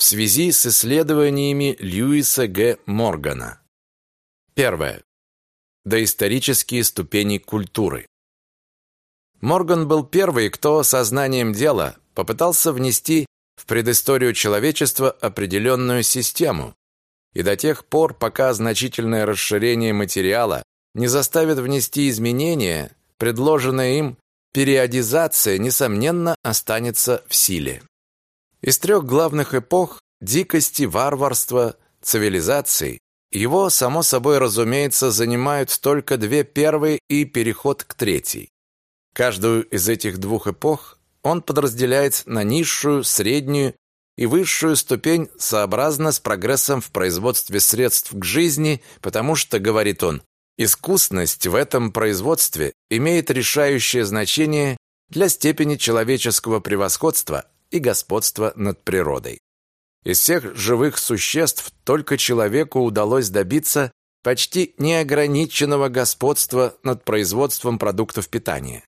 в связи с исследованиями Льюиса Г. Моргана. Первое. Доисторические ступени культуры. Морган был первый, кто сознанием дела попытался внести в предысторию человечества определенную систему, и до тех пор, пока значительное расширение материала не заставит внести изменения, предложенная им периодизация, несомненно, останется в силе. Из трех главных эпох – дикости, варварства, цивилизации – его, само собой разумеется, занимают только две первые и переход к третьей. Каждую из этих двух эпох он подразделяет на низшую, среднюю и высшую ступень сообразно с прогрессом в производстве средств к жизни, потому что, говорит он, Искусность в этом производстве имеет решающее значение для степени человеческого превосходства и господства над природой. Из всех живых существ только человеку удалось добиться почти неограниченного господства над производством продуктов питания.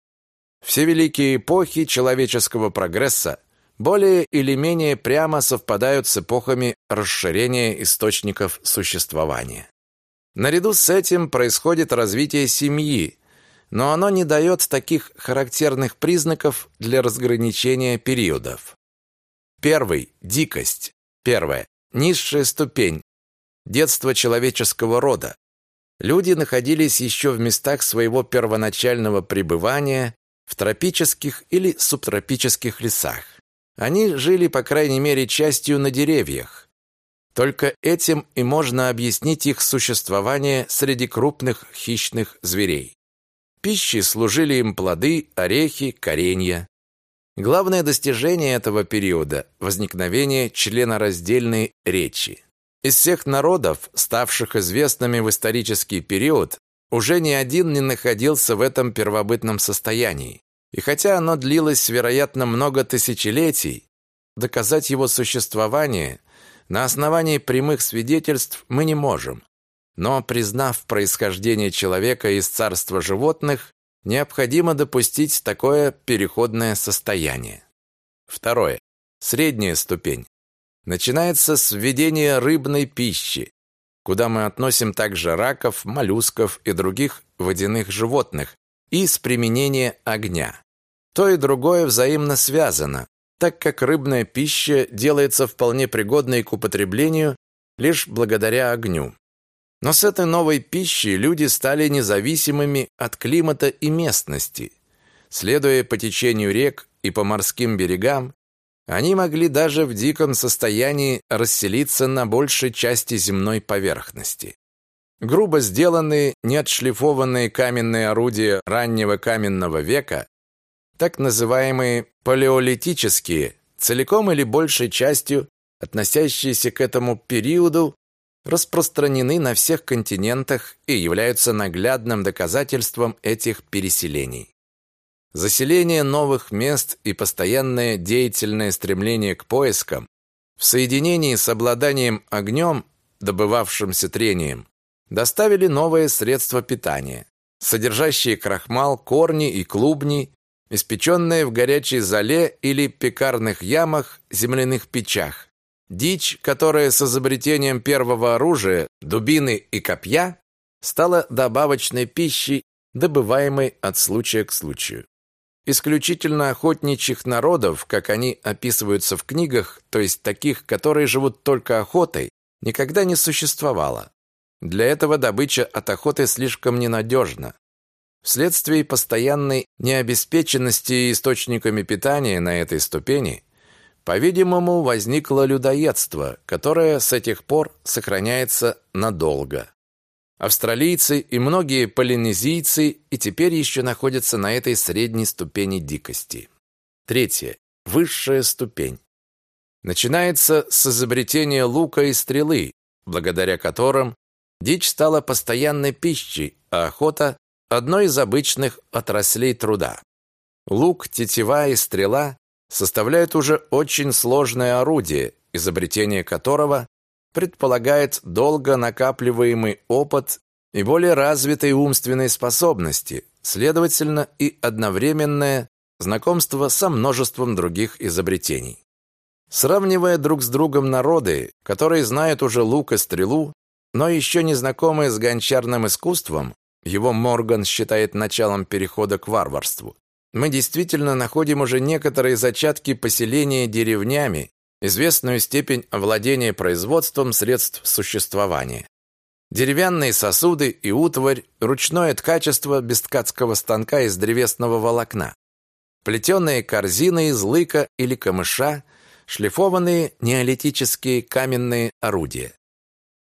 Все великие эпохи человеческого прогресса более или менее прямо совпадают с эпохами расширения источников существования. Наряду с этим происходит развитие семьи, но оно не дает таких характерных признаков для разграничения периодов. Первый – дикость. Первое – низшая ступень. Детство человеческого рода. Люди находились еще в местах своего первоначального пребывания в тропических или субтропических лесах. Они жили, по крайней мере, частью на деревьях. Только этим и можно объяснить их существование среди крупных хищных зверей. Пищей служили им плоды, орехи, коренья. Главное достижение этого периода – возникновение членораздельной речи. Из всех народов, ставших известными в исторический период, уже ни один не находился в этом первобытном состоянии. И хотя оно длилось, вероятно, много тысячелетий, доказать его существование – на основании прямых свидетельств мы не можем. Но, признав происхождение человека из царства животных, необходимо допустить такое переходное состояние. Второе. Средняя ступень. Начинается с введения рыбной пищи, куда мы относим также раков, моллюсков и других водяных животных, и с применения огня. То и другое взаимно связано, так как рыбная пища делается вполне пригодной к употреблению лишь благодаря огню. Но с этой новой пищей люди стали независимыми от климата и местности. Следуя по течению рек и по морским берегам, они могли даже в диком состоянии расселиться на большей части земной поверхности. Грубо сделанные, неотшлифованные каменные орудия раннего каменного века так называемые палеолитические, целиком или большей частью относящиеся к этому периоду, распространены на всех континентах и являются наглядным доказательством этих переселений. Заселение новых мест и постоянное деятельное стремление к поискам в соединении с обладанием огнем, добывавшимся трением, доставили новые средства питания, содержащие крахмал, корни и клубни, испеченные в горячей золе или пекарных ямах, земляных печах. Дичь, которая с изобретением первого оружия, дубины и копья, стала добавочной пищей, добываемой от случая к случаю. Исключительно охотничьих народов, как они описываются в книгах, то есть таких, которые живут только охотой, никогда не существовало. Для этого добыча от охоты слишком ненадежна. Вследствие постоянной необеспеченности источниками питания на этой ступени, по-видимому, возникло людоедство, которое с этих пор сохраняется надолго. Австралийцы и многие полинезийцы и теперь еще находятся на этой средней ступени дикости. Третье. Высшая ступень. Начинается с изобретения лука и стрелы, благодаря которым дичь стала постоянной пищей, а охота одной из обычных отраслей труда. Лук, тетива и стрела составляют уже очень сложное орудие, изобретение которого предполагает долго накапливаемый опыт и более развитые умственные способности, следовательно, и одновременное знакомство со множеством других изобретений. Сравнивая друг с другом народы, которые знают уже лук и стрелу, но еще не знакомые с гончарным искусством, его Морган считает началом перехода к варварству, мы действительно находим уже некоторые зачатки поселения деревнями, известную степень овладения производством средств существования. Деревянные сосуды и утварь, ручное ткачество без ткацкого станка из древесного волокна, плетеные корзины из лыка или камыша, шлифованные неолитические каменные орудия.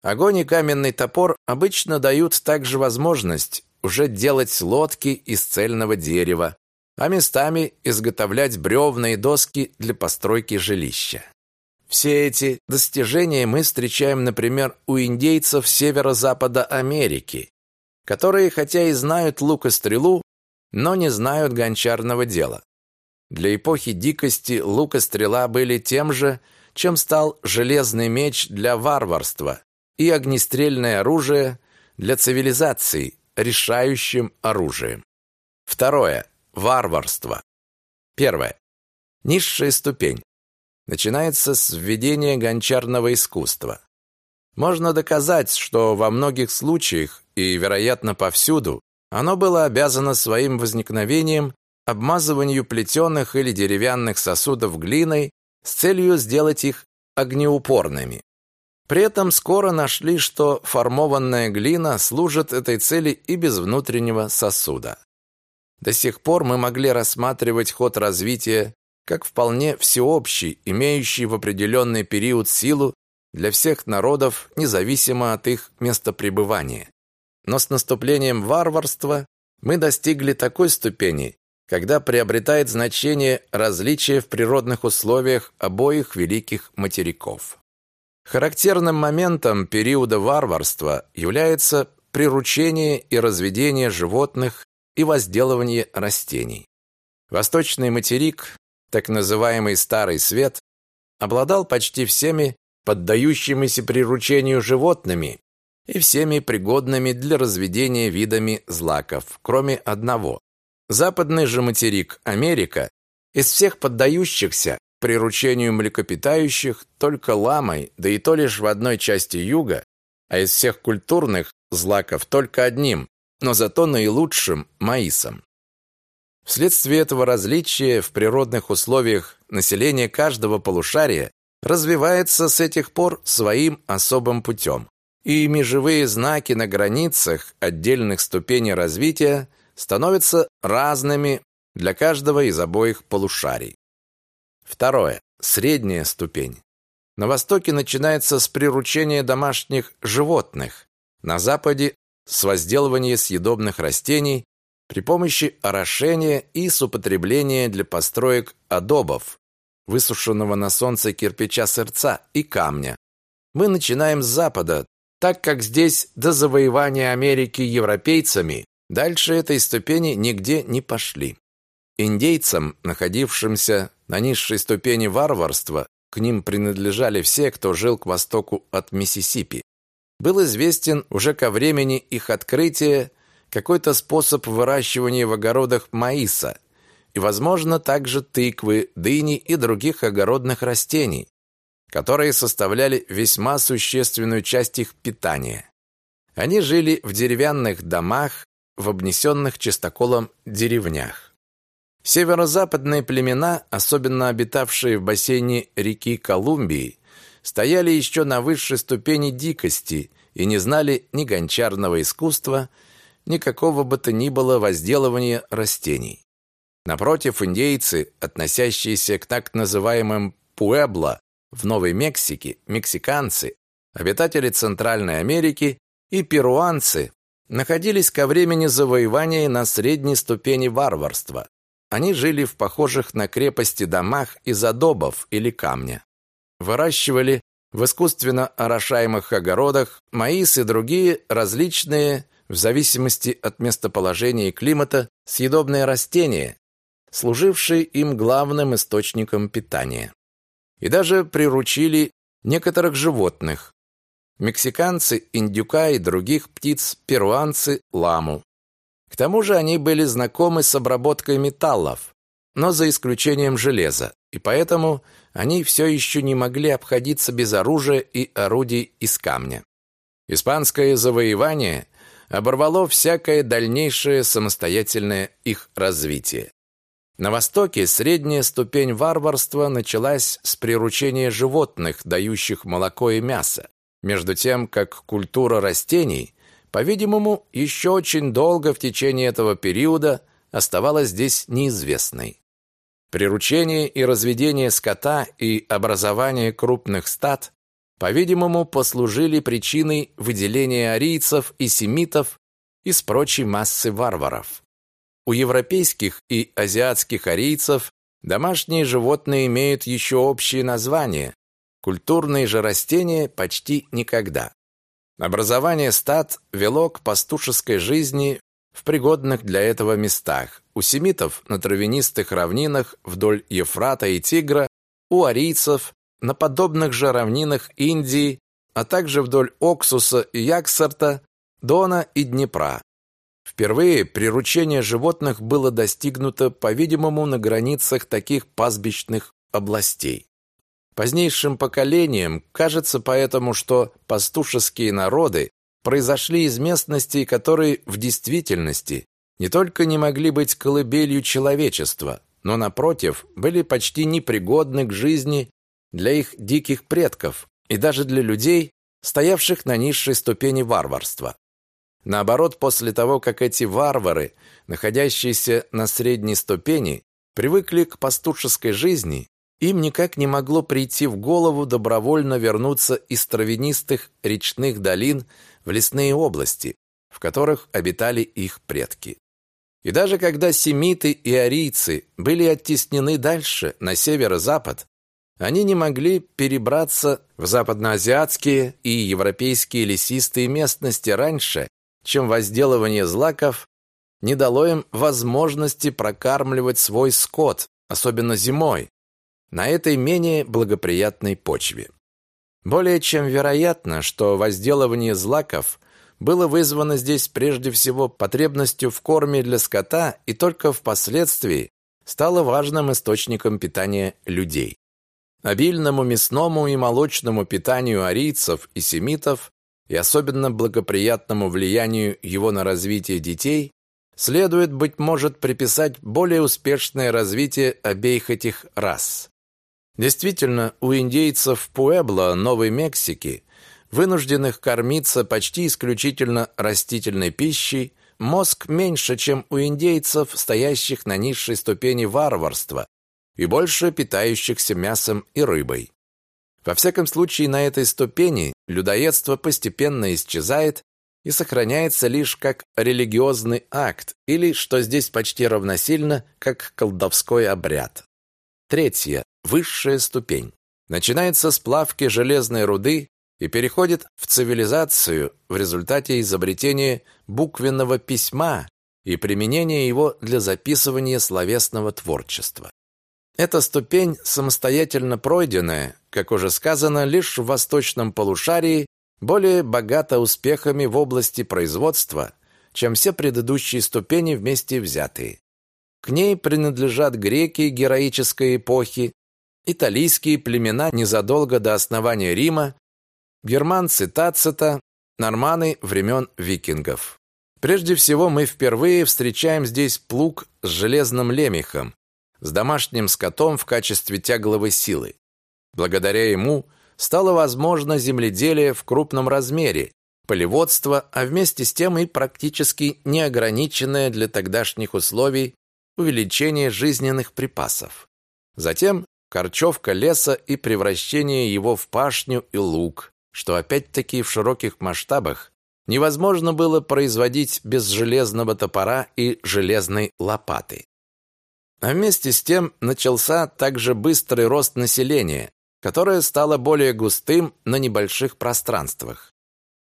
Огонь и каменный топор обычно дают также возможность уже делать лодки из цельного дерева, а местами изготовлять бревна и доски для постройки жилища. Все эти достижения мы встречаем, например, у индейцев северо-запада Америки, которые хотя и знают лук и стрелу, но не знают гончарного дела. Для эпохи дикости лук и стрела были тем же, чем стал железный меч для варварства и огнестрельное оружие для цивилизации, решающим оружием. Второе. Варварство. Первое. Низшая ступень. Начинается с введения гончарного искусства. Можно доказать, что во многих случаях и, вероятно, повсюду оно было обязано своим возникновением обмазыванию плетеных или деревянных сосудов глиной с целью сделать их огнеупорными. При этом скоро нашли, что формованная глина служит этой цели и без внутреннего сосуда. До сих пор мы могли рассматривать ход развития как вполне всеобщий, имеющий в определенный период силу для всех народов, независимо от их места пребывания. Но с наступлением варварства мы достигли такой ступени, когда приобретает значение различие в природных условиях обоих великих материков. Характерным моментом периода варварства является приручение и разведение животных и возделывание растений. Восточный материк, так называемый Старый Свет, обладал почти всеми поддающимися приручению животными и всеми пригодными для разведения видами злаков, кроме одного. Западный же материк Америка из всех поддающихся приручению млекопитающих только ламой, да и то лишь в одной части юга, а из всех культурных злаков только одним, но зато наилучшим маисом. Вследствие этого различия в природных условиях население каждого полушария развивается с этих пор своим особым путем. И межевые знаки на границах отдельных ступеней развития становятся разными для каждого из обоих полушарий. Второе. Средняя ступень. На востоке начинается с приручения домашних животных, на западе с возделывания съедобных растений при помощи орошения и с употребления для построек адобов, высушенного на солнце кирпича сырца и камня. Мы начинаем с запада, так как здесь до завоевания Америки европейцами дальше этой ступени нигде не пошли. Индейцам, находившимся на низшей ступени варварства, к ним принадлежали все, кто жил к востоку от Миссисипи был известен уже ко времени их открытия какой-то способ выращивания в огородах маиса и, возможно, также тыквы, дыни и других огородных растений, которые составляли весьма существенную часть их питания. Они жили в деревянных домах, в обнесенных чистоколом деревнях. Северо-западные племена, особенно обитавшие в бассейне реки Колумбии, стояли еще на высшей ступени дикости и не знали ни гончарного искусства, ни какого бы то ни было возделывания растений. Напротив, индейцы, относящиеся к так называемым «пуэбло» в Новой Мексике, мексиканцы, обитатели Центральной Америки и перуанцы находились ко времени завоевания на средней ступени варварства. Они жили в похожих на крепости домах из адобов или камня выращивали в искусственно орошаемых огородах маис и другие различные, в зависимости от местоположения и климата, съедобные растения, служившие им главным источником питания. И даже приручили некоторых животных. Мексиканцы – индюка и других птиц, перуанцы – ламу. К тому же они были знакомы с обработкой металлов, но за исключением железа, и поэтому они все еще не могли обходиться без оружия и орудий из камня. Испанское завоевание оборвало всякое дальнейшее самостоятельное их развитие. На Востоке средняя ступень варварства началась с приручения животных, дающих молоко и мясо, между тем как культура растений, по-видимому, еще очень долго в течение этого периода оставалась здесь неизвестной. Приручение и разведение скота и образование крупных стад, по-видимому, послужили причиной выделения арийцев и семитов из прочей массы варваров. У европейских и азиатских арийцев домашние животные имеют еще общие названия, культурные же растения почти никогда. Образование стад вело к пастушеской жизни в пригодных для этого местах. У семитов на травянистых равнинах вдоль Ефрата и Тигра, у арийцев на подобных же равнинах Индии, а также вдоль Оксуса и Яксарта, Дона и Днепра. Впервые приручение животных было достигнуто, по-видимому, на границах таких пастбищных областей. Позднейшим поколениям кажется поэтому, что пастушеские народы произошли из местностей, которые в действительности не только не могли быть колыбелью человечества, но, напротив, были почти непригодны к жизни для их диких предков и даже для людей, стоявших на низшей ступени варварства. Наоборот, после того, как эти варвары, находящиеся на средней ступени, привыкли к пастушеской жизни, им никак не могло прийти в голову добровольно вернуться из травянистых речных долин в лесные области, в которых обитали их предки. И даже когда семиты и арийцы были оттеснены дальше, на северо-запад, они не могли перебраться в западноазиатские и европейские лесистые местности раньше, чем возделывание злаков не дало им возможности прокармливать свой скот, особенно зимой, на этой менее благоприятной почве. Более чем вероятно, что возделывание злаков было вызвано здесь прежде всего потребностью в корме для скота и только впоследствии стало важным источником питания людей. Обильному мясному и молочному питанию арийцев и семитов и особенно благоприятному влиянию его на развитие детей следует, быть может, приписать более успешное развитие обеих этих рас. Действительно, у индейцев Пуэбло, Новой Мексики, вынужденных кормиться почти исключительно растительной пищей, мозг меньше, чем у индейцев, стоящих на низшей ступени варварства и больше питающихся мясом и рыбой. Во всяком случае, на этой ступени людоедство постепенно исчезает и сохраняется лишь как религиозный акт или, что здесь почти равносильно, как колдовской обряд. Третье высшая ступень. Начинается с плавки железной руды и переходит в цивилизацию в результате изобретения буквенного письма и применения его для записывания словесного творчества. Эта ступень, самостоятельно пройденная, как уже сказано, лишь в восточном полушарии, более богата успехами в области производства, чем все предыдущие ступени вместе взятые. К ней принадлежат греки героической эпохи, италийские племена незадолго до основания Рима, германцы Тацита, норманы времен викингов. Прежде всего мы впервые встречаем здесь плуг с железным лемехом, с домашним скотом в качестве тягловой силы. Благодаря ему стало возможно земледелие в крупном размере, полеводство, а вместе с тем и практически неограниченное для тогдашних условий увеличение жизненных припасов. Затем корчевка леса и превращение его в пашню и луг, что опять-таки в широких масштабах невозможно было производить без железного топора и железной лопаты. А вместе с тем начался также быстрый рост населения, которое стало более густым на небольших пространствах.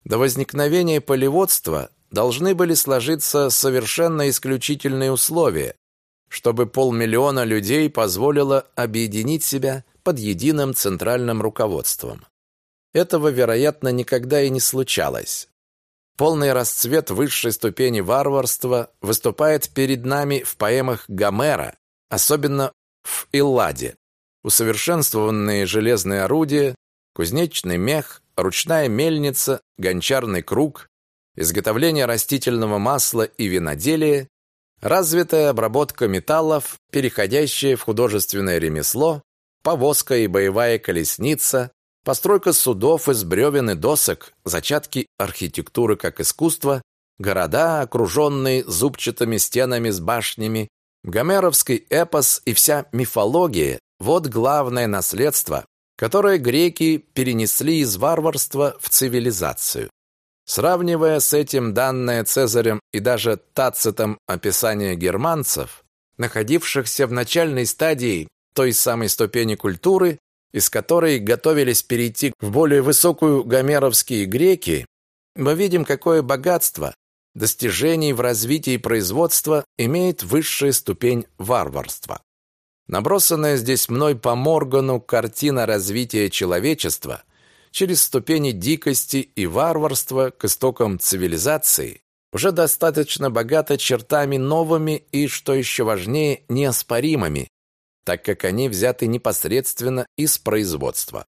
До возникновения полеводства должны были сложиться совершенно исключительные условия, чтобы полмиллиона людей позволило объединить себя под единым центральным руководством. Этого, вероятно, никогда и не случалось. Полный расцвет высшей ступени варварства выступает перед нами в поэмах Гомера, особенно в Илладе. усовершенствованные железные орудия, кузнечный мех, ручная мельница, гончарный круг, изготовление растительного масла и виноделие, развитая обработка металлов, переходящая в художественное ремесло, повозка и боевая колесница, постройка судов из бревен и досок, зачатки архитектуры как искусства, города, окруженные зубчатыми стенами с башнями, гомеровский эпос и вся мифология – вот главное наследство, которое греки перенесли из варварства в цивилизацию. Сравнивая с этим данное Цезарем и даже Тацитом описание германцев, находившихся в начальной стадии той самой ступени культуры, из которой готовились перейти в более высокую гомеровские греки, мы видим, какое богатство достижений в развитии производства имеет высшая ступень варварства. Набросанная здесь мной по Моргану картина развития человечества через ступени дикости и варварства к истокам цивилизации уже достаточно богата чертами новыми и, что еще важнее, неоспоримыми, так как они взяты непосредственно из производства.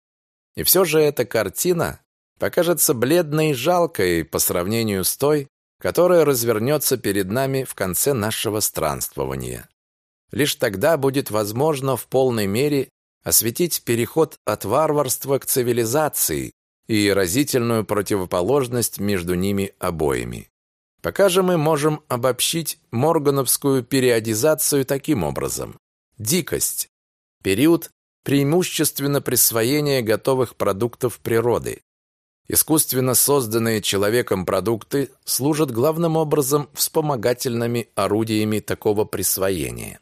И все же эта картина покажется бледной и жалкой по сравнению с той, которая развернется перед нами в конце нашего странствования. Лишь тогда будет возможно в полной мере осветить переход от варварства к цивилизации и разительную противоположность между ними обоими. Пока же мы можем обобщить моргановскую периодизацию таким образом. Дикость. Период преимущественно присвоения готовых продуктов природы. Искусственно созданные человеком продукты служат главным образом вспомогательными орудиями такого присвоения.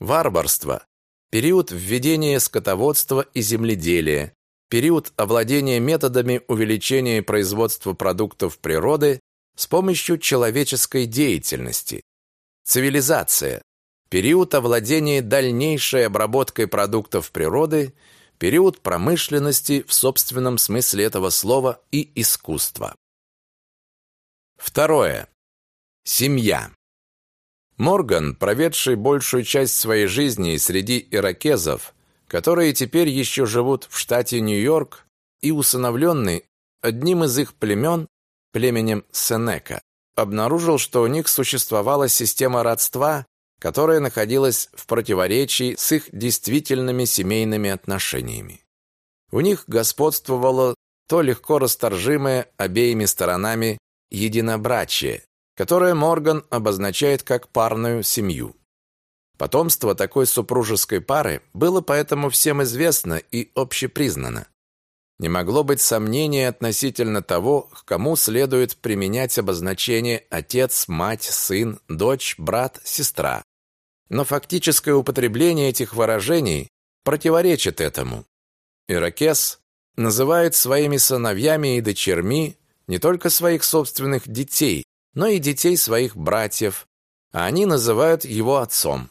Варварство – период введения скотоводства и земледелия, период овладения методами увеличения производства продуктов природы с помощью человеческой деятельности. Цивилизация – период овладения дальнейшей обработкой продуктов природы, период промышленности в собственном смысле этого слова и искусства. Второе. Семья. Морган, проведший большую часть своей жизни среди иракезов, которые теперь еще живут в штате Нью-Йорк, и усыновленный одним из их племен, племенем Сенека, обнаружил, что у них существовала система родства, которая находилась в противоречии с их действительными семейными отношениями. У них господствовало то легко расторжимое обеими сторонами единобрачие, которое Морган обозначает как парную семью. Потомство такой супружеской пары было поэтому всем известно и общепризнано. Не могло быть сомнений относительно того, к кому следует применять обозначение отец, мать, сын, дочь, брат, сестра. Но фактическое употребление этих выражений противоречит этому. Иракес называет своими сыновьями и дочерьми не только своих собственных детей, но и детей своих братьев, а они называют его отцом.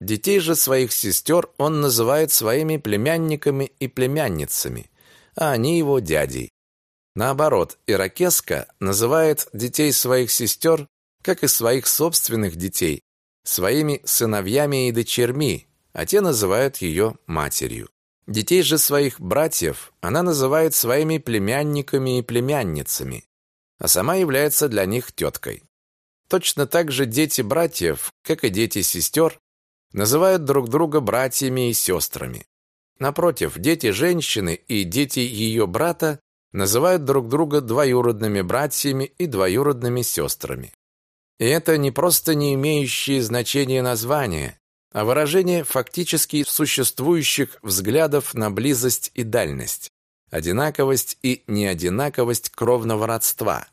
Детей же своих сестер он называет своими племянниками и племянницами, а они его дядей. Наоборот, иракеска называет детей своих сестер, как и своих собственных детей, своими сыновьями и дочерьми, а те называют ее матерью. Детей же своих братьев она называет своими племянниками и племянницами, а сама является для них теткой. Точно так же дети братьев, как и дети сестер, называют друг друга братьями и сестрами. Напротив, дети женщины и дети ее брата называют друг друга двоюродными братьями и двоюродными сестрами. И это не просто не имеющие значения названия, а выражение фактически существующих взглядов на близость и дальность одинаковость и неодинаковость кровного родства.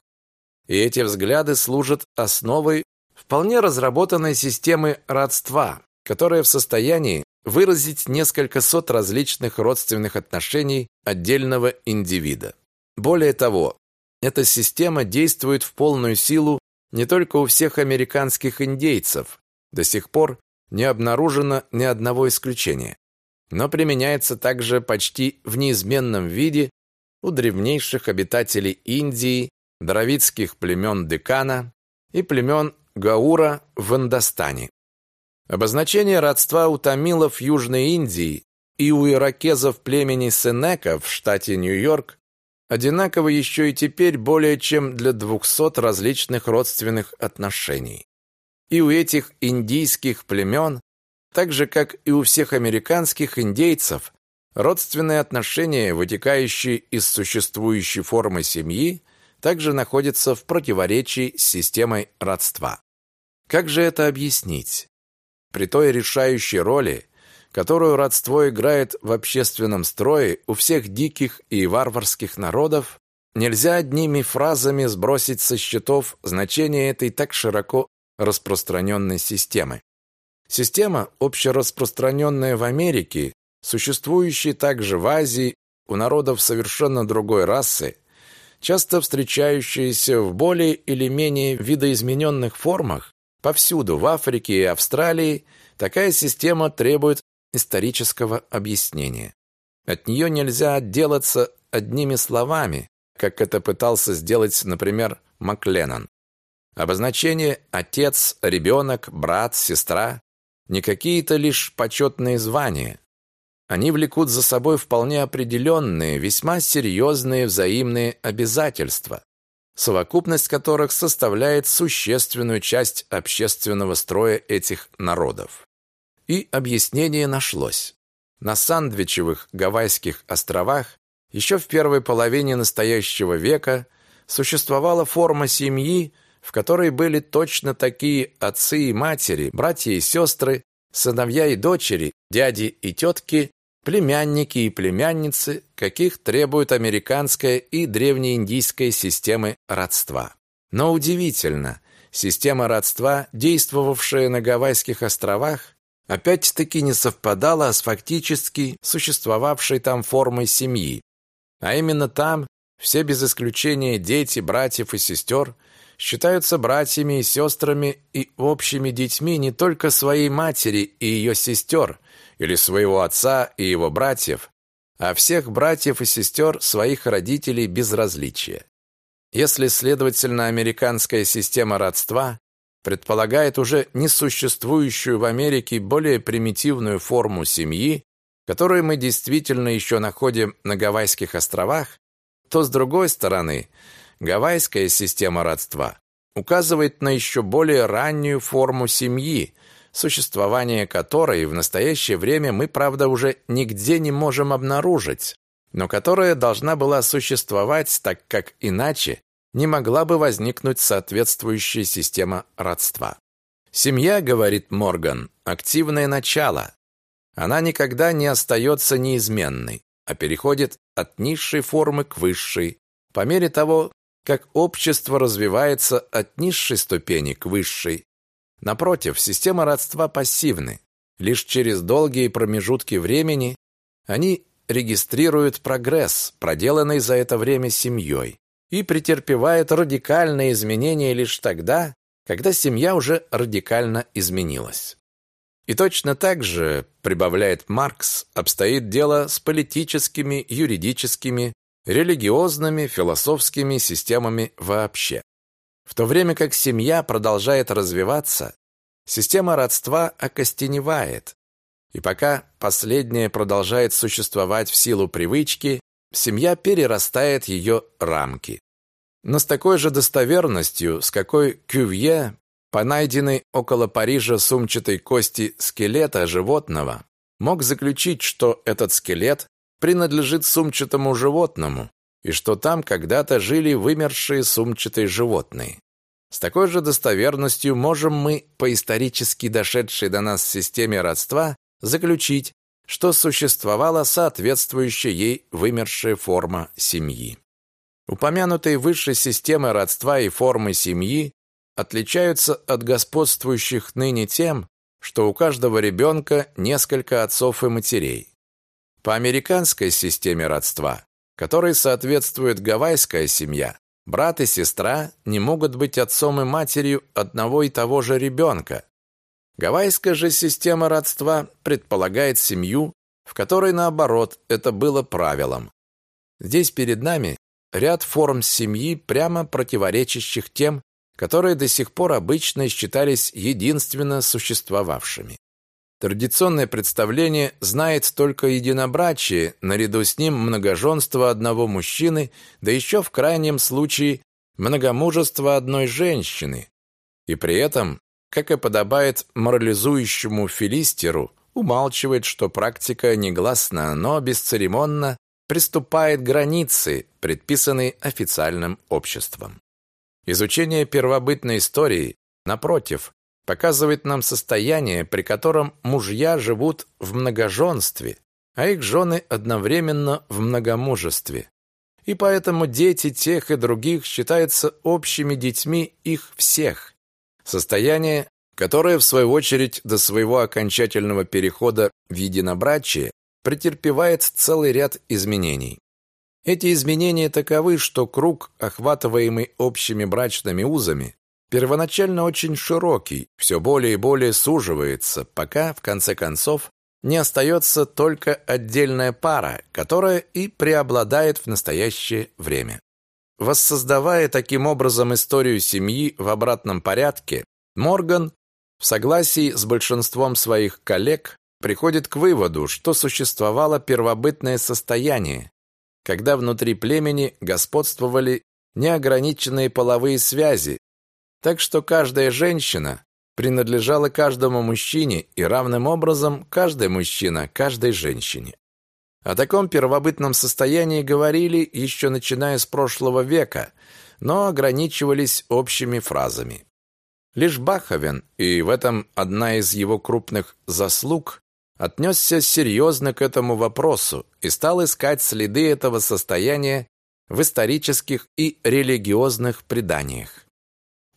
И эти взгляды служат основой вполне разработанной системы родства, которая в состоянии выразить несколько сот различных родственных отношений отдельного индивида. Более того, эта система действует в полную силу не только у всех американских индейцев, до сих пор не обнаружено ни одного исключения но применяется также почти в неизменном виде у древнейших обитателей Индии, дравидских племен Декана и племен Гаура в Индостане. Обозначение родства у тамилов Южной Индии и у иракезов племени Сенека в штате Нью-Йорк одинаково еще и теперь более чем для 200 различных родственных отношений. И у этих индийских племен, так же как и у всех американских индейцев, родственные отношения, вытекающие из существующей формы семьи, также находятся в противоречии с системой родства. Как же это объяснить? При той решающей роли, которую родство играет в общественном строе у всех диких и варварских народов, нельзя одними фразами сбросить со счетов значение этой так широко распространенной системы. Система, общераспространенная в Америке, существующая также в Азии у народов совершенно другой расы, часто встречающаяся в более или менее видоизмененных формах, повсюду в Африке и Австралии, такая система требует исторического объяснения. От нее нельзя отделаться одними словами, как это пытался сделать, например, Макленнон. Обозначение «отец», «ребенок», «брат», «сестра» не какие-то лишь почетные звания. Они влекут за собой вполне определенные, весьма серьезные взаимные обязательства, совокупность которых составляет существенную часть общественного строя этих народов. И объяснение нашлось. На Сандвичевых Гавайских островах еще в первой половине настоящего века существовала форма семьи, в которой были точно такие отцы и матери, братья и сестры, сыновья и дочери, дяди и тетки, племянники и племянницы, каких требует американская и древнеиндийская системы родства. Но удивительно, система родства, действовавшая на Гавайских островах, опять-таки не совпадала с фактически существовавшей там формой семьи. А именно там все без исключения дети, братьев и сестер считаются братьями и сестрами и общими детьми не только своей матери и ее сестер, или своего отца и его братьев, а всех братьев и сестер своих родителей без различия. Если, следовательно, американская система родства предполагает уже несуществующую в Америке более примитивную форму семьи, которую мы действительно еще находим на Гавайских островах, то, с другой стороны, гавайская система родства указывает на еще более раннюю форму семьи, существование которой в настоящее время мы, правда, уже нигде не можем обнаружить, но которая должна была существовать, так как иначе не могла бы возникнуть соответствующая система родства. Семья, говорит Морган, активное начало. Она никогда не остается неизменной, а переходит от низшей формы к высшей, по мере того, как общество развивается от низшей ступени к высшей. Напротив, система родства пассивны. Лишь через долгие промежутки времени они регистрируют прогресс, проделанный за это время семьей и претерпевает радикальные изменения лишь тогда, когда семья уже радикально изменилась. И точно так же, прибавляет Маркс, обстоит дело с политическими, юридическими, религиозными, философскими системами вообще. В то время как семья продолжает развиваться, система родства окостеневает. И пока последняя продолжает существовать в силу привычки, семья перерастает ее рамки. Но с такой же достоверностью, с какой Кювье по найденной около Парижа сумчатой кости скелета животного мог заключить, что этот скелет принадлежит сумчатому животному и что там когда-то жили вымершие сумчатые животные. С такой же достоверностью можем мы, по исторически дошедшей до нас системе родства, заключить, что существовала соответствующая ей вымершая форма семьи. Упомянутые выше системы родства и формы семьи отличаются от господствующих ныне тем, что у каждого ребенка несколько отцов и матерей. По американской системе родства, которой соответствует гавайская семья, брат и сестра не могут быть отцом и матерью одного и того же ребенка, Гавайская же система родства предполагает семью, в которой, наоборот, это было правилом. Здесь перед нами ряд форм семьи, прямо противоречащих тем, которые до сих пор обычно считались единственно существовавшими. Традиционное представление знает только единобрачие, наряду с ним многоженство одного мужчины, да еще в крайнем случае многомужество одной женщины. И при этом, как и подобает морализующему филистеру, умалчивает, что практика негласно, но бесцеремонно приступает к границе, предписанной официальным обществом. Изучение первобытной истории, напротив, показывает нам состояние, при котором мужья живут в многоженстве, а их жены одновременно в многомужестве. И поэтому дети тех и других считаются общими детьми их всех. Состояние, которое, в свою очередь, до своего окончательного перехода в единобрачие претерпевает целый ряд изменений. Эти изменения таковы, что круг, охватываемый общими брачными узами, первоначально очень широкий, все более и более суживается, пока, в конце концов, не остается только отдельная пара, которая и преобладает в настоящее время. Воссоздавая таким образом историю семьи в обратном порядке, Морган, в согласии с большинством своих коллег, приходит к выводу, что существовало первобытное состояние, когда внутри племени господствовали неограниченные половые связи, так что каждая женщина принадлежала каждому мужчине и равным образом каждый мужчина каждой женщине. О таком первобытном состоянии говорили еще начиная с прошлого века, но ограничивались общими фразами. Лишь Баховен, и в этом одна из его крупных заслуг, отнесся серьезно к этому вопросу и стал искать следы этого состояния в исторических и религиозных преданиях.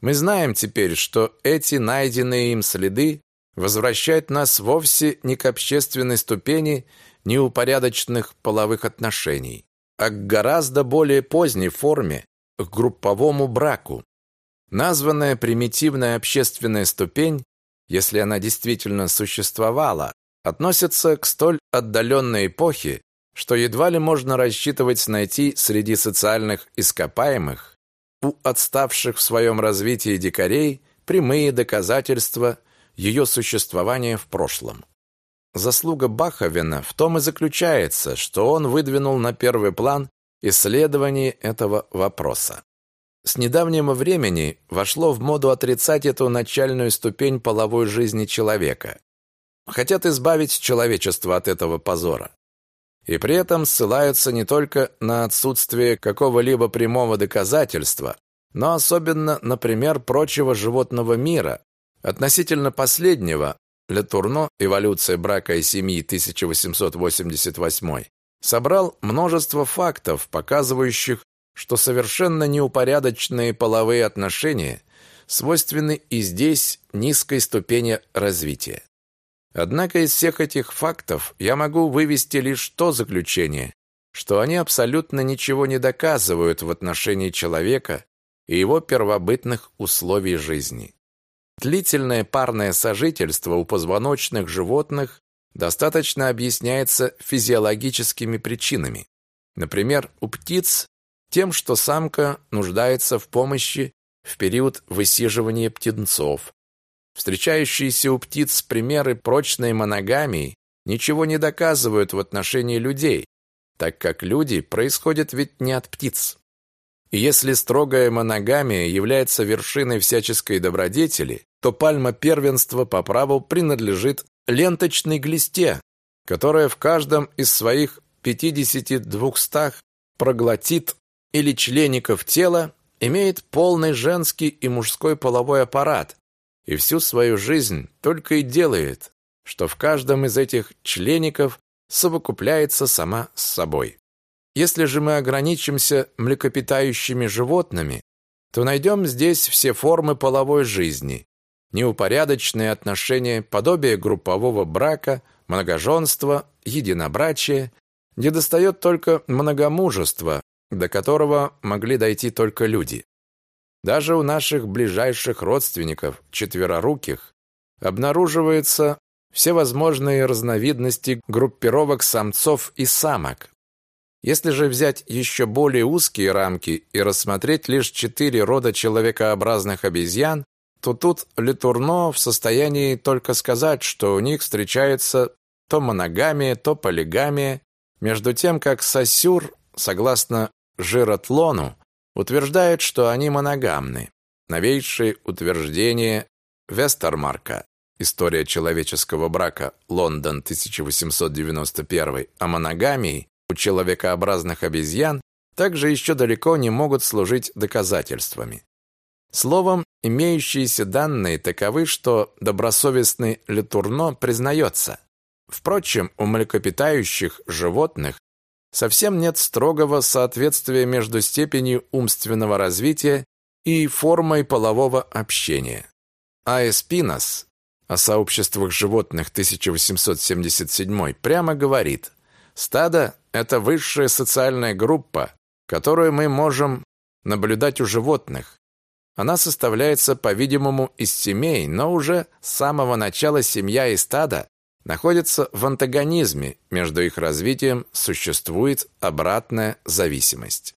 Мы знаем теперь, что эти найденные им следы возвращают нас вовсе не к общественной ступени неупорядоченных половых отношений, а к гораздо более поздней форме, к групповому браку. Названная примитивная общественная ступень, если она действительно существовала, относится к столь отдаленной эпохе, что едва ли можно рассчитывать найти среди социальных ископаемых у отставших в своем развитии дикарей прямые доказательства ее существования в прошлом. Заслуга Баховена в том и заключается, что он выдвинул на первый план исследование этого вопроса. С недавнего времени вошло в моду отрицать эту начальную ступень половой жизни человека. Хотят избавить человечество от этого позора и при этом ссылаются не только на отсутствие какого-либо прямого доказательства, но особенно, например, прочего животного мира. Относительно последнего, Летурно «Эволюция брака и семьи» 1888 собрал множество фактов, показывающих, что совершенно неупорядоченные половые отношения свойственны и здесь низкой ступени развития. Однако из всех этих фактов я могу вывести лишь то заключение, что они абсолютно ничего не доказывают в отношении человека и его первобытных условий жизни. Длительное парное сожительство у позвоночных животных достаточно объясняется физиологическими причинами. Например, у птиц тем, что самка нуждается в помощи в период высиживания птенцов, Встречающиеся у птиц примеры прочной моногамии ничего не доказывают в отношении людей, так как люди происходят ведь не от птиц. И если строгая моногамия является вершиной всяческой добродетели, то пальма первенства по праву принадлежит ленточной глисте, которая в каждом из своих 50-200 проглотит или члеников тела имеет полный женский и мужской половой аппарат, и всю свою жизнь только и делает, что в каждом из этих члеников совокупляется сама с собой. Если же мы ограничимся млекопитающими животными, то найдем здесь все формы половой жизни, неупорядоченные отношения, подобие группового брака, многоженства, единобрачия, где достает только многомужества, до которого могли дойти только люди. Даже у наших ближайших родственников, четвероруких, обнаруживаются всевозможные разновидности группировок самцов и самок. Если же взять еще более узкие рамки и рассмотреть лишь четыре рода человекообразных обезьян, то тут Летурно в состоянии только сказать, что у них встречается то моногамия, то полигамия, между тем как Сосюр, согласно Жиротлону, утверждает, что они моногамны. Новейшее утверждение Вестермарка История человеческого брака, Лондон, 1891, о моногамии у человекообразных обезьян также еще далеко не могут служить доказательствами. Словом, имеющиеся данные таковы, что добросовестный Летурно признается. Впрочем, у млекопитающих животных совсем нет строгого соответствия между степенью умственного развития и формой полового общения. А Эспинос о сообществах животных 1877 прямо говорит, стадо – это высшая социальная группа, которую мы можем наблюдать у животных. Она составляется, по-видимому, из семей, но уже с самого начала семья и стадо находятся в антагонизме, между их развитием существует обратная зависимость.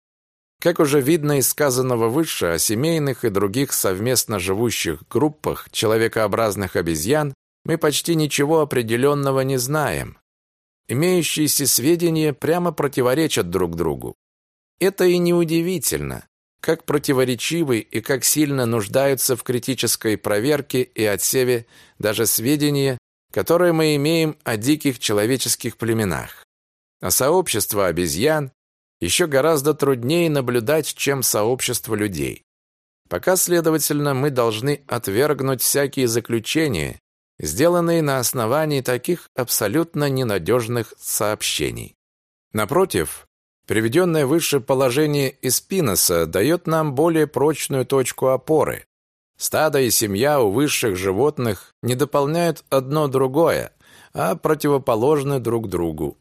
Как уже видно из сказанного выше о семейных и других совместно живущих группах человекообразных обезьян, мы почти ничего определенного не знаем. Имеющиеся сведения прямо противоречат друг другу. Это и неудивительно, как противоречивы и как сильно нуждаются в критической проверке и отсеве даже сведения, которые мы имеем о диких человеческих племенах. А сообщество обезьян еще гораздо труднее наблюдать, чем сообщество людей. Пока, следовательно, мы должны отвергнуть всякие заключения, сделанные на основании таких абсолютно ненадежных сообщений. Напротив, приведенное выше положение из Пиноса дает нам более прочную точку опоры. Стадо и семья у высших животных не дополняют одно другое, а противоположны друг другу.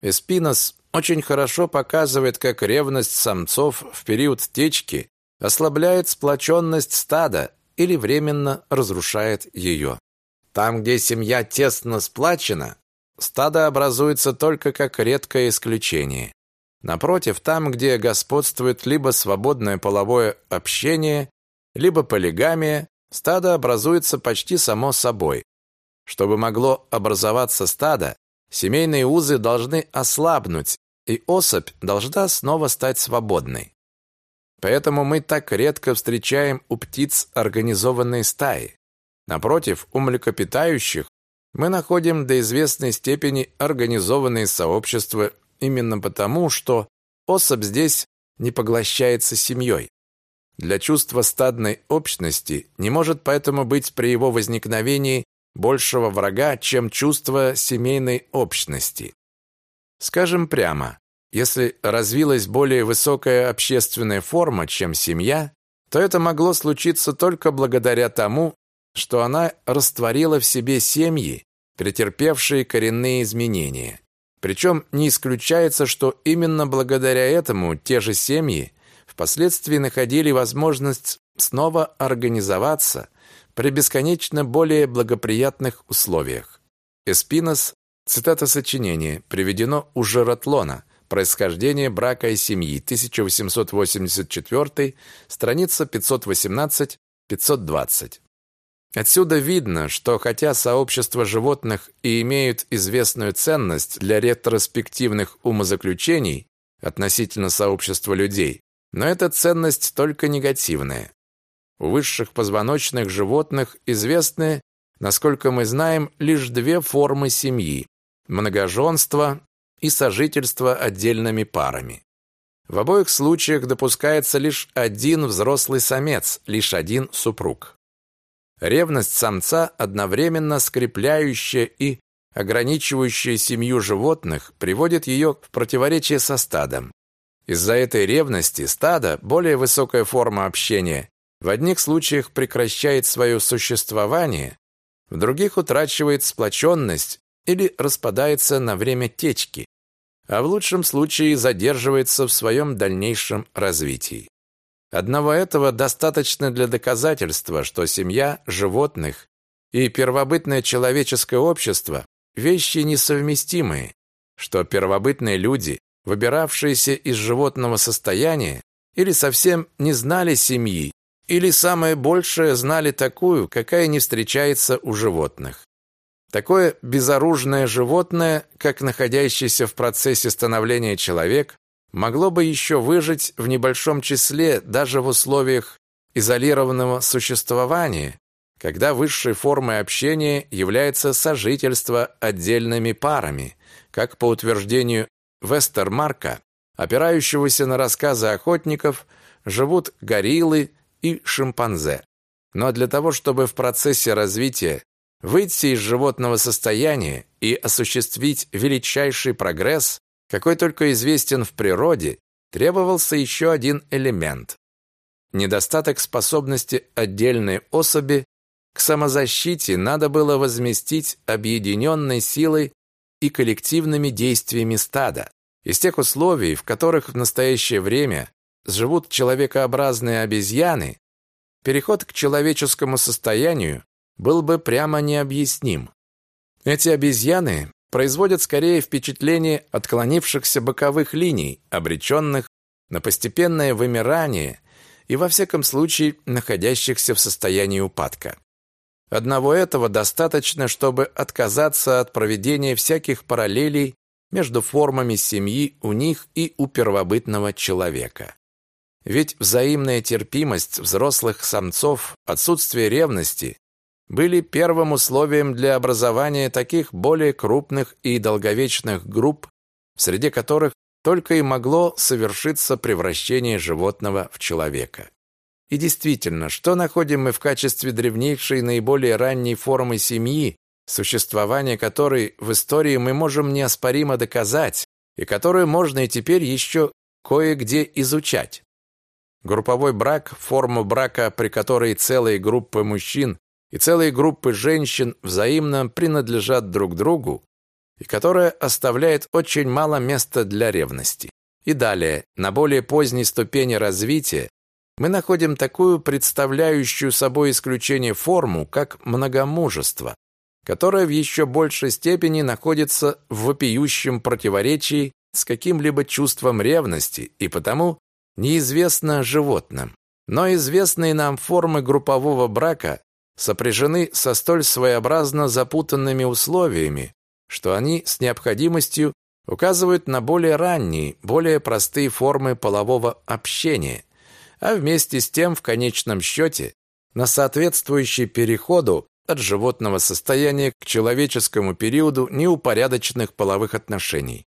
Эспинос очень хорошо показывает, как ревность самцов в период течки ослабляет сплоченность стада или временно разрушает ее. Там, где семья тесно сплачена, стадо образуется только как редкое исключение. Напротив, там, где господствует либо свободное половое общение, либо полигамия, стадо образуется почти само собой. Чтобы могло образоваться стадо, семейные узы должны ослабнуть и особь должна снова стать свободной. Поэтому мы так редко встречаем у птиц организованные стаи. Напротив, у млекопитающих мы находим до известной степени организованные сообщества именно потому, что особь здесь не поглощается семьей. Для чувства стадной общности не может поэтому быть при его возникновении большего врага, чем чувство семейной общности. Скажем прямо, если развилась более высокая общественная форма, чем семья, то это могло случиться только благодаря тому, что она растворила в себе семьи, претерпевшие коренные изменения. Причем не исключается, что именно благодаря этому те же семьи впоследствии находили возможность снова организоваться при бесконечно более благоприятных условиях. Эспинос Цитата сочинения приведено у Жеротлона «Происхождение брака и семьи», 1884, страница 518-520. Отсюда видно, что хотя сообщества животных и имеют известную ценность для ретроспективных умозаключений относительно сообщества людей, но эта ценность только негативная. У высших позвоночных животных известны, насколько мы знаем, лишь две формы семьи многоженство и сожительство отдельными парами. В обоих случаях допускается лишь один взрослый самец, лишь один супруг. Ревность самца, одновременно скрепляющая и ограничивающая семью животных, приводит ее в противоречие со стадом. Из-за этой ревности стадо, более высокая форма общения, в одних случаях прекращает свое существование, в других утрачивает сплоченность или распадается на время течки, а в лучшем случае задерживается в своем дальнейшем развитии. Одного этого достаточно для доказательства, что семья животных и первобытное человеческое общество – вещи несовместимые, что первобытные люди, выбиравшиеся из животного состояния, или совсем не знали семьи, или самое большее знали такую, какая не встречается у животных. Такое безоружное животное, как находящийся в процессе становления человек, могло бы еще выжить в небольшом числе даже в условиях изолированного существования, когда высшей формой общения является сожительство отдельными парами, как по утверждению Вестермарка, опирающегося на рассказы охотников, живут гориллы и шимпанзе. Но для того, чтобы в процессе развития выйти из животного состояния и осуществить величайший прогресс, какой только известен в природе, требовался еще один элемент. Недостаток способности отдельной особи к самозащите надо было возместить объединенной силой и коллективными действиями стада. Из тех условий, в которых в настоящее время живут человекообразные обезьяны, переход к человеческому состоянию был бы прямо необъясним. Эти обезьяны производят скорее впечатление отклонившихся боковых линий, обреченных на постепенное вымирание и, во всяком случае, находящихся в состоянии упадка. Одного этого достаточно, чтобы отказаться от проведения всяких параллелей между формами семьи у них и у первобытного человека. Ведь взаимная терпимость взрослых самцов, отсутствие ревности были первым условием для образования таких более крупных и долговечных групп, среди которых только и могло совершиться превращение животного в человека. И действительно, что находим мы в качестве древнейшей наиболее ранней формы семьи, существование которой в истории мы можем неоспоримо доказать, и которую можно и теперь еще кое-где изучать? Групповой брак – форма брака, при которой целые группы мужчин и целые группы женщин взаимно принадлежат друг другу, и которая оставляет очень мало места для ревности. И далее, на более поздней ступени развития, мы находим такую представляющую собой исключение форму, как многомужество, которое в еще большей степени находится в вопиющем противоречии с каким-либо чувством ревности и потому неизвестно животным. Но известные нам формы группового брака сопряжены со столь своеобразно запутанными условиями, что они с необходимостью указывают на более ранние, более простые формы полового общения, а вместе с тем в конечном счете на соответствующий переходу от животного состояния к человеческому периоду неупорядоченных половых отношений.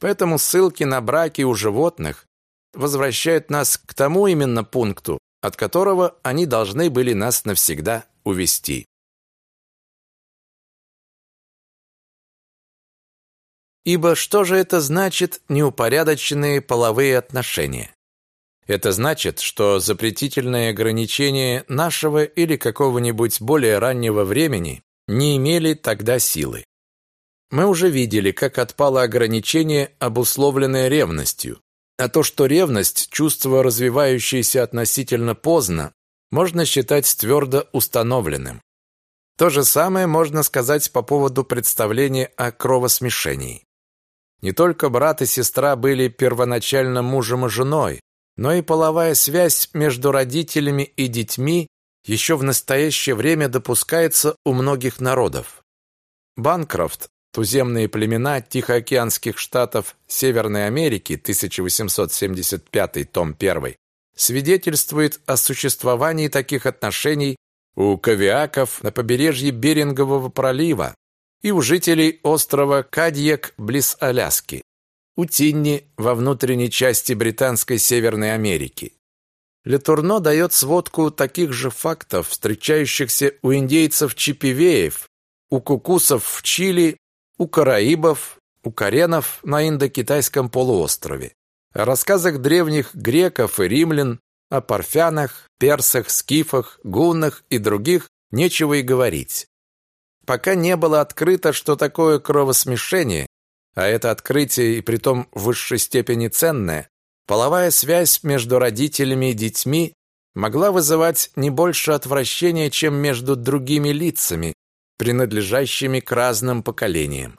Поэтому ссылки на браки у животных возвращают нас к тому именно пункту, от которого они должны были нас навсегда увести. Ибо что же это значит неупорядоченные половые отношения? Это значит, что запретительные ограничения нашего или какого-нибудь более раннего времени не имели тогда силы. Мы уже видели, как отпало ограничение, обусловленное ревностью. А то, что ревность – чувство, развивающееся относительно поздно, можно считать твердо установленным. То же самое можно сказать по поводу представления о кровосмешении. Не только брат и сестра были первоначально мужем и женой, но и половая связь между родителями и детьми еще в настоящее время допускается у многих народов. Банкрофт Туземные племена Тихоокеанских штатов Северной Америки, 1875, том 1, свидетельствует о существовании таких отношений у кавиаков на побережье Берингового пролива и у жителей острова Кадьяк близ Аляски, у Тинни во внутренней части Британской Северной Америки. Летурно дает сводку таких же фактов, встречающихся у индейцев чипивеев, у кукусов в Чили, у караибов, у каренов на Индокитайском полуострове о рассказах древних греков и римлян, о парфянах, персах, скифах, гуннах и других нечего и говорить. Пока не было открыто, что такое кровосмешение, а это открытие и притом в высшей степени ценное, половая связь между родителями и детьми могла вызывать не больше отвращения, чем между другими лицами, принадлежащими к разным поколениям.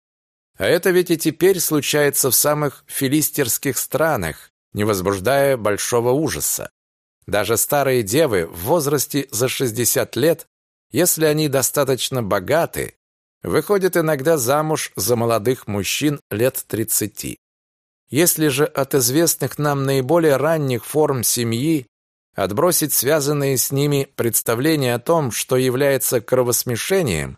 А это ведь и теперь случается в самых филистерских странах, не возбуждая большого ужаса. Даже старые девы в возрасте за 60 лет, если они достаточно богаты, выходят иногда замуж за молодых мужчин лет 30. Если же от известных нам наиболее ранних форм семьи отбросить связанные с ними представления о том, что является кровосмешением,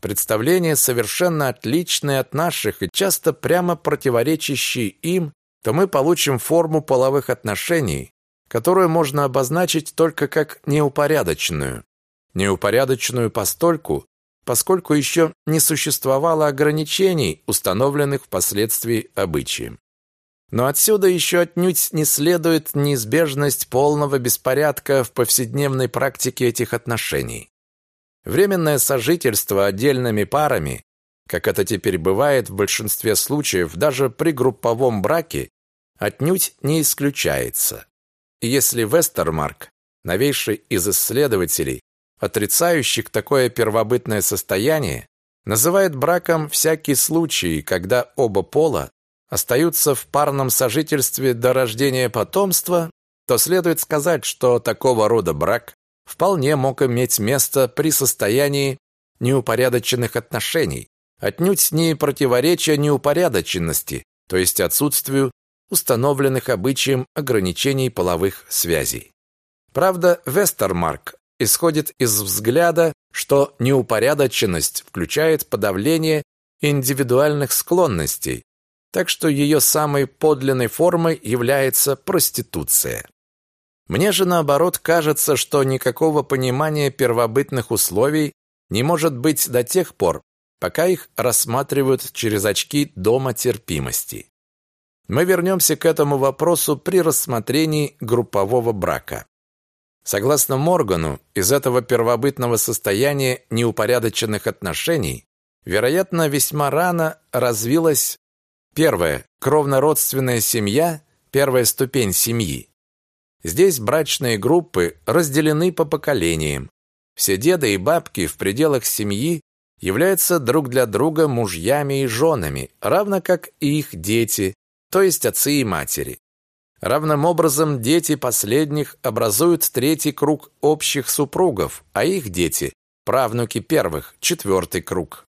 представления совершенно отличные от наших и часто прямо противоречащие им, то мы получим форму половых отношений, которую можно обозначить только как неупорядоченную. Неупорядоченную постольку, поскольку еще не существовало ограничений, установленных впоследствии обычаем. Но отсюда еще отнюдь не следует неизбежность полного беспорядка в повседневной практике этих отношений. Временное сожительство отдельными парами, как это теперь бывает в большинстве случаев даже при групповом браке, отнюдь не исключается. Если Вестермарк, новейший из исследователей, отрицающих такое первобытное состояние, называет браком всякий случай, когда оба пола остаются в парном сожительстве до рождения потомства, то следует сказать, что такого рода брак вполне мог иметь место при состоянии неупорядоченных отношений, отнюдь не противоречия неупорядоченности, то есть отсутствию установленных обычаем ограничений половых связей. Правда, Вестермарк исходит из взгляда, что неупорядоченность включает подавление индивидуальных склонностей, так что ее самой подлинной формой является проституция. Мне же наоборот кажется, что никакого понимания первобытных условий не может быть до тех пор, пока их рассматривают через очки дома терпимости. Мы вернемся к этому вопросу при рассмотрении группового брака. Согласно Моргану, из этого первобытного состояния неупорядоченных отношений, вероятно, весьма рано развилась Первое. Кровно-родственная семья – первая ступень семьи. Здесь брачные группы разделены по поколениям. Все деды и бабки в пределах семьи являются друг для друга мужьями и женами, равно как и их дети, то есть отцы и матери. Равным образом дети последних образуют третий круг общих супругов, а их дети – правнуки первых, четвертый круг.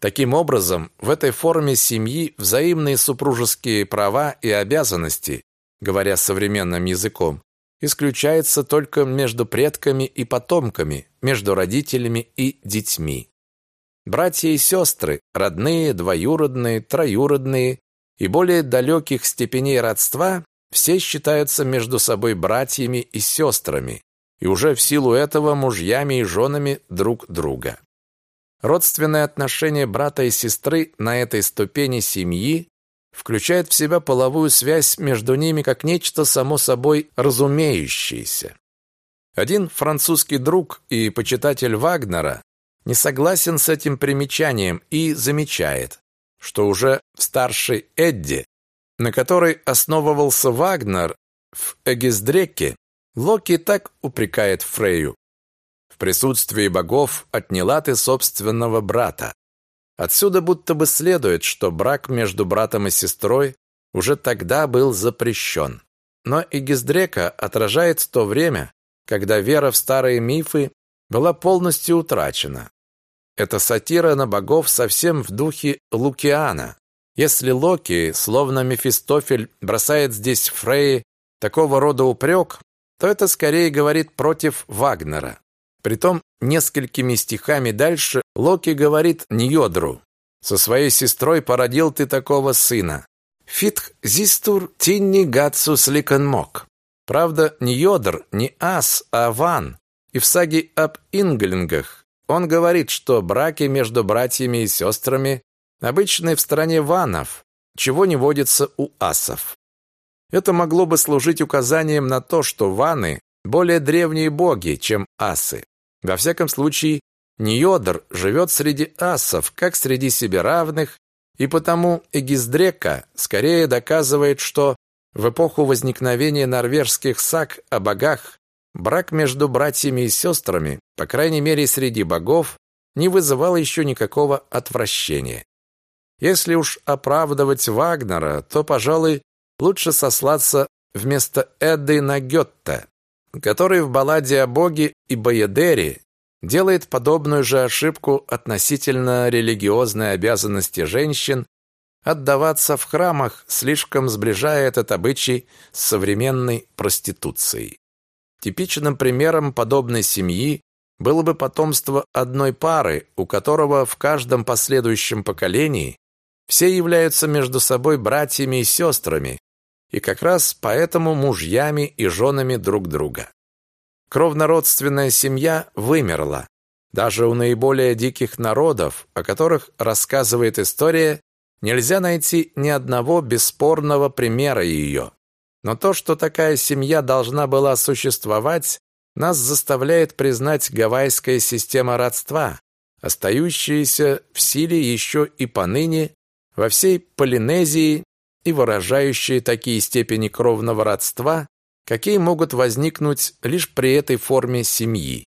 Таким образом, в этой форме семьи взаимные супружеские права и обязанности, говоря современным языком, исключаются только между предками и потомками, между родителями и детьми. Братья и сестры, родные, двоюродные, троюродные и более далеких степеней родства, все считаются между собой братьями и сестрами, и уже в силу этого мужьями и женами друг друга. Родственные отношения брата и сестры на этой ступени семьи включает в себя половую связь между ними как нечто само собой разумеющееся. Один французский друг и почитатель Вагнера не согласен с этим примечанием и замечает, что уже в старшей Эдди, на которой основывался Вагнер в Эгиздреке, Локи так упрекает Фрейю. В присутствии богов отняла ты собственного брата. Отсюда будто бы следует, что брак между братом и сестрой уже тогда был запрещен. Но Игиздрека отражает то время, когда вера в старые мифы была полностью утрачена. Это сатира на богов совсем в духе Лукиана. Если Локи, словно Мефистофель, бросает здесь Фрей такого рода упрек, то это скорее говорит против Вагнера. Притом, несколькими стихами дальше Локи говорит Ньодру. «Со своей сестрой породил ты такого сына. Фитх зистур тинни гацус ликанмок». Правда, не не Ас, а Ван. И в саге об Инглингах он говорит, что браки между братьями и сестрами обычны в стране ванов, чего не водится у асов. Это могло бы служить указанием на то, что ваны более древние боги, чем асы. Во всяком случае, Ниодр живет среди асов, как среди себе равных, и потому Эгиздрека скорее доказывает, что в эпоху возникновения норвежских саг о богах брак между братьями и сестрами, по крайней мере среди богов, не вызывал еще никакого отвращения. Если уж оправдывать Вагнера, то, пожалуй, лучше сослаться вместо Эдды на Гетте, который в балладе о Боге и Баядере делает подобную же ошибку относительно религиозной обязанности женщин отдаваться в храмах, слишком сближая этот обычай с современной проституцией. Типичным примером подобной семьи было бы потомство одной пары, у которого в каждом последующем поколении все являются между собой братьями и сестрами, и как раз поэтому мужьями и женами друг друга. Кровнородственная семья вымерла. Даже у наиболее диких народов, о которых рассказывает история, нельзя найти ни одного бесспорного примера ее. Но то, что такая семья должна была существовать, нас заставляет признать гавайская система родства, остающаяся в силе еще и поныне во всей Полинезии и выражающие такие степени кровного родства, какие могут возникнуть лишь при этой форме семьи.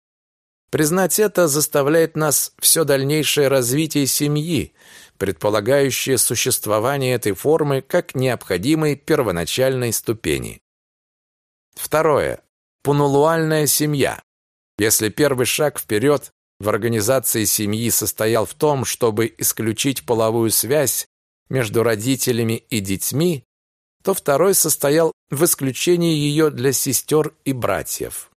Признать это заставляет нас все дальнейшее развитие семьи, предполагающее существование этой формы как необходимой первоначальной ступени. Второе. Пунулуальная семья. Если первый шаг вперед в организации семьи состоял в том, чтобы исключить половую связь между родителями и детьми, то второй состоял в исключении ее для сестер и братьев.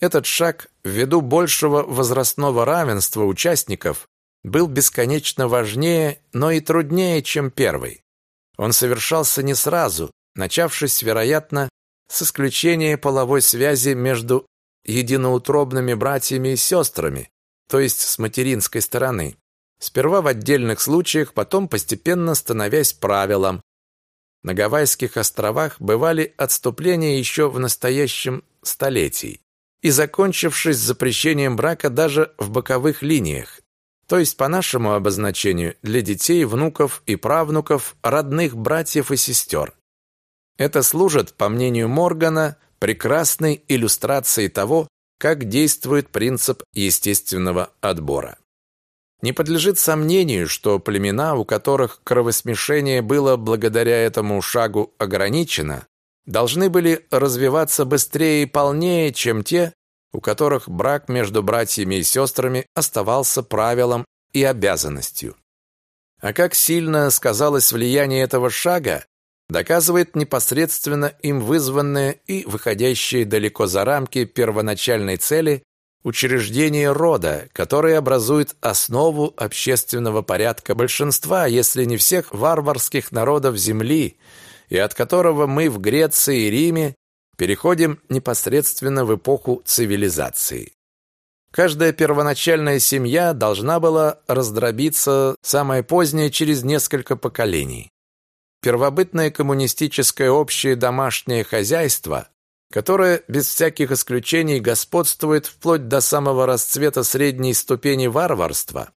Этот шаг, ввиду большего возрастного равенства участников, был бесконечно важнее, но и труднее, чем первый. Он совершался не сразу, начавшись, вероятно, с исключения половой связи между единоутробными братьями и сестрами, то есть с материнской стороны. Сперва в отдельных случаях, потом постепенно становясь правилом. На Гавайских островах бывали отступления еще в настоящем столетии и закончившись запрещением брака даже в боковых линиях, то есть по нашему обозначению для детей, внуков и правнуков, родных братьев и сестер. Это служит, по мнению Моргана, прекрасной иллюстрацией того, как действует принцип естественного отбора. Не подлежит сомнению, что племена, у которых кровосмешение было благодаря этому шагу ограничено, должны были развиваться быстрее и полнее, чем те, у которых брак между братьями и сестрами оставался правилом и обязанностью. А как сильно сказалось влияние этого шага, доказывает непосредственно им вызванное и выходящее далеко за рамки первоначальной цели учреждение рода, которое образует основу общественного порядка большинства, если не всех варварских народов Земли, и от которого мы в Греции и Риме переходим непосредственно в эпоху цивилизации. Каждая первоначальная семья должна была раздробиться самое позднее через несколько поколений. Первобытное коммунистическое общее домашнее хозяйство которая без всяких исключений господствует вплоть до самого расцвета средней ступени варварства,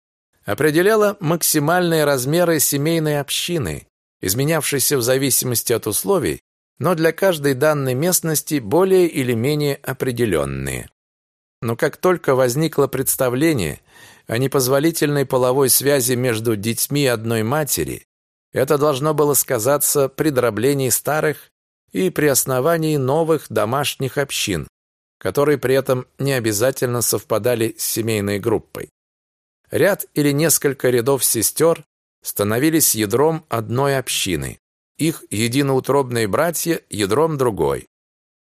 определяла максимальные размеры семейной общины, изменявшейся в зависимости от условий, но для каждой данной местности более или менее определенные. Но как только возникло представление о непозволительной половой связи между детьми одной матери, это должно было сказаться при дроблении старых и при основании новых домашних общин, которые при этом не обязательно совпадали с семейной группой. Ряд или несколько рядов сестер становились ядром одной общины, их единоутробные братья – ядром другой.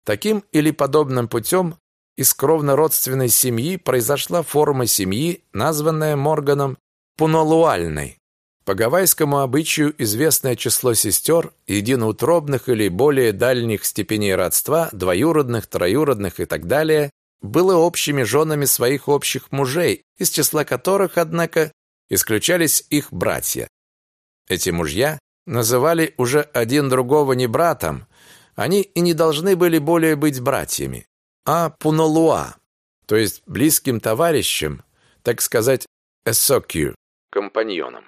Таким или подобным путем из кровно-родственной семьи произошла форма семьи, названная Морганом пунолуальной. По гавайскому обычаю известное число сестер, единоутробных или более дальних степеней родства, двоюродных, троюродных и так далее, было общими женами своих общих мужей, из числа которых, однако, исключались их братья. Эти мужья называли уже один другого не братом, они и не должны были более быть братьями, а пунолуа, то есть близким товарищем, так сказать, эссокью, компаньоном.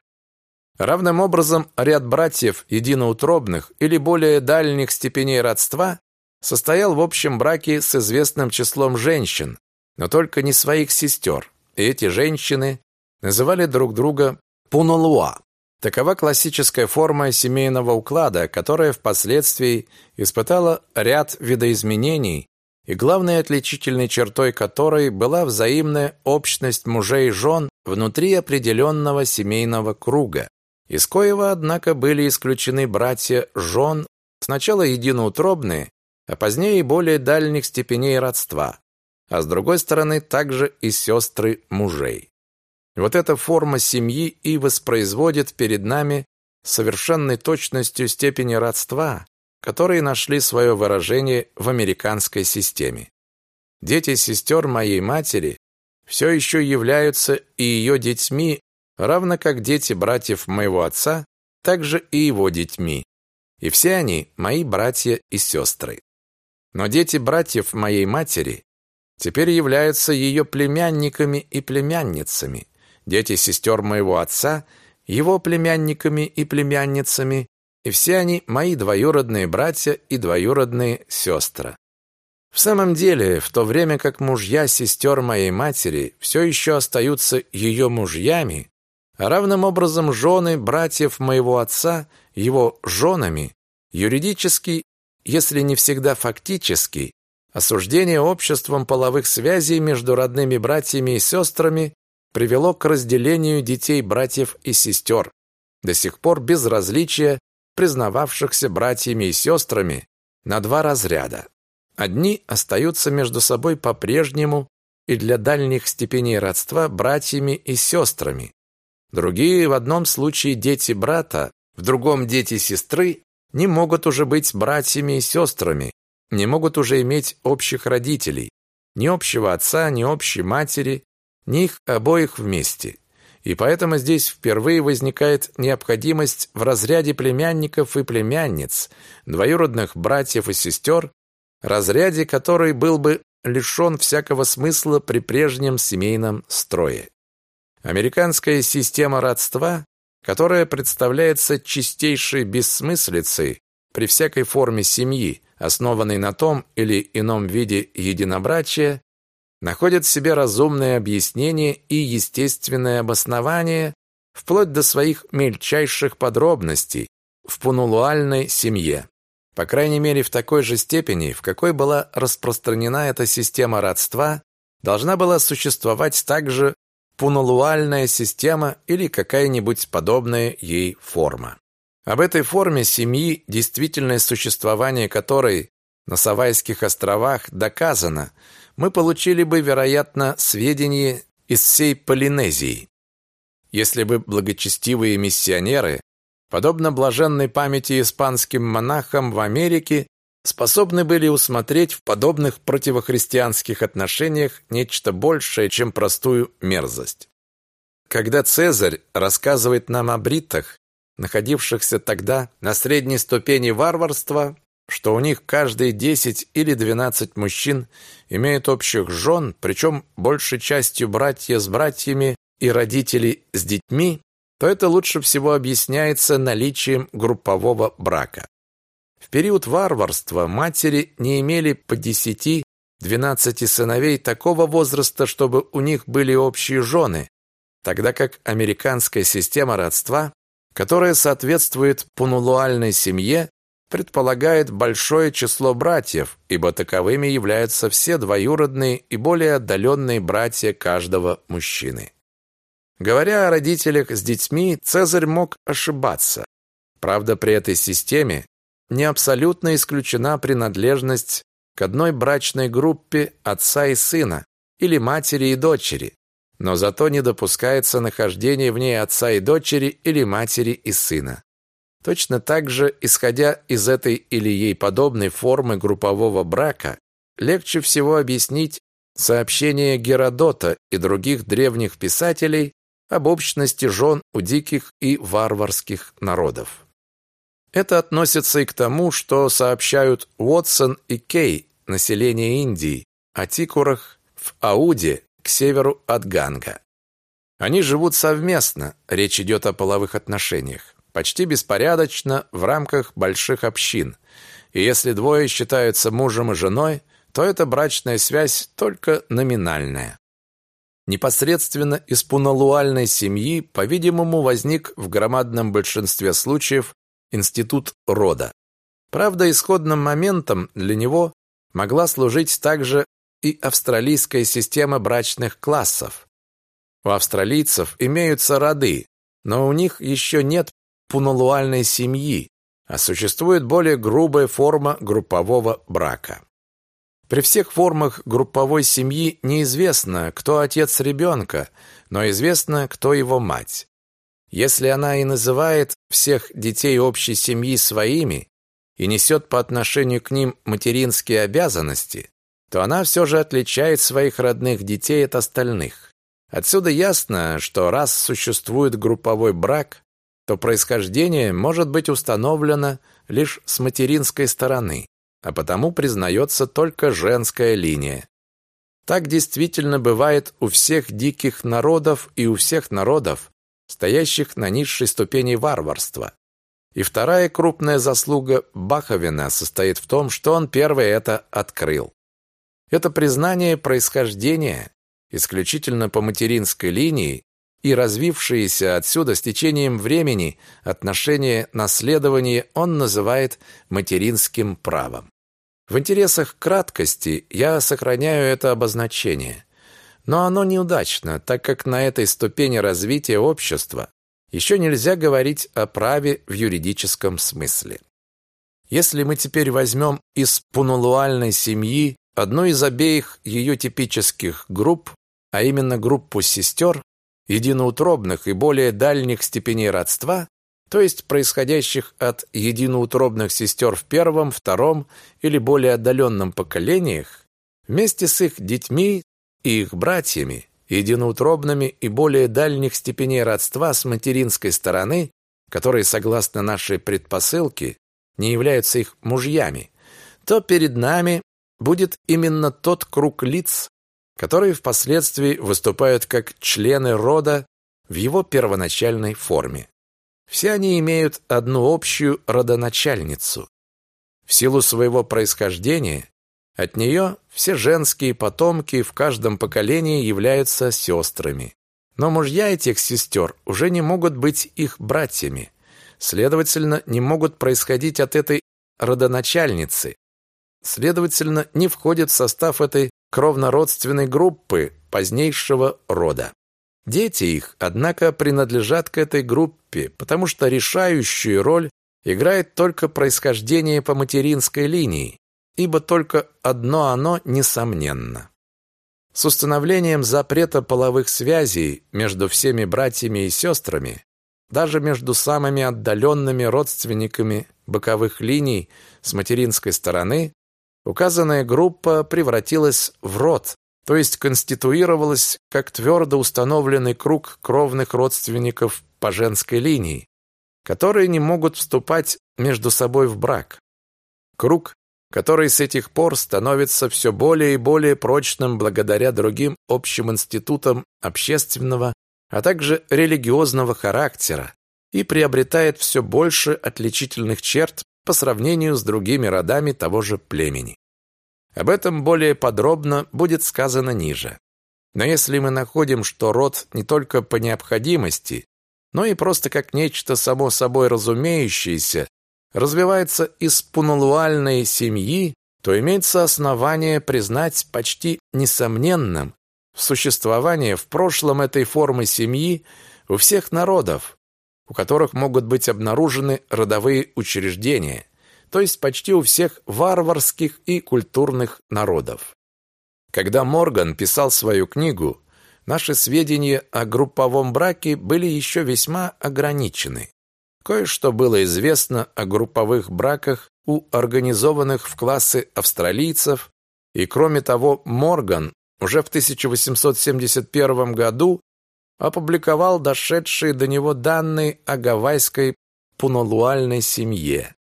Равным образом, ряд братьев единоутробных или более дальних степеней родства состоял в общем браке с известным числом женщин, но только не своих сестер. И эти женщины называли друг друга пунолуа. Такова классическая форма семейного уклада, которая впоследствии испытала ряд видоизменений и главной отличительной чертой которой была взаимная общность мужей и жен внутри определенного семейного круга, из коего, однако, были исключены братья жен, сначала единоутробные, а позднее и более дальних степеней родства, а с другой стороны также и сестры мужей. Вот эта форма семьи и воспроизводит перед нами совершенной точностью степени родства, которые нашли свое выражение в американской системе. Дети сестер моей матери все еще являются и ее детьми, равно как дети братьев моего отца, также и его детьми. И все они мои братья и сестры. Но дети братьев моей матери теперь являются ее племянниками и племянницами, дети сестер моего отца – его племянниками и племянницами, и все они мои двоюродные братья и двоюродные сестры. В самом деле, в то время как мужья сестер моей матери все еще остаются ее мужьями, равным образом жены братьев моего отца его женами, юридически, если не всегда фактически, осуждение обществом половых связей между родными братьями и сестрами привело к разделению детей братьев и сестер, до сих пор без различия признававшихся братьями и сестрами на два разряда. Одни остаются между собой по-прежнему и для дальних степеней родства братьями и сестрами. Другие в одном случае дети брата, в другом дети сестры не могут уже быть братьями и сестрами, не могут уже иметь общих родителей, ни общего отца, ни общей матери, ни их обоих вместе. И поэтому здесь впервые возникает необходимость в разряде племянников и племянниц, двоюродных братьев и сестер, разряде, который был бы лишен всякого смысла при прежнем семейном строе. Американская система родства, которая представляется чистейшей бессмыслицей при всякой форме семьи, основанной на том или ином виде единобрачия, находит в себе разумное объяснение и естественное обоснование вплоть до своих мельчайших подробностей в пунулуальной семье. По крайней мере, в такой же степени, в какой была распространена эта система родства, должна была существовать также пунолуальная система или какая-нибудь подобная ей форма. Об этой форме семьи, действительное существование которой на Савайских островах доказано, мы получили бы, вероятно, сведения из всей Полинезии. Если бы благочестивые миссионеры, подобно блаженной памяти испанским монахам в Америке, способны были усмотреть в подобных противохристианских отношениях нечто большее, чем простую мерзость. Когда Цезарь рассказывает нам о бритах, находившихся тогда на средней ступени варварства, что у них каждые 10 или 12 мужчин имеют общих жен, причем большей частью братья с братьями и родители с детьми, то это лучше всего объясняется наличием группового брака. В период варварства матери не имели по 10-12 сыновей такого возраста, чтобы у них были общие жены, тогда как американская система родства, которая соответствует пунулуальной семье, предполагает большое число братьев, ибо таковыми являются все двоюродные и более отдаленные братья каждого мужчины. Говоря о родителях с детьми, Цезарь мог ошибаться. Правда, при этой системе не абсолютно исключена принадлежность к одной брачной группе отца и сына или матери и дочери, но зато не допускается нахождение в ней отца и дочери или матери и сына. Точно так же, исходя из этой или ей подобной формы группового брака, легче всего объяснить сообщения Геродота и других древних писателей об общности жен у диких и варварских народов. Это относится и к тому, что сообщают Уотсон и Кей, население Индии, о тикурах в Ауде к северу от Ганга. Они живут совместно, речь идет о половых отношениях почти беспорядочно в рамках больших общин. И если двое считаются мужем и женой, то эта брачная связь только номинальная. Непосредственно из пунолуальной семьи, по-видимому, возник в громадном большинстве случаев институт рода. Правда, исходным моментом для него могла служить также и австралийская система брачных классов. У австралийцев имеются роды, но у них еще нет пунолуальной семьи, а существует более грубая форма группового брака. При всех формах групповой семьи неизвестно, кто отец ребенка, но известно, кто его мать. Если она и называет всех детей общей семьи своими и несет по отношению к ним материнские обязанности, то она все же отличает своих родных детей от остальных. Отсюда ясно, что раз существует групповой брак, то происхождение может быть установлено лишь с материнской стороны, а потому признается только женская линия. Так действительно бывает у всех диких народов и у всех народов, стоящих на низшей ступени варварства. И вторая крупная заслуга Баховина состоит в том, что он первый это открыл. Это признание происхождения исключительно по материнской линии и развившиеся отсюда с течением времени отношения наследования он называет материнским правом. В интересах краткости я сохраняю это обозначение, но оно неудачно, так как на этой ступени развития общества еще нельзя говорить о праве в юридическом смысле. Если мы теперь возьмем из пунолуальной семьи одну из обеих ее типических групп, а именно группу сестер, единоутробных и более дальних степеней родства, то есть происходящих от единоутробных сестер в первом, втором или более отдаленном поколениях, вместе с их детьми и их братьями, единоутробными и более дальних степеней родства с материнской стороны, которые, согласно нашей предпосылке, не являются их мужьями, то перед нами будет именно тот круг лиц, которые впоследствии выступают как члены рода в его первоначальной форме. Все они имеют одну общую родоначальницу. В силу своего происхождения от нее все женские потомки в каждом поколении являются сестрами. Но мужья этих сестер уже не могут быть их братьями, следовательно, не могут происходить от этой родоначальницы, следовательно, не входят в состав этой кровнородственной группы позднейшего рода. Дети их, однако, принадлежат к этой группе, потому что решающую роль играет только происхождение по материнской линии, ибо только одно оно несомненно. С установлением запрета половых связей между всеми братьями и сестрами, даже между самыми отдаленными родственниками боковых линий с материнской стороны, указанная группа превратилась в род, то есть конституировалась как твердо установленный круг кровных родственников по женской линии, которые не могут вступать между собой в брак. Круг, который с этих пор становится все более и более прочным благодаря другим общим институтам общественного, а также религиозного характера и приобретает все больше отличительных черт по сравнению с другими родами того же племени. Об этом более подробно будет сказано ниже. Но если мы находим, что род не только по необходимости, но и просто как нечто само собой разумеющееся развивается из пунолуальной семьи, то имеется основание признать почти несомненным существование в прошлом этой формы семьи у всех народов, у которых могут быть обнаружены родовые учреждения, то есть почти у всех варварских и культурных народов. Когда Морган писал свою книгу, наши сведения о групповом браке были еще весьма ограничены. Кое-что было известно о групповых браках у организованных в классы австралийцев, и кроме того, Морган уже в 1871 году опубликовал дошедшие до него данные о гавайской пунолуальной семье.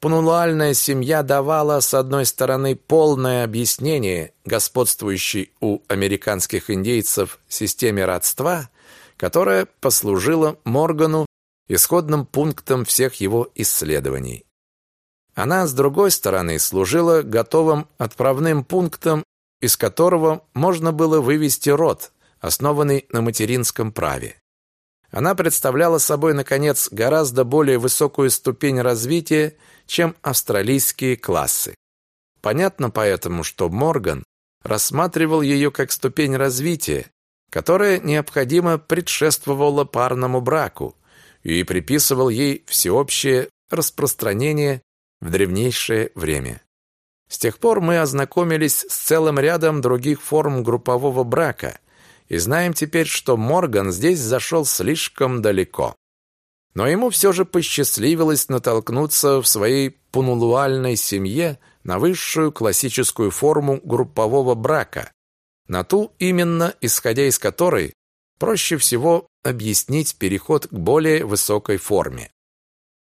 Пунолуальная семья давала, с одной стороны, полное объяснение господствующей у американских индейцев системе родства, которая послужила Моргану исходным пунктом всех его исследований. Она, с другой стороны, служила готовым отправным пунктом, из которого можно было вывести род, основанный на материнском праве. Она представляла собой, наконец, гораздо более высокую ступень развития, чем австралийские классы. Понятно поэтому, что Морган рассматривал ее как ступень развития, которая необходимо предшествовала парному браку и приписывал ей всеобщее распространение в древнейшее время. С тех пор мы ознакомились с целым рядом других форм группового брака и знаем теперь, что Морган здесь зашел слишком далеко. Но ему все же посчастливилось натолкнуться в своей пунулуальной семье на высшую классическую форму группового брака, на ту именно, исходя из которой проще всего объяснить переход к более высокой форме.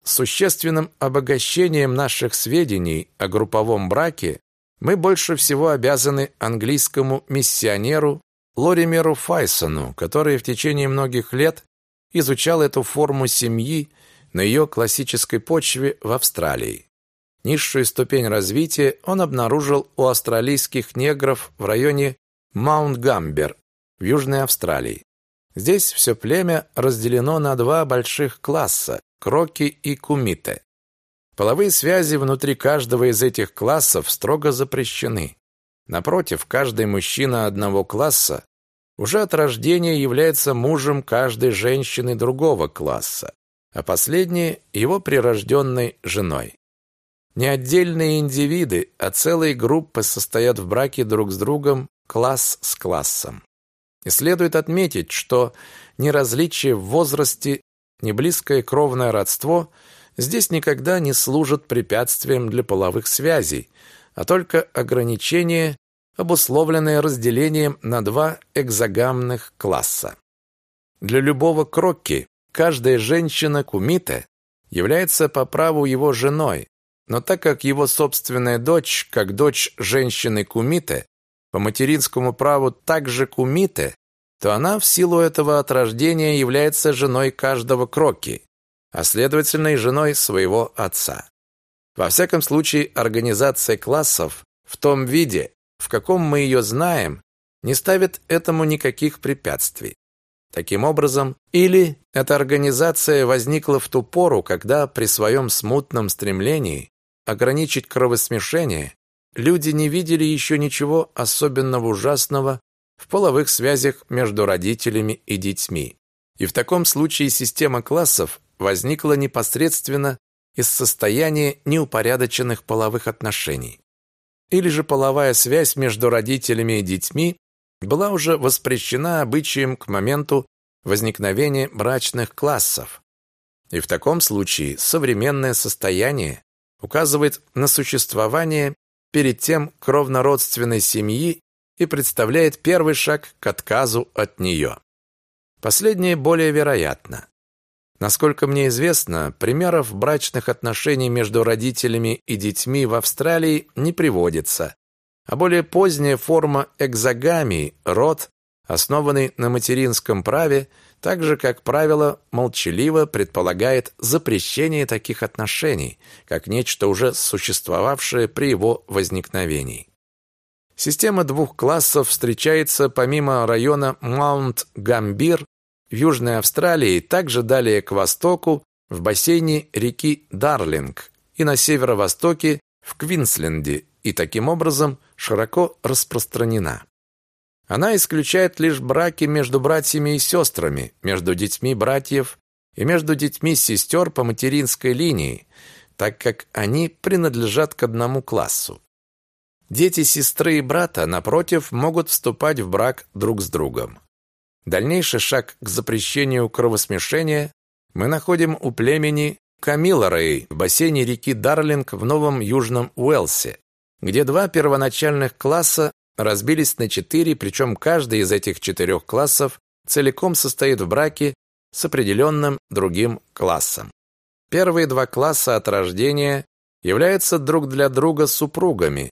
Существенным обогащением наших сведений о групповом браке мы больше всего обязаны английскому миссионеру Лоримеру Файсону, который в течение многих лет изучал эту форму семьи на ее классической почве в Австралии. Низшую ступень развития он обнаружил у австралийских негров в районе Маунт-Гамбер в Южной Австралии. Здесь все племя разделено на два больших класса – кроки и кумите. Половые связи внутри каждого из этих классов строго запрещены. Напротив, каждый мужчина одного класса уже от рождения является мужем каждой женщины другого класса, а последняя – его прирожденной женой. Не отдельные индивиды, а целые группы состоят в браке друг с другом, класс с классом. И следует отметить, что ни различие в возрасте, ни близкое кровное родство здесь никогда не служат препятствием для половых связей, а только ограничение обусловленное разделением на два экзогамных класса. Для любого крокки каждая женщина кумите является по праву его женой, но так как его собственная дочь, как дочь женщины кумите, по материнскому праву также кумите, то она в силу этого от рождения является женой каждого крокки, а следовательно и женой своего отца. Во всяком случае, организация классов в том виде, в каком мы ее знаем, не ставит этому никаких препятствий. Таким образом, или эта организация возникла в ту пору, когда при своем смутном стремлении ограничить кровосмешение люди не видели еще ничего особенного ужасного в половых связях между родителями и детьми. И в таком случае система классов возникла непосредственно из состояния неупорядоченных половых отношений или же половая связь между родителями и детьми была уже воспрещена обычаем к моменту возникновения брачных классов. И в таком случае современное состояние указывает на существование перед тем кровнородственной семьи и представляет первый шаг к отказу от нее. Последнее более вероятно. Насколько мне известно, примеров брачных отношений между родителями и детьми в Австралии не приводится, а более поздняя форма экзогамии, род, основанный на материнском праве, также, как правило, молчаливо предполагает запрещение таких отношений, как нечто уже существовавшее при его возникновении. Система двух классов встречается помимо района Маунт-Гамбир в Южной Австралии, также далее к востоку, в бассейне реки Дарлинг и на северо-востоке в Квинсленде и таким образом широко распространена. Она исключает лишь браки между братьями и сестрами, между детьми братьев и между детьми сестер по материнской линии, так как они принадлежат к одному классу. Дети сестры и брата, напротив, могут вступать в брак друг с другом. Дальнейший шаг к запрещению кровосмешения мы находим у племени Камиларей в бассейне реки Дарлинг в Новом Южном Уэльсе, где два первоначальных класса разбились на четыре, причем каждый из этих четырех классов целиком состоит в браке с определенным другим классом. Первые два класса от рождения являются друг для друга супругами.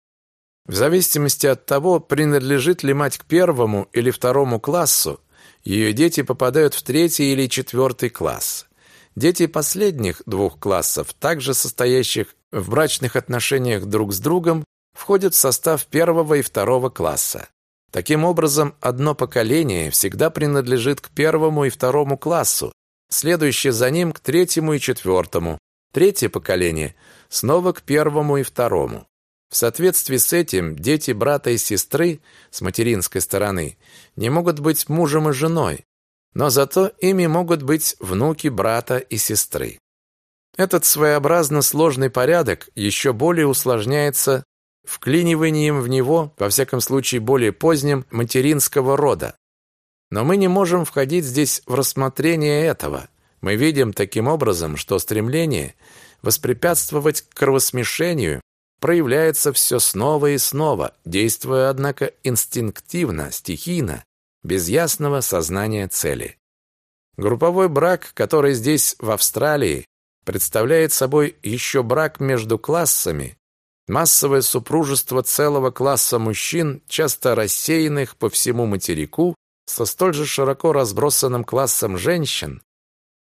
В зависимости от того, принадлежит ли мать к первому или второму классу, ее дети попадают в третий или четвертый класс. Дети последних двух классов, также состоящих в брачных отношениях друг с другом, входят в состав первого и второго класса. Таким образом, одно поколение всегда принадлежит к первому и второму классу, следующее за ним к третьему и четвертому, третье поколение снова к первому и второму. В соответствии с этим дети брата и сестры с материнской стороны не могут быть мужем и женой, но зато ими могут быть внуки брата и сестры. Этот своеобразно сложный порядок еще более усложняется вклиниванием в него, во всяком случае более поздним, материнского рода. Но мы не можем входить здесь в рассмотрение этого. Мы видим таким образом, что стремление воспрепятствовать кровосмешению проявляется все снова и снова, действуя, однако, инстинктивно, стихийно, без ясного сознания цели. Групповой брак, который здесь, в Австралии, представляет собой еще брак между классами, массовое супружество целого класса мужчин, часто рассеянных по всему материку, со столь же широко разбросанным классом женщин,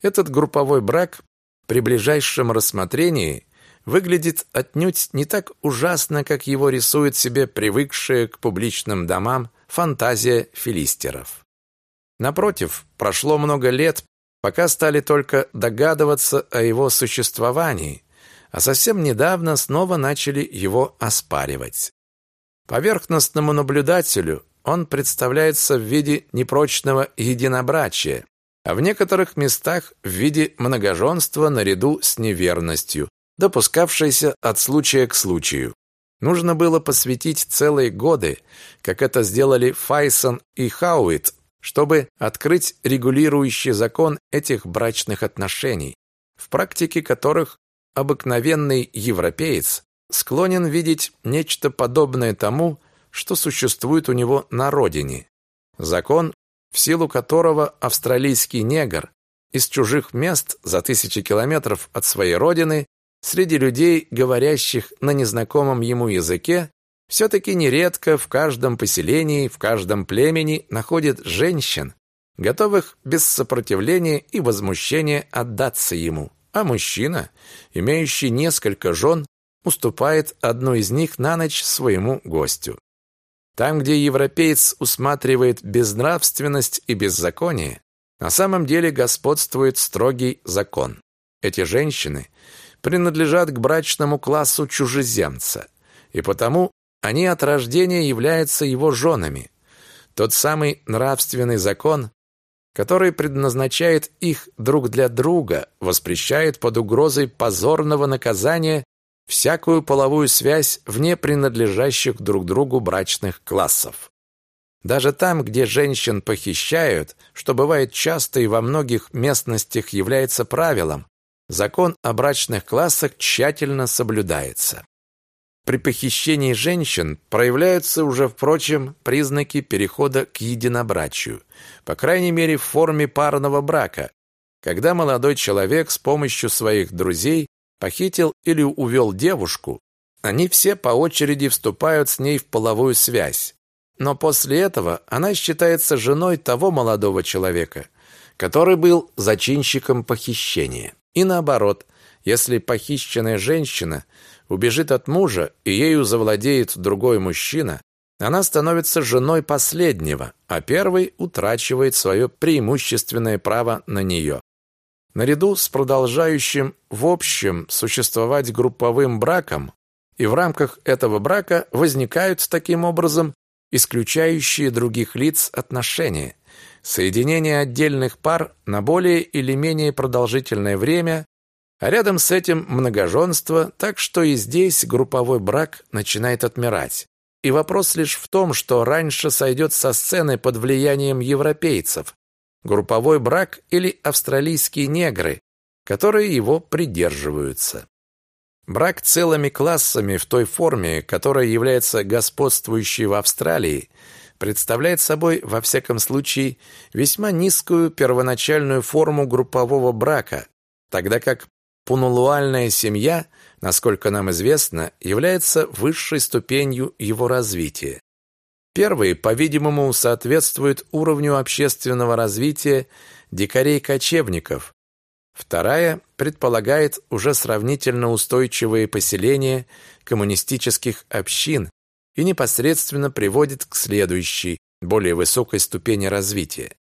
этот групповой брак при ближайшем рассмотрении выглядит отнюдь не так ужасно, как его рисует себе привыкшая к публичным домам фантазия филистеров. Напротив, прошло много лет, пока стали только догадываться о его существовании, а совсем недавно снова начали его оспаривать. Поверхностному наблюдателю он представляется в виде непрочного единобрачия, а в некоторых местах в виде многоженства наряду с неверностью, допускавшейся от случая к случаю. Нужно было посвятить целые годы, как это сделали Файсон и Хауит, чтобы открыть регулирующий закон этих брачных отношений, в практике которых обыкновенный европеец склонен видеть нечто подобное тому, что существует у него на родине. Закон, в силу которого австралийский негр из чужих мест за тысячи километров от своей родины среди людей, говорящих на незнакомом ему языке, все-таки нередко в каждом поселении, в каждом племени находит женщин, готовых без сопротивления и возмущения отдаться ему. А мужчина, имеющий несколько жен, уступает одну из них на ночь своему гостю. Там, где европеец усматривает безнравственность и беззаконие, на самом деле господствует строгий закон. Эти женщины принадлежат к брачному классу чужеземца, и потому они от рождения являются его женами. Тот самый нравственный закон, который предназначает их друг для друга, воспрещает под угрозой позорного наказания всякую половую связь вне принадлежащих друг другу брачных классов. Даже там, где женщин похищают, что бывает часто и во многих местностях является правилом, закон о брачных классах тщательно соблюдается. При похищении женщин проявляются уже, впрочем, признаки перехода к единобрачию, по крайней мере в форме парного брака, когда молодой человек с помощью своих друзей похитил или увел девушку, они все по очереди вступают с ней в половую связь. Но после этого она считается женой того молодого человека, который был зачинщиком похищения. И наоборот, если похищенная женщина убежит от мужа и ею завладеет другой мужчина, она становится женой последнего, а первый утрачивает свое преимущественное право на нее. Наряду с продолжающим в общем существовать групповым браком, и в рамках этого брака возникают таким образом исключающие других лиц отношения, соединение отдельных пар на более или менее продолжительное время, а рядом с этим многоженство, так что и здесь групповой брак начинает отмирать. И вопрос лишь в том, что раньше сойдет со сцены под влиянием европейцев, групповой брак или австралийские негры, которые его придерживаются. Брак целыми классами в той форме, которая является господствующей в Австралии, представляет собой, во всяком случае, весьма низкую первоначальную форму группового брака, тогда как пунуалуальная семья, насколько нам известно, является высшей ступенью его развития. Первый, по-видимому, соответствует уровню общественного развития дикарей-кочевников. Вторая предполагает уже сравнительно устойчивые поселения коммунистических общин и непосредственно приводит к следующей, более высокой ступени развития.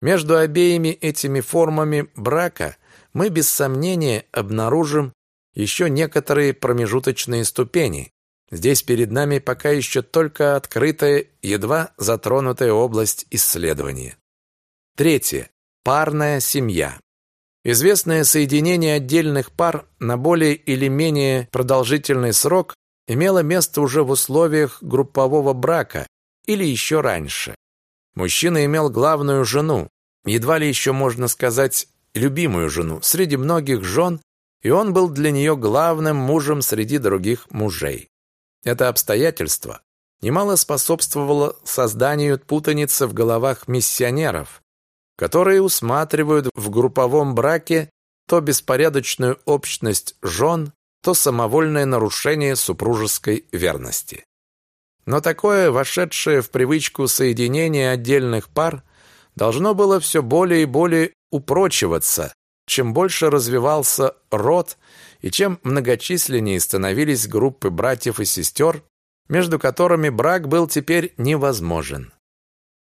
Между обеими этими формами брака мы без сомнения обнаружим еще некоторые промежуточные ступени, Здесь перед нами пока еще только открытая, едва затронутая область исследования. Третье. Парная семья. Известное соединение отдельных пар на более или менее продолжительный срок имело место уже в условиях группового брака или еще раньше. Мужчина имел главную жену, едва ли еще можно сказать любимую жену, среди многих жен, и он был для нее главным мужем среди других мужей. Это обстоятельство немало способствовало созданию путаницы в головах миссионеров, которые усматривают в групповом браке то беспорядочную общность жен, то самовольное нарушение супружеской верности. Но такое, вошедшее в привычку соединение отдельных пар, должно было все более и более упрочиваться, чем больше развивался род и чем многочисленнее становились группы братьев и сестер, между которыми брак был теперь невозможен.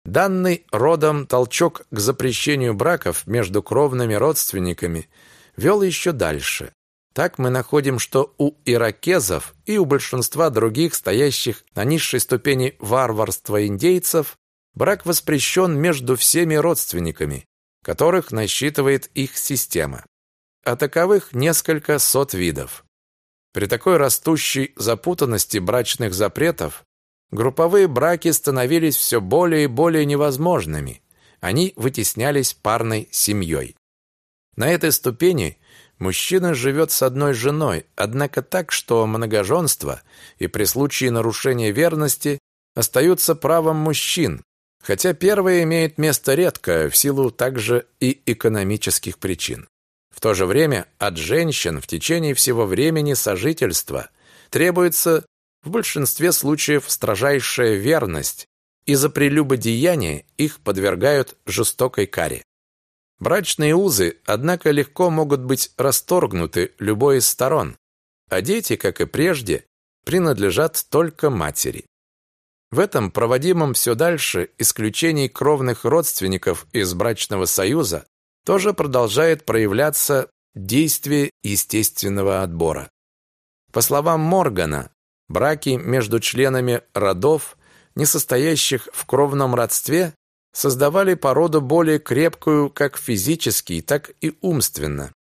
Данный родом толчок к запрещению браков между кровными родственниками вел еще дальше. Так мы находим, что у иракезов и у большинства других стоящих на низшей ступени варварства индейцев брак воспрещен между всеми родственниками, которых насчитывает их система. А таковых несколько сот видов. При такой растущей запутанности брачных запретов групповые браки становились все более и более невозможными. Они вытеснялись парной семьей. На этой ступени мужчина живет с одной женой, однако так, что многоженство и при случае нарушения верности остаются правом мужчин, хотя первое имеет место редко в силу также и экономических причин. В то же время от женщин в течение всего времени сожительства требуется в большинстве случаев строжайшая верность, и за прелюбодеяние их подвергают жестокой каре. Брачные узы, однако, легко могут быть расторгнуты любой из сторон, а дети, как и прежде, принадлежат только матери. В этом проводимом все дальше исключении кровных родственников из брачного союза тоже продолжает проявляться действие естественного отбора. По словам Моргана, браки между членами родов, не состоящих в кровном родстве, создавали породу более крепкую как физически, так и умственно.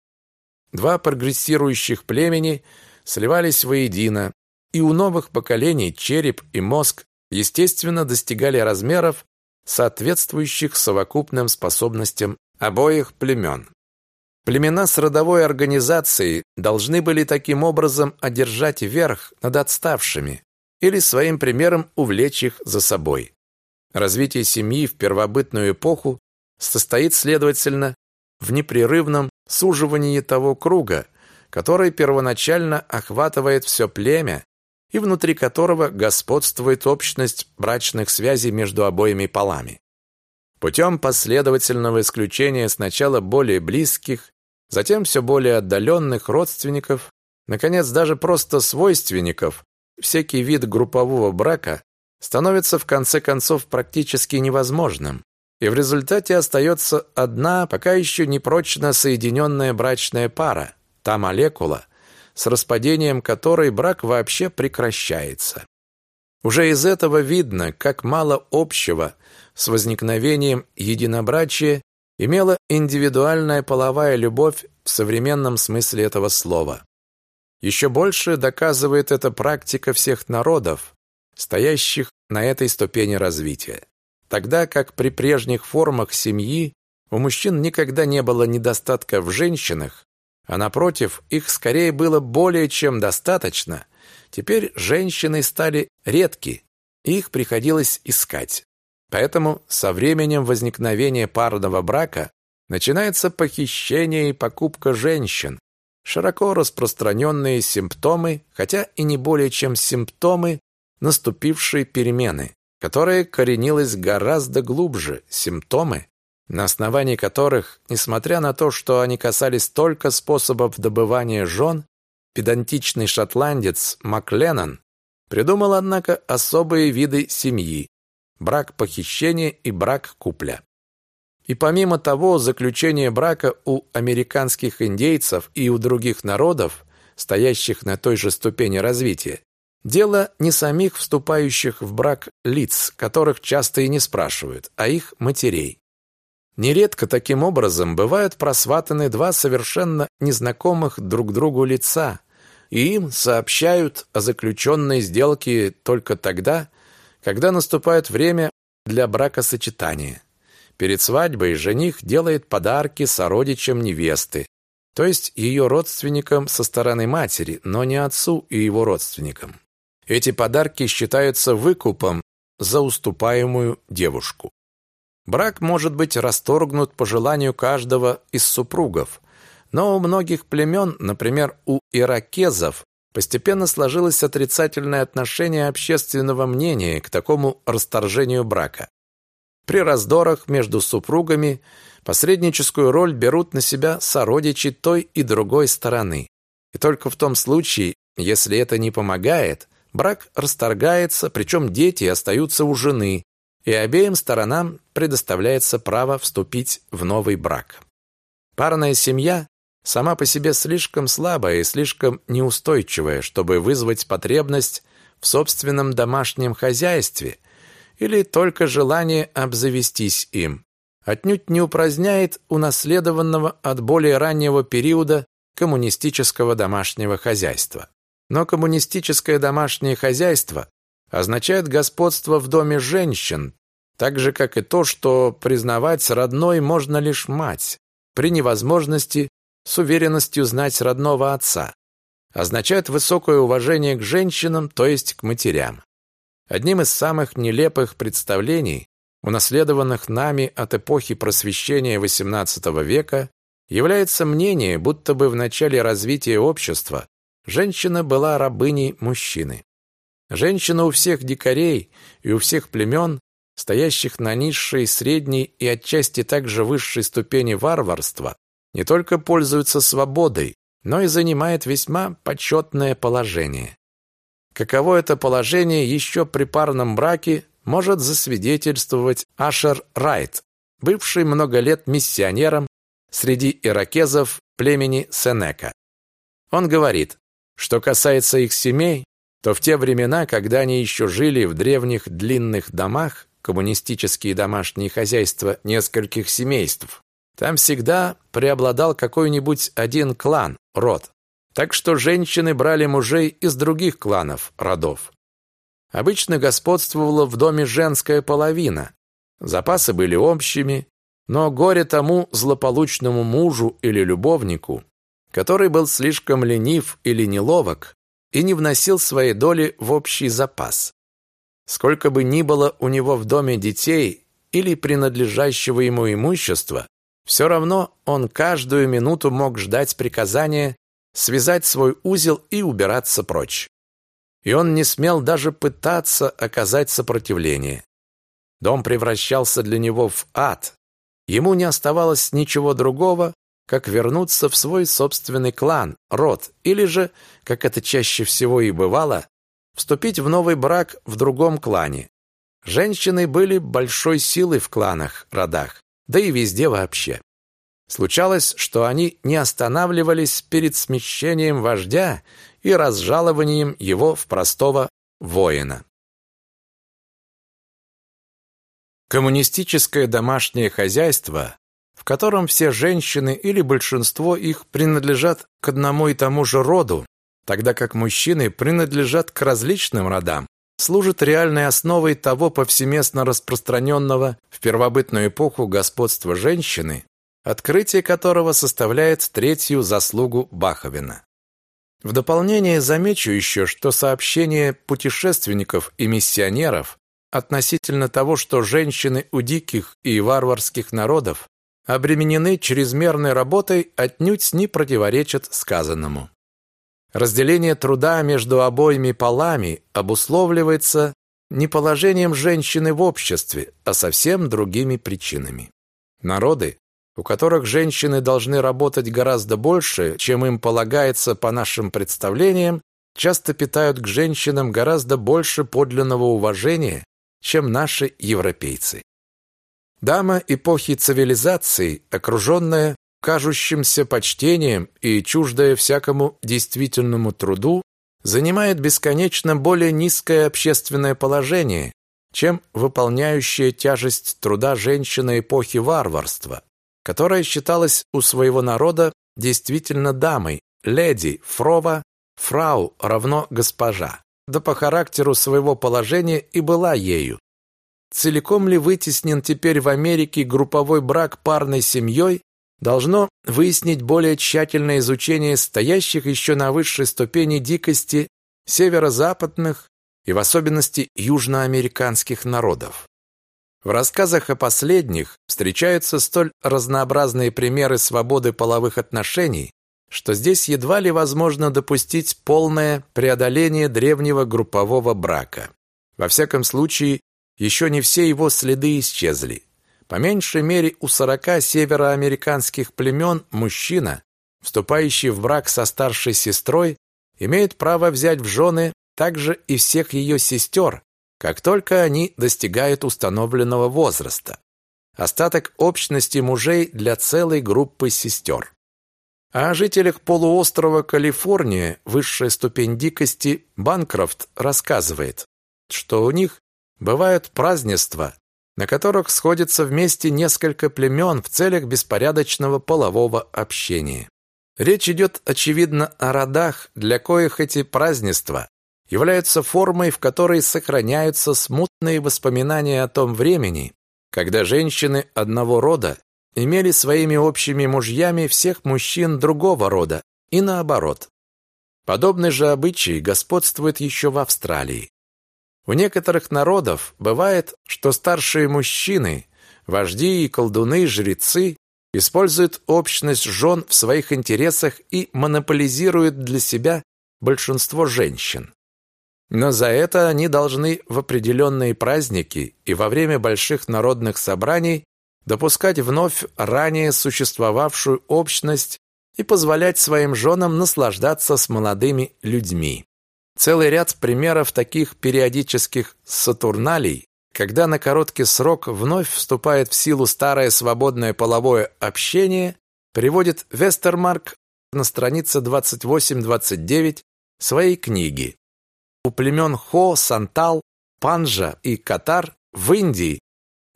Два прогрессирующих племени сливались воедино, и у новых поколений череп и мозг естественно достигали размеров, соответствующих совокупным способностям обоих племен. Племена с родовой организацией должны были таким образом одержать верх над отставшими или своим примером увлечь их за собой. Развитие семьи в первобытную эпоху состоит, следовательно, в непрерывном суживании того круга, который первоначально охватывает все племя и внутри которого господствует общность брачных связей между обоими полами. Путем последовательного исключения сначала более близких, затем все более отдаленных родственников, наконец даже просто свойственников, всякий вид группового брака становится в конце концов практически невозможным, и в результате остается одна, пока еще не прочно соединенная брачная пара, та молекула, с распадением которой брак вообще прекращается. Уже из этого видно, как мало общего с возникновением единобрачия имела индивидуальная половая любовь в современном смысле этого слова. Еще больше доказывает эта практика всех народов, стоящих на этой ступени развития. Тогда как при прежних формах семьи у мужчин никогда не было недостатка в женщинах, а напротив, их скорее было более чем достаточно, теперь женщины стали редки, их приходилось искать. Поэтому со временем возникновения парного брака начинается похищение и покупка женщин, широко распространенные симптомы, хотя и не более чем симптомы наступившей перемены, которая коренилась гораздо глубже, симптомы, на основании которых, несмотря на то, что они касались только способов добывания жен, педантичный шотландец Макленнон придумал, однако, особые виды семьи, брак похищения и брак купля. И помимо того, заключение брака у американских индейцев и у других народов, стоящих на той же ступени развития, Дело не самих вступающих в брак лиц, которых часто и не спрашивают, а их матерей. Нередко таким образом бывают просватаны два совершенно незнакомых друг другу лица, и им сообщают о заключенной сделке только тогда, когда наступает время для бракосочетания. Перед свадьбой жених делает подарки сородичам невесты, то есть ее родственникам со стороны матери, но не отцу и его родственникам. Эти подарки считаются выкупом за уступаемую девушку. Брак может быть расторгнут по желанию каждого из супругов, но у многих племен, например, у иракезов, постепенно сложилось отрицательное отношение общественного мнения к такому расторжению брака. При раздорах между супругами посредническую роль берут на себя сородичи той и другой стороны. И только в том случае, если это не помогает, брак расторгается, причем дети остаются у жены, и обеим сторонам предоставляется право вступить в новый брак. Парная семья сама по себе слишком слабая и слишком неустойчивая, чтобы вызвать потребность в собственном домашнем хозяйстве или только желание обзавестись им. Отнюдь не упраздняет унаследованного от более раннего периода коммунистического домашнего хозяйства. Но коммунистическое домашнее хозяйство означает господство в доме женщин, так же, как и то, что признавать родной можно лишь мать, при невозможности с уверенностью знать родного отца. Означает высокое уважение к женщинам, то есть к матерям. Одним из самых нелепых представлений, унаследованных нами от эпохи просвещения XVIII века, является мнение, будто бы в начале развития общества женщина была рабыней мужчины. Женщина у всех дикарей и у всех племен, стоящих на низшей, средней и отчасти также высшей ступени варварства, не только пользуется свободой, но и занимает весьма почетное положение. Каково это положение еще при парном браке может засвидетельствовать Ашер Райт, бывший много лет миссионером среди иракезов племени Сенека. Он говорит, что касается их семей, то в те времена, когда они еще жили в древних длинных домах, коммунистические домашние хозяйства нескольких семейств, там всегда преобладал какой-нибудь один клан, род. Так что женщины брали мужей из других кланов, родов. Обычно господствовала в доме женская половина. Запасы были общими, но горе тому злополучному мужу или любовнику, который был слишком ленив или неловок, и не вносил своей доли в общий запас. Сколько бы ни было у него в доме детей или принадлежащего ему имущества, все равно он каждую минуту мог ждать приказания связать свой узел и убираться прочь. И он не смел даже пытаться оказать сопротивление. Дом превращался для него в ад. Ему не оставалось ничего другого, как вернуться в свой собственный клан, род, или же, как это чаще всего и бывало, вступить в новый брак в другом клане. Женщины были большой силой в кланах, родах, да и везде вообще. Случалось, что они не останавливались перед смещением вождя и разжалованием его в простого воина. Коммунистическое домашнее хозяйство в котором все женщины или большинство их принадлежат к одному и тому же роду, тогда как мужчины принадлежат к различным родам, служит реальной основой того повсеместно распространенного в первобытную эпоху господства женщины, открытие которого составляет третью заслугу Баховина. В дополнение замечу еще, что сообщения путешественников и миссионеров относительно того, что женщины у диких и варварских народов обременены чрезмерной работой, отнюдь не противоречат сказанному. Разделение труда между обоими полами обусловливается не положением женщины в обществе, а совсем другими причинами. Народы, у которых женщины должны работать гораздо больше, чем им полагается по нашим представлениям, часто питают к женщинам гораздо больше подлинного уважения, чем наши европейцы. Дама эпохи цивилизации, окруженная кажущимся почтением и чуждая всякому действительному труду, занимает бесконечно более низкое общественное положение, чем выполняющая тяжесть труда женщина эпохи варварства, которая считалась у своего народа действительно дамой, леди, фрова, фрау равно госпожа, да по характеру своего положения и была ею. Целиком ли вытеснен теперь в Америке групповой брак парной семьей, должно выяснить более тщательное изучение стоящих еще на высшей ступени дикости северо-западных и в особенности южноамериканских народов. В рассказах о последних встречаются столь разнообразные примеры свободы половых отношений, что здесь едва ли возможно допустить полное преодоление древнего группового брака. Во всяком случае, еще не все его следы исчезли. По меньшей мере у 40 североамериканских племен мужчина, вступающий в брак со старшей сестрой, имеет право взять в жены также и всех ее сестер, как только они достигают установленного возраста. Остаток общности мужей для целой группы сестер. А о жителях полуострова Калифорния, высшая ступень дикости, Банкрофт рассказывает, что у них бывают празднества, на которых сходятся вместе несколько племен в целях беспорядочного полового общения. Речь идет, очевидно, о родах, для коих эти празднества являются формой, в которой сохраняются смутные воспоминания о том времени, когда женщины одного рода имели своими общими мужьями всех мужчин другого рода и наоборот. Подобный же обычай господствует еще в Австралии. У некоторых народов бывает, что старшие мужчины, вожди и колдуны, жрецы, используют общность жен в своих интересах и монополизируют для себя большинство женщин. Но за это они должны в определенные праздники и во время больших народных собраний допускать вновь ранее существовавшую общность и позволять своим женам наслаждаться с молодыми людьми. Целый ряд примеров таких периодических сатурналей, когда на короткий срок вновь вступает в силу старое свободное половое общение, приводит Вестермарк на странице 28-29 своей книги. У племен Хо, Сантал, Панжа и Катар в Индии,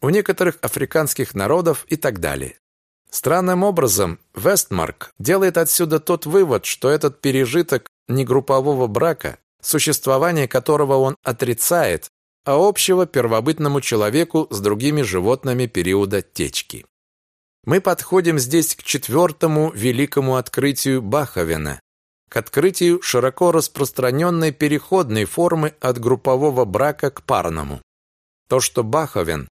у некоторых африканских народов и так далее. Странным образом, Вестмарк делает отсюда тот вывод, что этот пережиток негруппового брака существование которого он отрицает, а общего первобытному человеку с другими животными периода течки. Мы подходим здесь к четвертому великому открытию Баховена, к открытию широко распространенной переходной формы от группового брака к парному. То, что Баховен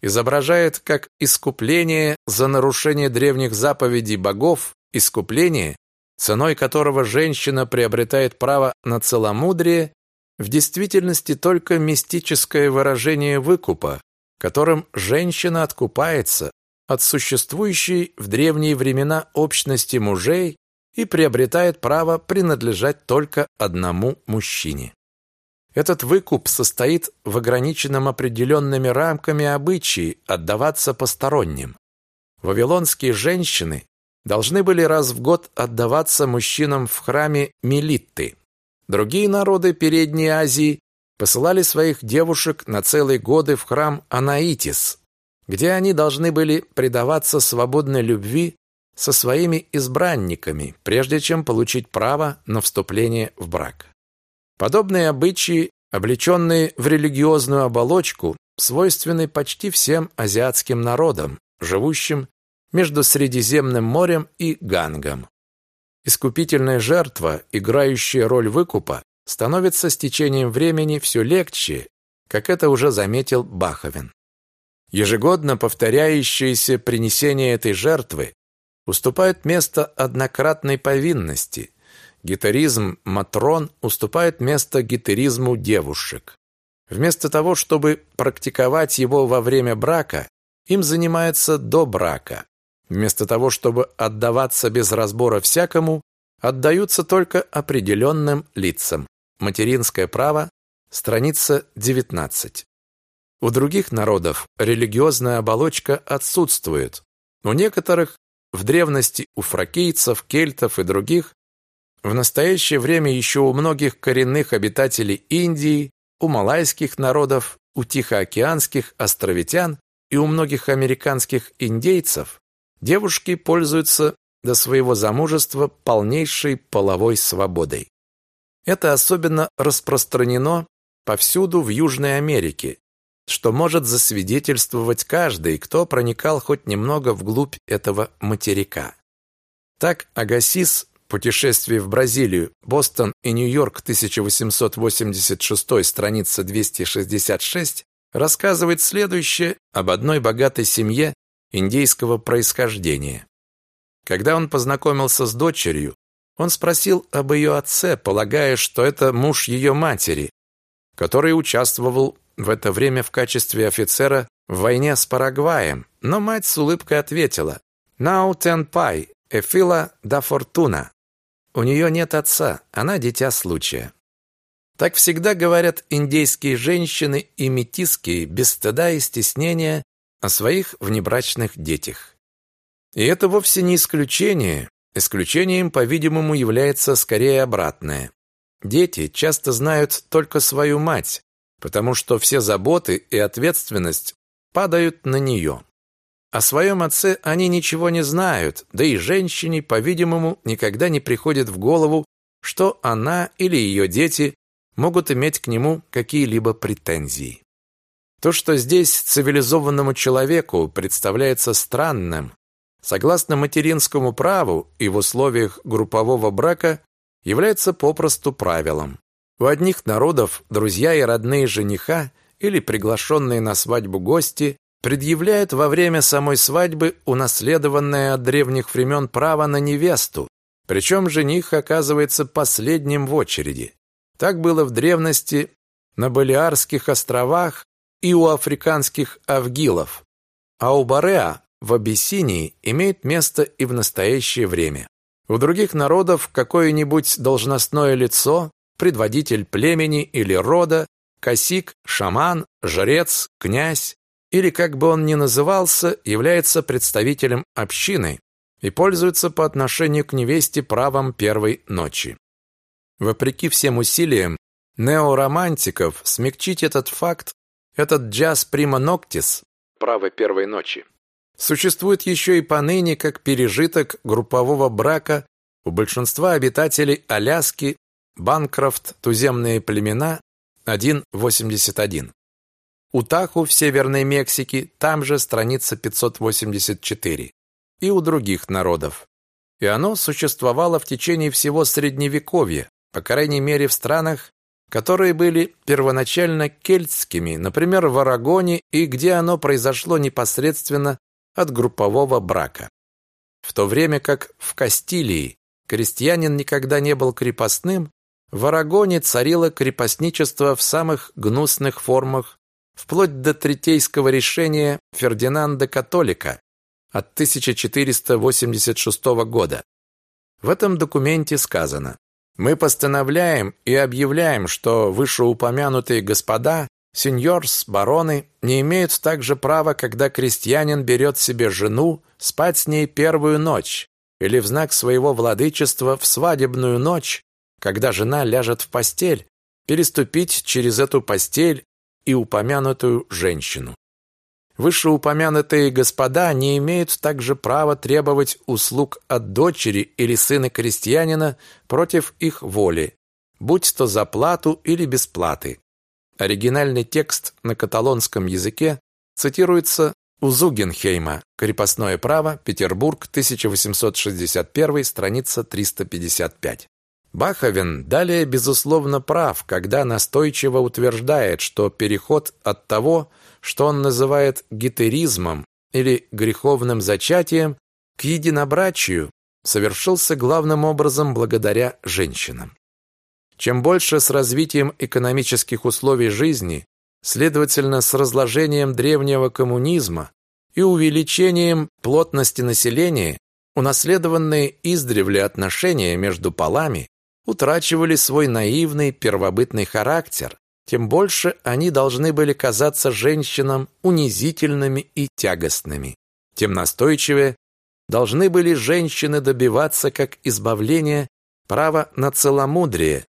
изображает как искупление за нарушение древних заповедей богов, искупление, ценой которого женщина приобретает право на целомудрие, в действительности только мистическое выражение выкупа, которым женщина откупается от существующей в древние времена общности мужей и приобретает право принадлежать только одному мужчине. Этот выкуп состоит в ограниченном определенными рамками обычаи отдаваться посторонним. Вавилонские женщины должны были раз в год отдаваться мужчинам в храме Мелитты. Другие народы Передней Азии посылали своих девушек на целые годы в храм Анаитис, где они должны были предаваться свободной любви со своими избранниками, прежде чем получить право на вступление в брак. Подобные обычаи, облеченные в религиозную оболочку, свойственны почти всем азиатским народам, живущим между Средиземным морем и Гангом. Искупительная жертва, играющая роль выкупа, становится с течением времени все легче, как это уже заметил Баховен. Ежегодно повторяющееся принесение этой жертвы уступает место однократной повинности. Гитеризм матрон уступает место гитеризму девушек. Вместо того, чтобы практиковать его во время брака, им занимается до брака. Вместо того, чтобы отдаваться без разбора всякому, отдаются только определенным лицам. Материнское право, страница 19. У других народов религиозная оболочка отсутствует. У некоторых, в древности у фракийцев, кельтов и других, в настоящее время еще у многих коренных обитателей Индии, у малайских народов, у тихоокеанских островитян и у многих американских индейцев девушки пользуются до своего замужества полнейшей половой свободой. Это особенно распространено повсюду в Южной Америке, что может засвидетельствовать каждый, кто проникал хоть немного вглубь этого материка. Так Агасис Путешествие в Бразилию, Бостон и Нью-Йорк 1886, страница 266, рассказывает следующее об одной богатой семье индейского происхождения. Когда он познакомился с дочерью, он спросил об ее отце, полагая, что это муж ее матери, который участвовал в это время в качестве офицера в войне с Парагваем, но мать с улыбкой ответила «Now ten pai, fila da fortuna». У нее нет отца, она дитя случая. Так всегда говорят индейские женщины и метиски без стыда и стеснения о своих внебрачных детях. И это вовсе не исключение. Исключением, по-видимому, является скорее обратное. Дети часто знают только свою мать, потому что все заботы и ответственность падают на нее. О своем отце они ничего не знают, да и женщине, по-видимому, никогда не приходит в голову, что она или ее дети могут иметь к нему какие-либо претензии. То, что здесь цивилизованному человеку представляется странным, согласно материнскому праву и в условиях группового брака, является попросту правилом. У одних народов друзья и родные жениха или приглашенные на свадьбу гости предъявляют во время самой свадьбы унаследованное от древних времен право на невесту, причем жених оказывается последним в очереди. Так было в древности на Балиарских островах и у африканских авгилов, а у Бореа в Абиссинии имеет место и в настоящее время. У других народов какое-нибудь должностное лицо, предводитель племени или рода, косик, шаман, жрец, князь, или как бы он ни назывался, является представителем общины и пользуется по отношению к невесте правом первой ночи. Вопреки всем усилиям неоромантиков смягчить этот факт, этот джаз прима ноктис, право первой ночи, существует еще и поныне как пережиток группового брака у большинства обитателей Аляски, Банкрофт, туземные племена 1.81. Утаху в Северной Мексике, там же страница 584. И у других народов. И оно существовало в течение всего Средневековья, по крайней мере в странах, которые были первоначально кельтскими, например, в Арагоне, и где оно произошло непосредственно от группового брака. В то время как в Кастилии крестьянин никогда не был крепостным, в Арагоне царило крепостничество в самых гнусных формах вплоть до третейского решения Фердинанда Католика от 1486 года. В этом документе сказано «Мы постановляем и объявляем, что вышеупомянутые господа, сеньорс, бароны, не имеют также права, когда крестьянин берет себе жену, спать с ней первую ночь или в знак своего владычества в свадебную ночь, когда жена ляжет в постель, переступить через эту постель и упомянутую женщину. Вышеупомянутые господа не имеют также права требовать услуг от дочери или сына крестьянина против их воли, будь то за плату или без платы. Оригинальный текст на каталонском языке цитируется у Зугенхейма «Крепостное право. Петербург. 1861. Страница 355». Баховен далее, безусловно, прав, когда настойчиво утверждает, что переход от того, что он называет гетеризмом или греховным зачатием, к единобрачию совершился главным образом благодаря женщинам. Чем больше с развитием экономических условий жизни, следовательно, с разложением древнего коммунизма и увеличением плотности населения, унаследованные издревле отношения между полами утрачивали свой наивный первобытный характер, тем больше они должны были казаться женщинам унизительными и тягостными. Тем настойчивее должны были женщины добиваться как избавления право на целомудрие,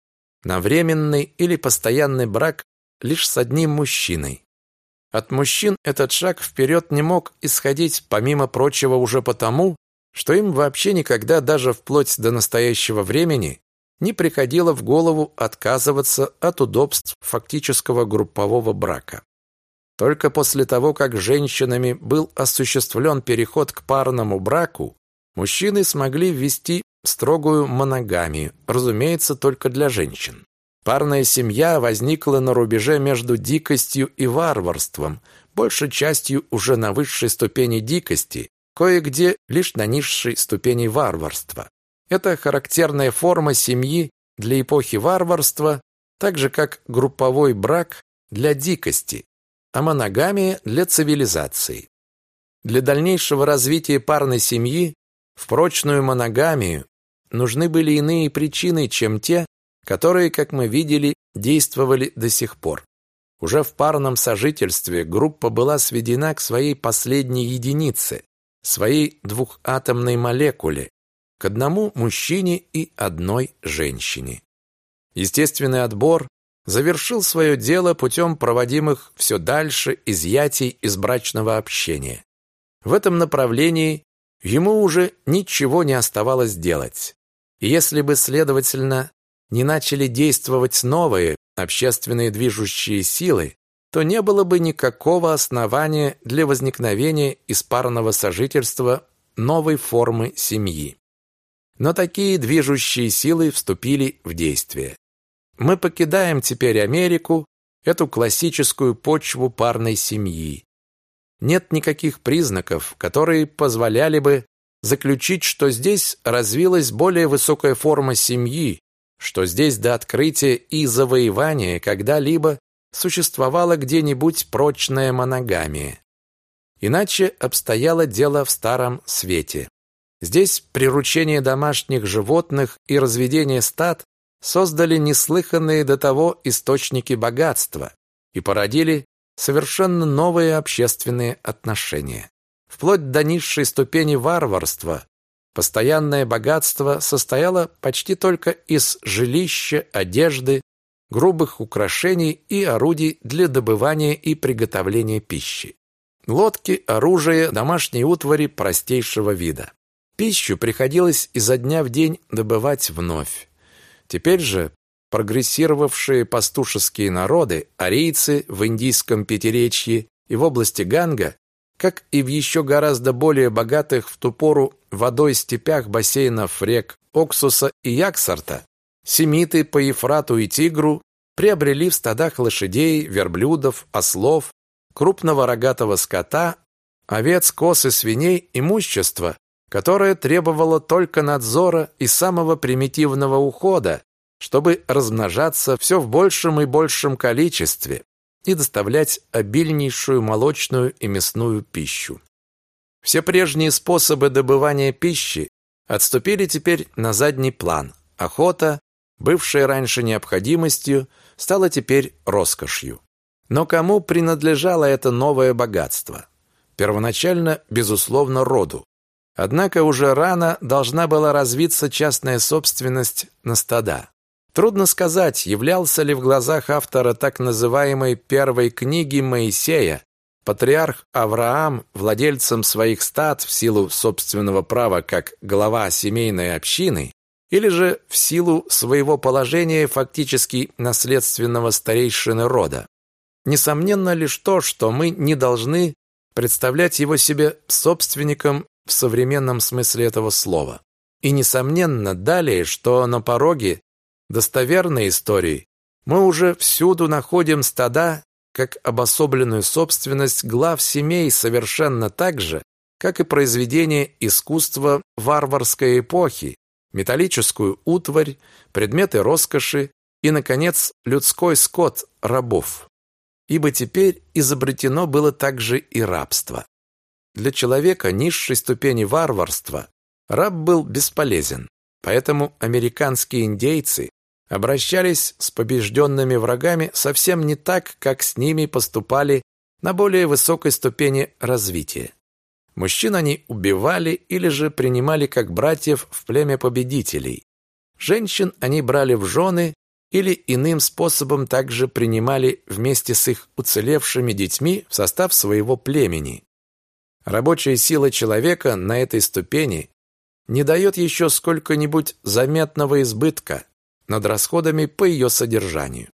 на временный или постоянный брак лишь с одним мужчиной. От мужчин этот шаг вперед не мог исходить, помимо прочего, уже потому, что им вообще никогда, даже вплоть до настоящего времени, не приходило в голову отказываться от удобств фактического группового брака. Только после того, как женщинами был осуществлен переход к парному браку, мужчины смогли ввести строгую моногамию, разумеется, только для женщин. Парная семья возникла на рубеже между дикостью и варварством, большей частью уже на высшей ступени дикости, кое-где лишь на низшей ступени варварства. Это характерная форма семьи для эпохи варварства, так же как групповой брак для дикости, а моногамия для цивилизации. Для дальнейшего развития парной семьи в прочную моногамию нужны были иные причины, чем те, которые, как мы видели, действовали до сих пор. Уже в парном сожительстве группа была сведена к своей последней единице, своей двухатомной молекуле, к одному мужчине и одной женщине. Естественный отбор завершил свое дело путем проводимых все дальше изъятий из брачного общения. В этом направлении ему уже ничего не оставалось делать. И если бы, следовательно, не начали действовать новые общественные движущие силы, то не было бы никакого основания для возникновения из парного сожительства новой формы семьи. Но такие движущие силы вступили в действие. Мы покидаем теперь Америку, эту классическую почву парной семьи. Нет никаких признаков, которые позволяли бы заключить, что здесь развилась более высокая форма семьи, что здесь до открытия и завоевания когда-либо существовала где-нибудь прочная моногамия. Иначе обстояло дело в Старом Свете. Здесь приручение домашних животных и разведение стад создали неслыханные до того источники богатства и породили совершенно новые общественные отношения. Вплоть до низшей ступени варварства Постоянное богатство состояло почти только из жилища, одежды, грубых украшений и орудий для добывания и приготовления пищи. Лодки, оружие, домашние утвари простейшего вида. Пищу приходилось изо дня в день добывать вновь. Теперь же прогрессировавшие пастушеские народы, арийцы в индийском Пятиречье и в области Ганга, как и в еще гораздо более богатых в ту пору водой степях бассейнов рек Оксуса и Яксарта, семиты по Ефрату и Тигру приобрели в стадах лошадей, верблюдов, ослов, крупного рогатого скота, овец, коз и свиней имущество, которое требовало только надзора и самого примитивного ухода, чтобы размножаться все в большем и большем количестве и доставлять обильнейшую молочную и мясную пищу. Все прежние способы добывания пищи отступили теперь на задний план. Охота, бывшая раньше необходимостью, стала теперь роскошью. Но кому принадлежало это новое богатство? Первоначально, безусловно, роду. Однако уже рано должна была развиться частная собственность на стада. Трудно сказать, являлся ли в глазах автора так называемой первой книги Моисея патриарх Авраам владельцем своих стад в силу собственного права как глава семейной общины или же в силу своего положения фактически наследственного старейшины рода. Несомненно лишь то, что мы не должны представлять его себе собственником в современном смысле этого слова. И несомненно далее, что на пороге достоверной истории, мы уже всюду находим стада как обособленную собственность глав семей совершенно так же, как и произведения искусства варварской эпохи, металлическую утварь, предметы роскоши и, наконец, людской скот рабов. Ибо теперь изобретено было также и рабство. Для человека низшей ступени варварства раб был бесполезен, поэтому американские индейцы обращались с побежденными врагами совсем не так, как с ними поступали на более высокой ступени развития. Мужчин они убивали или же принимали как братьев в племя победителей. Женщин они брали в жены или иным способом также принимали вместе с их уцелевшими детьми в состав своего племени. Рабочая сила человека на этой ступени не дает еще сколько-нибудь заметного избытка над расходами по ее содержанию.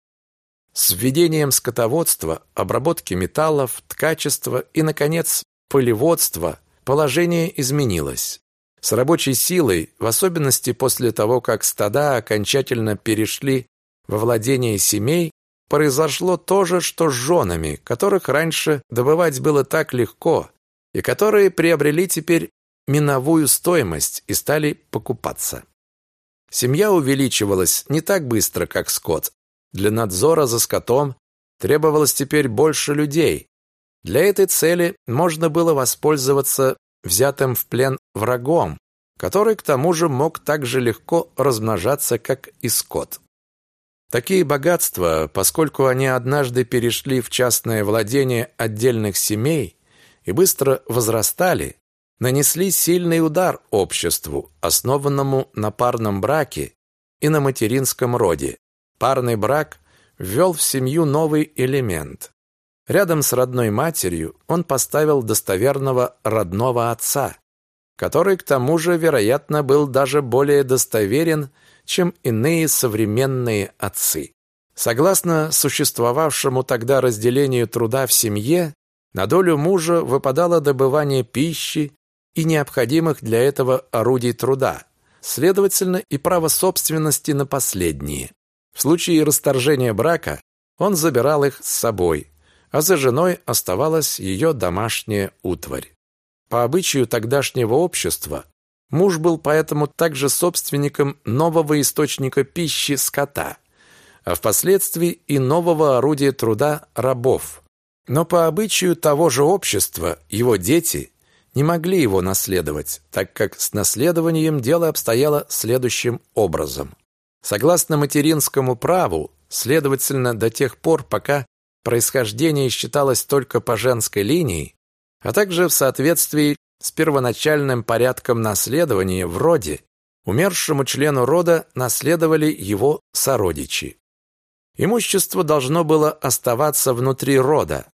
С введением скотоводства, обработки металлов, ткачества и, наконец, полеводства положение изменилось. С рабочей силой, в особенности после того, как стада окончательно перешли во владение семей, произошло то же, что с женами, которых раньше добывать было так легко, и которые приобрели теперь миновую стоимость и стали покупаться. Семья увеличивалась не так быстро, как скот, для надзора за скотом требовалось теперь больше людей. Для этой цели можно было воспользоваться взятым в плен врагом, который к тому же мог так же легко размножаться, как и скот. Такие богатства, поскольку они однажды перешли в частное владение отдельных семей и быстро возрастали, нанесли сильный удар обществу, основанному на парном браке и на материнском роде. Парный брак ввел в семью новый элемент. Рядом с родной матерью он поставил достоверного родного отца, который к тому же, вероятно, был даже более достоверен, чем иные современные отцы. Согласно существовавшему тогда разделению труда в семье, на долю мужа выпадало добывание пищи и необходимых для этого орудий труда, следовательно, и право собственности на последние. В случае расторжения брака он забирал их с собой, а за женой оставалась ее домашняя утварь. По обычаю тогдашнего общества муж был поэтому также собственником нового источника пищи скота, а впоследствии и нового орудия труда рабов. Но по обычаю того же общества его дети не могли его наследовать, так как с наследованием дело обстояло следующим образом. Согласно материнскому праву, следовательно, до тех пор, пока происхождение считалось только по женской линии, а также в соответствии с первоначальным порядком наследования в роде, умершему члену рода наследовали его сородичи. Имущество должно было оставаться внутри рода.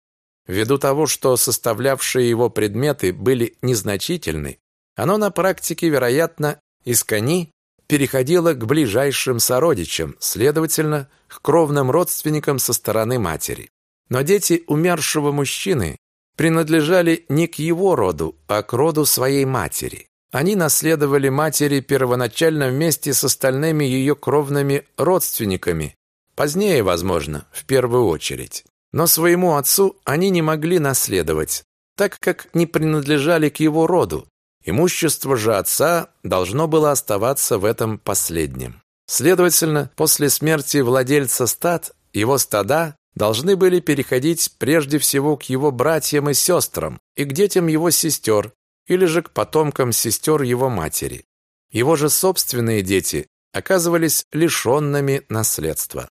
Ввиду того, что составлявшие его предметы были незначительны, оно на практике, вероятно, из кони переходила к ближайшим сородичам, следовательно, к кровным родственникам со стороны матери. Но дети умершего мужчины принадлежали не к его роду, а к роду своей матери. Они наследовали матери первоначально вместе с остальными ее кровными родственниками, позднее, возможно, в первую очередь. Но своему отцу они не могли наследовать, так как не принадлежали к его роду, Имущество же отца должно было оставаться в этом последнем. Следовательно, после смерти владельца стад, его стада должны были переходить прежде всего к его братьям и сестрам и к детям его сестер, или же к потомкам сестер его матери. Его же собственные дети оказывались лишенными наследства.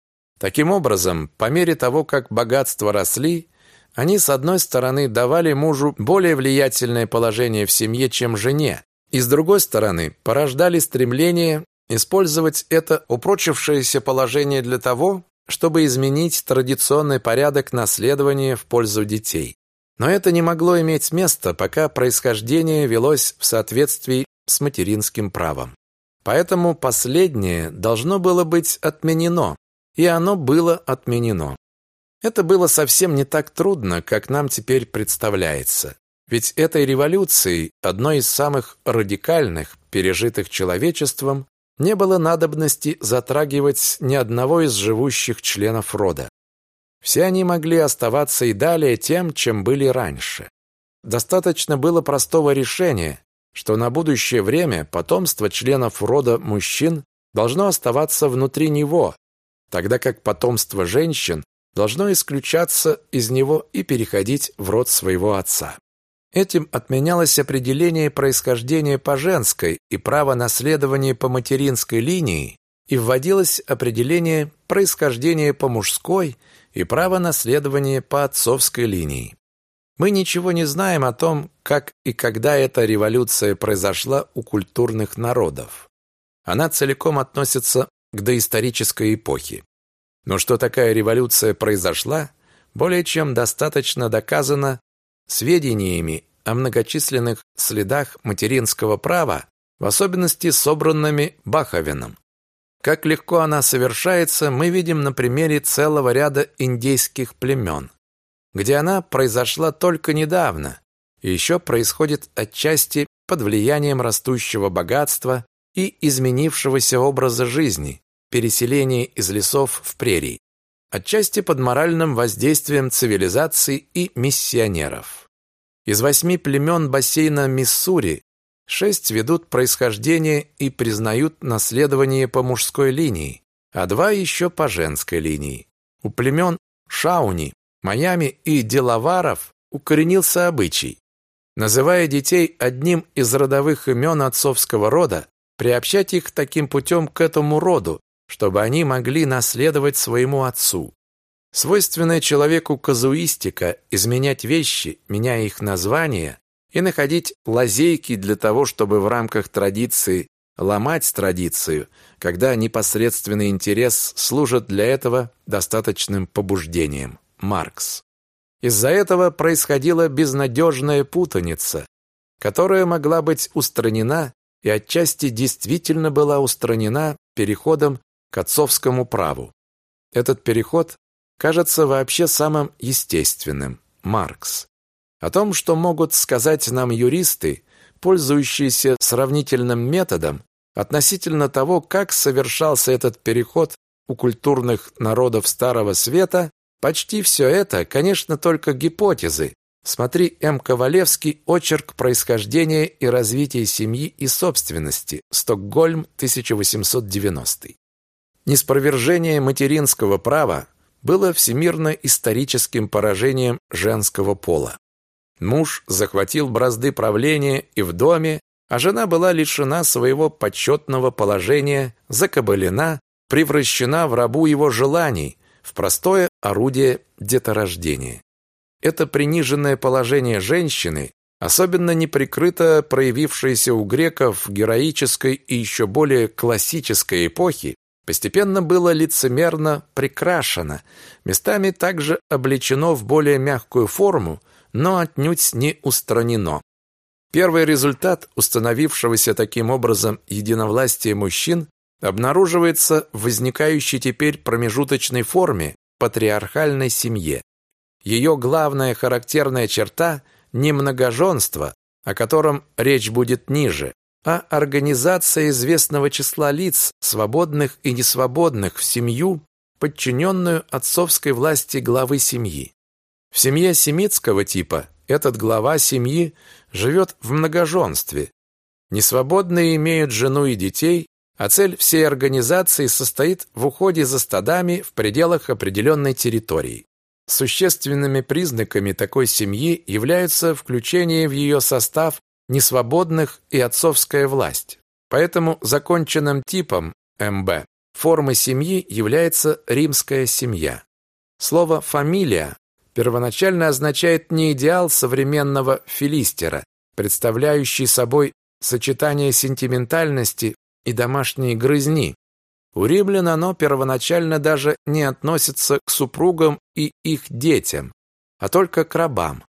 Таким образом, по мере того, как богатства росли, они, с одной стороны, давали мужу более влиятельное положение в семье, чем жене, и, с другой стороны, порождали стремление использовать это упрочившееся положение для того, чтобы изменить традиционный порядок наследования в пользу детей. Но это не могло иметь места, пока происхождение велось в соответствии с материнским правом. Поэтому последнее должно было быть отменено, и оно было отменено. Это было совсем не так трудно, как нам теперь представляется. Ведь этой революцией, одной из самых радикальных, пережитых человечеством, не было надобности затрагивать ни одного из живущих членов рода. Все они могли оставаться и далее тем, чем были раньше. Достаточно было простого решения, что на будущее время потомство членов рода мужчин должно оставаться внутри него, тогда как потомство женщин должно исключаться из него и переходить в род своего отца. Этим отменялось определение происхождения по женской и право наследования по материнской линии и вводилось определение происхождения по мужской и право наследования по отцовской линии. Мы ничего не знаем о том, как и когда эта революция произошла у культурных народов. она целиком относится к доисторической эпохе. Но что такая революция произошла, более чем достаточно доказано сведениями о многочисленных следах материнского права, в особенности собранными Баховеном. Как легко она совершается, мы видим на примере целого ряда индейских племен, где она произошла только недавно и еще происходит отчасти под влиянием растущего богатства и изменившегося образа жизни, переселения из лесов в прерии, отчасти под моральным воздействием цивилизации и миссионеров. Из восьми племен бассейна Миссури шесть ведут происхождение и признают наследование по мужской линии, а два еще по женской линии. У племен Шауни, Майами и Делаваров укоренился обычай. Называя детей одним из родовых имен отцовского рода, приобщать их таким путем к этому роду, чтобы они могли наследовать своему отцу. Свойственная человеку казуистика изменять вещи, меняя их названия, и находить лазейки для того, чтобы в рамках традиции ломать традицию, когда непосредственный интерес служит для этого достаточным побуждением. Маркс. Из-за этого происходила безнадежная путаница, которая могла быть устранена и отчасти действительно была устранена переходом к отцовскому праву. Этот переход кажется вообще самым естественным. Маркс. О том, что могут сказать нам юристы, пользующиеся сравнительным методом, относительно того, как совершался этот переход у культурных народов Старого Света, почти все это, конечно, только гипотезы. Смотри М. Ковалевский «Очерк происхождения и развития семьи и собственности. Стокгольм, 1890». Неспровержение материнского права было всемирно-историческим поражением женского пола. Муж захватил бразды правления и в доме, а жена была лишена своего почетного положения, закабалена, превращена в рабу его желаний, в простое орудие деторождения. Это приниженное положение женщины, особенно неприкрыто проявившееся у греков героической и еще более классической эпохе, постепенно было лицемерно прикрашено, местами также облечено в более мягкую форму, но отнюдь не устранено. Первый результат установившегося таким образом единовластия мужчин обнаруживается в возникающей теперь промежуточной форме патриархальной семье. Ее главная характерная черта – не многоженство, о котором речь будет ниже, а организация известного числа лиц, свободных и несвободных, в семью, подчиненную отцовской власти главы семьи. В семье семитского типа этот глава семьи живет в многоженстве. Несвободные имеют жену и детей, а цель всей организации состоит в уходе за стадами в пределах определенной территории. Существенными признаками такой семьи являются включение в ее состав несвободных и отцовская власть. Поэтому законченным типом МБ формы семьи является римская семья. Слово «фамилия» первоначально означает не идеал современного филистера, представляющий собой сочетание сентиментальности и домашней грызни. У римлян оно первоначально даже не относится к супругам и их детям, а только к рабам.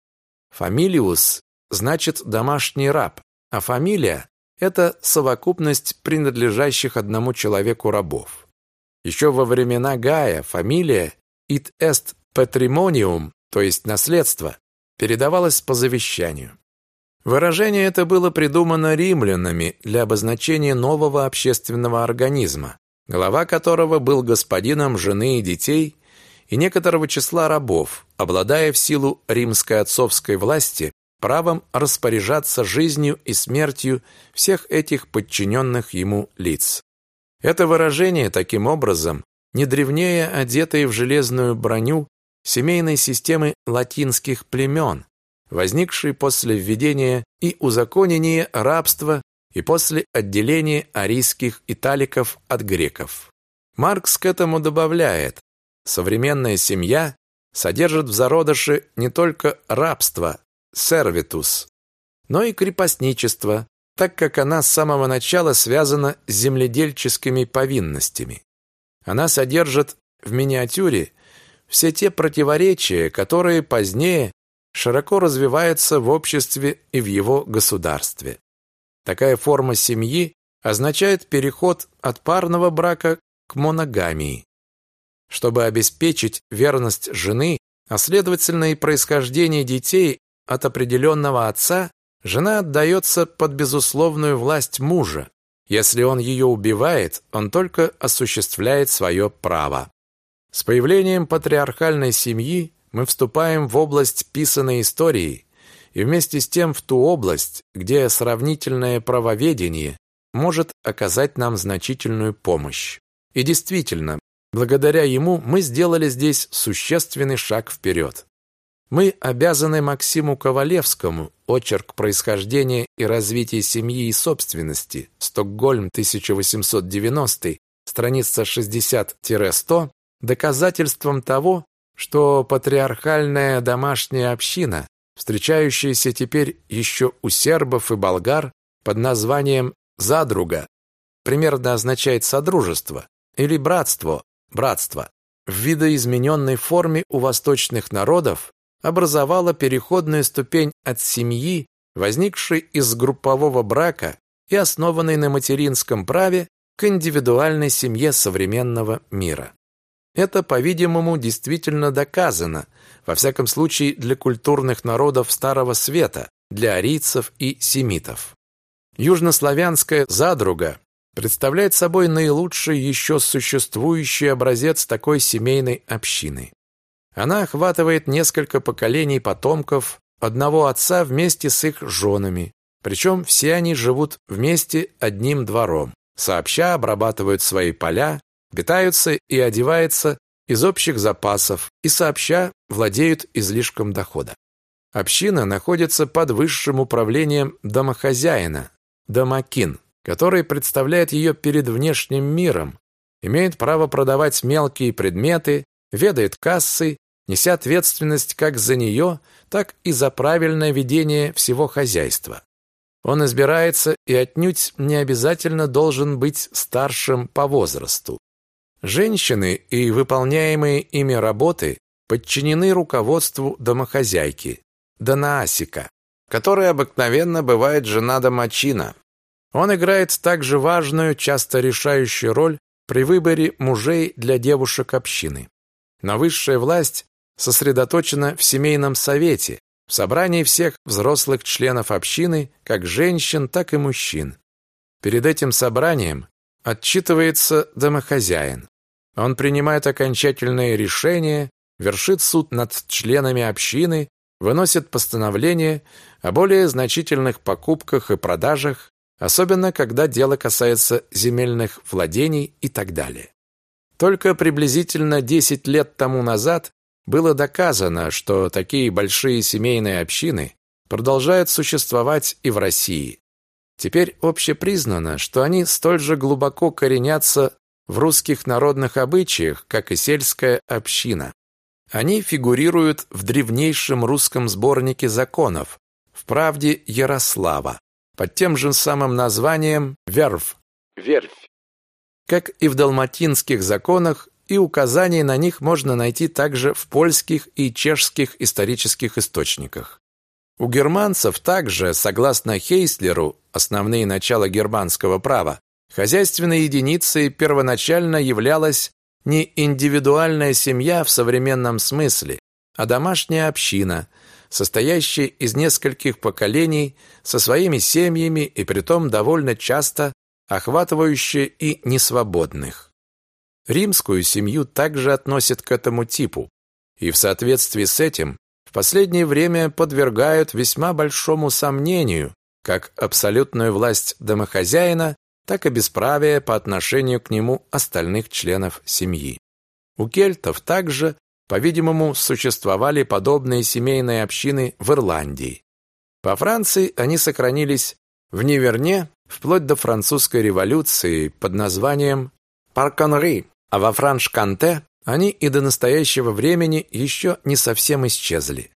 Фамилиус значит домашний раб, а фамилия – это совокупность принадлежащих одному человеку рабов. Еще во времена Гая фамилия «it est Патримониум, то есть наследство, передавалось по завещанию. Выражение это было придумано римлянами для обозначения нового общественного организма, глава которого был господином жены и детей и некоторого числа рабов, обладая в силу римской отцовской власти правом распоряжаться жизнью и смертью всех этих подчиненных ему лиц. Это выражение, таким образом, не древнее одетое в железную броню семейной системы латинских племен, возникшей после введения и узаконения рабства и после отделения арийских италиков от греков. Маркс к этому добавляет, современная семья содержит в зародыше не только рабство, сервитус, но и крепостничество, так как она с самого начала связана с земледельческими повинностями. Она содержит в миниатюре все те противоречия, которые позднее широко развиваются в обществе и в его государстве. Такая форма семьи означает переход от парного брака к моногамии. Чтобы обеспечить верность жены, а следовательно и происхождение детей от определенного отца, жена отдается под безусловную власть мужа. Если он ее убивает, он только осуществляет свое право. С появлением патриархальной семьи мы вступаем в область писаной истории и вместе с тем в ту область, где сравнительное правоведение может оказать нам значительную помощь. И действительно, благодаря ему мы сделали здесь существенный шаг вперед. Мы обязаны Максиму Ковалевскому, очерк происхождения и развития семьи и собственности, Стокгольм, 1890, страница 60-100, доказательством того, что патриархальная домашняя община, встречающаяся теперь еще у сербов и болгар под названием «задруга», примерно означает «содружество» или «братство», «братство», в видоизмененной форме у восточных народов образовала переходную ступень от семьи, возникшей из группового брака и основанной на материнском праве, к индивидуальной семье современного мира. Это, по-видимому, действительно доказано, во всяком случае для культурных народов Старого Света, для арийцев и семитов. Южнославянская задруга представляет собой наилучший еще существующий образец такой семейной общины. Она охватывает несколько поколений потомков одного отца вместе с их женами, причем все они живут вместе одним двором, сообща обрабатывают свои поля, питаются и одеваются из общих запасов и сообща владеют излишком дохода. Община находится под высшим управлением домохозяина, домакин, который представляет ее перед внешним миром, имеет право продавать мелкие предметы, ведает кассой, неся ответственность как за нее, так и за правильное ведение всего хозяйства. Он избирается и отнюдь не обязательно должен быть старшим по возрасту. Женщины и выполняемые ими работы подчинены руководству домохозяйки, донаасика, которая обыкновенно бывает жена домочина. Он играет также важную, часто решающую роль при выборе мужей для девушек общины. Но высшая власть сосредоточена в семейном совете, в собрании всех взрослых членов общины, как женщин, так и мужчин. Перед этим собранием Отчитывается домохозяин. Он принимает окончательные решения, вершит суд над членами общины, выносит постановление о более значительных покупках и продажах, особенно когда дело касается земельных владений и так далее. Только приблизительно 10 лет тому назад было доказано, что такие большие семейные общины продолжают существовать и в России. Теперь общепризнано, что они столь же глубоко коренятся в русских народных обычаях, как и сельская община. Они фигурируют в древнейшем русском сборнике законов, в правде Ярослава, под тем же самым названием «верфь». Верфь. Как и в далматинских законах, и указания на них можно найти также в польских и чешских исторических источниках. У германцев также, согласно Хейслеру, основные начала германского права, хозяйственной единицей первоначально являлась не индивидуальная семья в современном смысле, а домашняя община, состоящая из нескольких поколений со своими семьями и притом довольно часто охватывающая и несвободных. Римскую семью также относят к этому типу, и в соответствии с этим в последнее время подвергают весьма большому сомнению как абсолютную власть домохозяина, так и бесправие по отношению к нему остальных членов семьи. У кельтов также, по-видимому, существовали подобные семейные общины в Ирландии. По Франции они сохранились в Неверне вплоть до французской революции под названием Парконри, а во Франш-Канте они и до настоящего времени еще не совсем исчезли.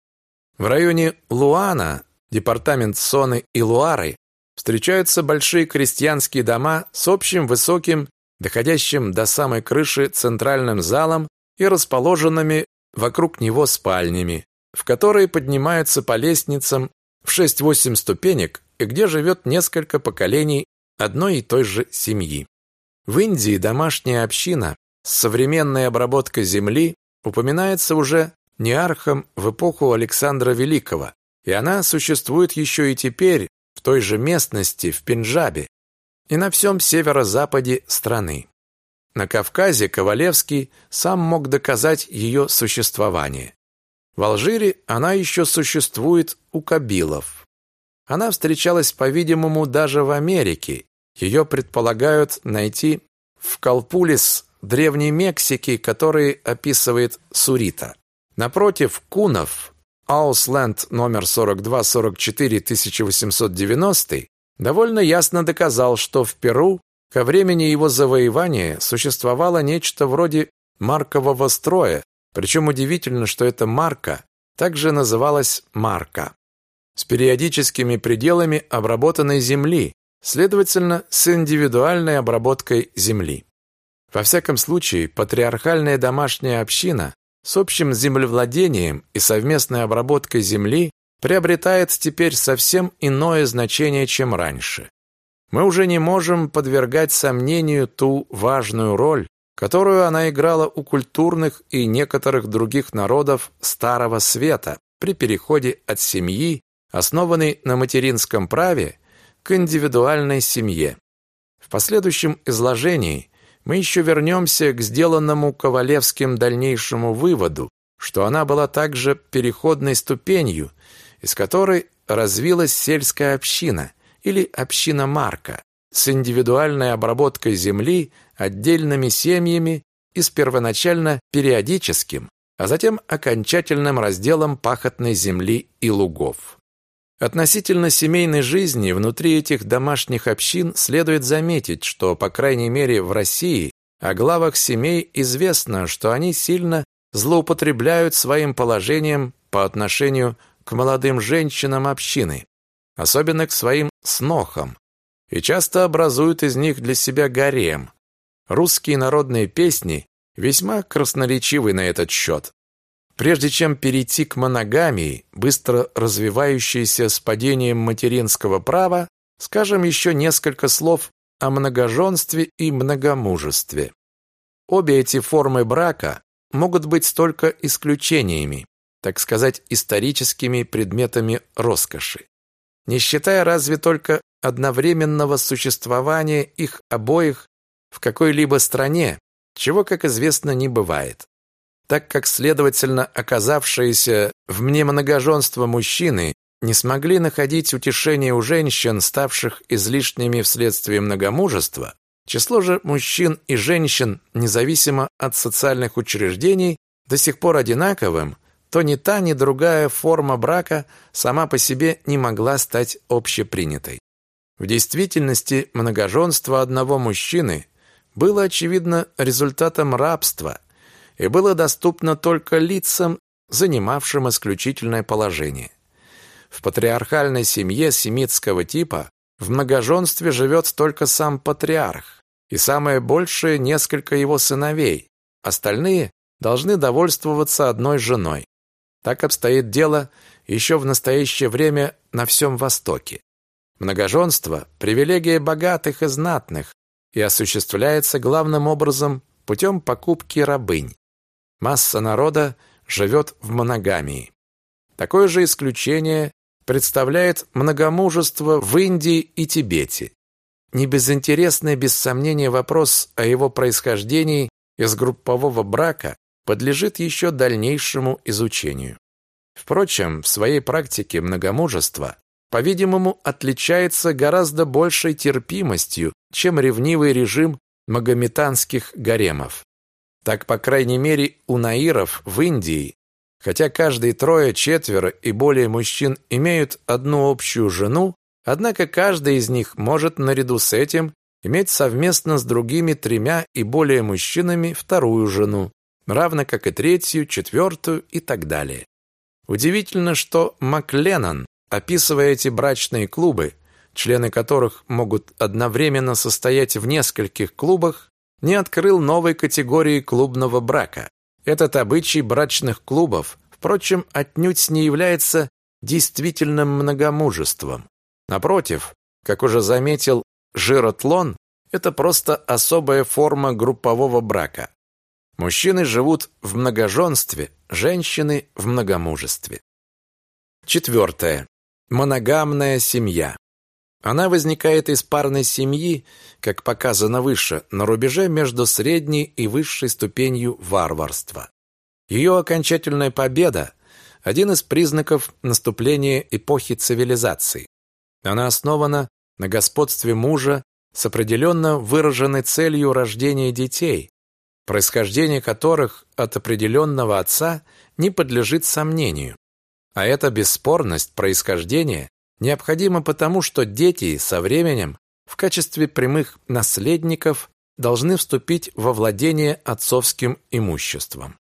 В районе Луана, департамент Соны и Луары, встречаются большие крестьянские дома с общим высоким, доходящим до самой крыши центральным залом и расположенными вокруг него спальнями, в которые поднимаются по лестницам в 6-8 ступенек и где живет несколько поколений одной и той же семьи. В Индии домашняя община с современной обработкой земли упоминается уже неархом в эпоху Александра Великого, и она существует еще и теперь в той же местности в Пенджабе и на всем северо-западе страны. На Кавказе Ковалевский сам мог доказать ее существование. В Алжире она еще существует у кабилов. Она встречалась, по-видимому, даже в Америке. Ее предполагают найти в Калпулис, древней Мексики, который описывает Сурита. Напротив, Кунов, Аусленд номер 42-44-1890, довольно ясно доказал, что в Перу ко времени его завоевания существовало нечто вроде маркового строя, причем удивительно, что эта марка также называлась марка, с периодическими пределами обработанной земли, следовательно, с индивидуальной обработкой земли. Во всяком случае, патриархальная домашняя община с общим землевладением и совместной обработкой земли приобретает теперь совсем иное значение, чем раньше. Мы уже не можем подвергать сомнению ту важную роль, которую она играла у культурных и некоторых других народов Старого Света при переходе от семьи, основанной на материнском праве, к индивидуальной семье. В последующем изложении мы еще вернемся к сделанному Ковалевским дальнейшему выводу, что она была также переходной ступенью, из которой развилась сельская община или община Марка с индивидуальной обработкой земли отдельными семьями и с первоначально периодическим, а затем окончательным разделом пахотной земли и лугов. Относительно семейной жизни внутри этих домашних общин следует заметить, что, по крайней мере, в России о главах семей известно, что они сильно злоупотребляют своим положением по отношению к молодым женщинам общины, особенно к своим снохам, и часто образуют из них для себя гарем. Русские народные песни весьма красноречивы на этот счет. Прежде чем перейти к моногамии, быстро развивающейся с падением материнского права, скажем еще несколько слов о многоженстве и многомужестве. Обе эти формы брака могут быть только исключениями, так сказать, историческими предметами роскоши. Не считая разве только одновременного существования их обоих в какой-либо стране, чего, как известно, не бывает так как, следовательно, оказавшиеся в мнемногоженство мужчины не смогли находить утешение у женщин, ставших излишними вследствие многомужества, число же мужчин и женщин, независимо от социальных учреждений, до сих пор одинаковым, то ни та, ни другая форма брака сама по себе не могла стать общепринятой. В действительности многоженство одного мужчины было, очевидно, результатом рабства – и было доступно только лицам, занимавшим исключительное положение. В патриархальной семье семитского типа в многоженстве живет только сам патриарх и самое большее несколько его сыновей, остальные должны довольствоваться одной женой. Так обстоит дело еще в настоящее время на всем Востоке. Многоженство – привилегия богатых и знатных и осуществляется главным образом путем покупки рабынь. Масса народа живет в моногамии. Такое же исключение представляет многомужество в Индии и Тибете. Небезынтересный без сомнения вопрос о его происхождении из группового брака подлежит еще дальнейшему изучению. Впрочем, в своей практике многомужество, по-видимому, отличается гораздо большей терпимостью, чем ревнивый режим магометанских гаремов. Так, по крайней мере, у наиров в Индии, хотя каждые трое, четверо и более мужчин имеют одну общую жену, однако каждый из них может наряду с этим иметь совместно с другими тремя и более мужчинами вторую жену, равно как и третью, четвертую и так далее. Удивительно, что Макленнон, описывая эти брачные клубы, члены которых могут одновременно состоять в нескольких клубах, не открыл новой категории клубного брака. Этот обычай брачных клубов, впрочем, отнюдь не является действительным многомужеством. Напротив, как уже заметил Жиротлон, это просто особая форма группового брака. Мужчины живут в многоженстве, женщины в многомужестве. Четвертое. Моногамная семья. Она возникает из парной семьи, как показано выше, на рубеже между средней и высшей ступенью варварства. Ее окончательная победа – один из признаков наступления эпохи цивилизации. Она основана на господстве мужа с определенно выраженной целью рождения детей, происхождение которых от определенного отца не подлежит сомнению. А эта бесспорность происхождения необходима потому, что дети со временем в качестве прямых наследников должны вступить во владение отцовским имуществом.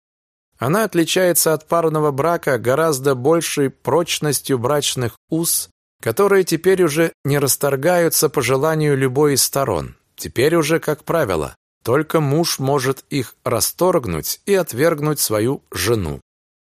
Она отличается от парного брака гораздо большей прочностью брачных уз, которые теперь уже не расторгаются по желанию любой из сторон. Теперь уже, как правило, только муж может их расторгнуть и отвергнуть свою жену.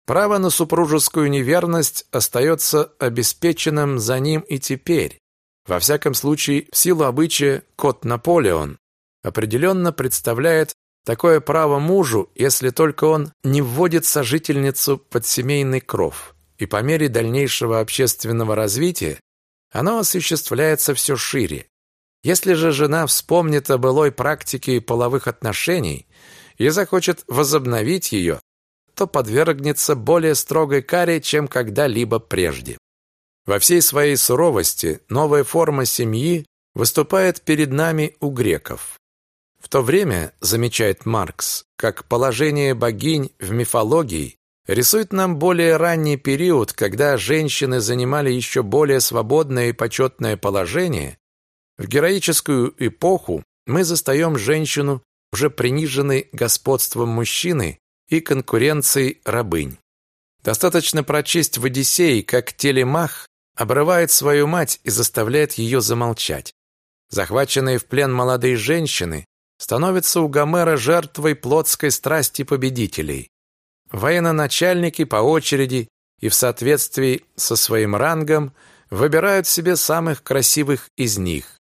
Право на супружескую неверность остается обеспеченным за ним и теперь. Во всяком случае, в силу обычая кот Наполеон определенно представляет такое право мужу, если только он не вводит сожительницу под семейный кров. И по мере дальнейшего общественного развития оно осуществляется все шире. Если же жена вспомнит о былой практике половых отношений и захочет возобновить ее, то подвергнется более строгой каре, чем когда-либо прежде. Во всей своей суровости новая форма семьи выступает перед нами у греков. В то время, замечает Маркс, как положение богинь в мифологии рисует нам более ранний период, когда женщины занимали еще более свободное и почетное положение, в героическую эпоху мы застаем женщину, уже приниженной господством мужчины и конкуренцией рабынь. Достаточно прочесть в «Одиссее», как Телемах обрывает свою мать и заставляет ее замолчать. Захваченные в плен молодые женщины становятся у Гомера жертвой плотской страсти победителей. Военачальники по очереди и в соответствии со своим рангом выбирают себе самых красивых из них.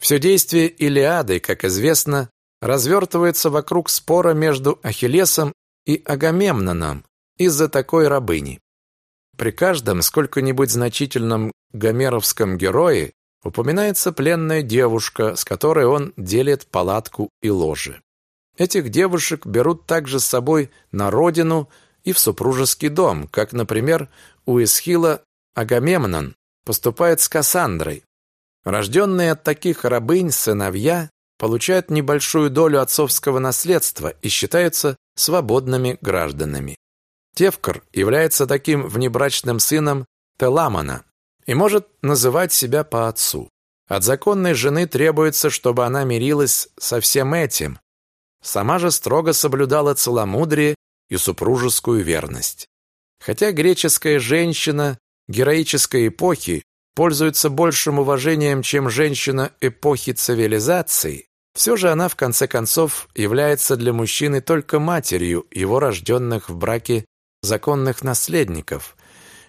Все действие Илиады, как известно, развертывается вокруг спора между Ахиллесом и Агамемноном из-за такой рабыни. При каждом сколько-нибудь значительном гомеровском герое упоминается пленная девушка, с которой он делит палатку и ложе. Этих девушек берут также с собой на родину и в супружеский дом, как, например, у Исхила Агамемнон поступает с Кассандрой. Рожденные от таких рабынь сыновья получают небольшую долю отцовского наследства и считаются свободными гражданами. Тевкар является таким внебрачным сыном Теламана и может называть себя по отцу. От законной жены требуется, чтобы она мирилась со всем этим. Сама же строго соблюдала целомудрие и супружескую верность. Хотя греческая женщина героической эпохи пользуется большим уважением, чем женщина эпохи цивилизации, все же она, в конце концов, является для мужчины только матерью его рожденных в браке законных наследников,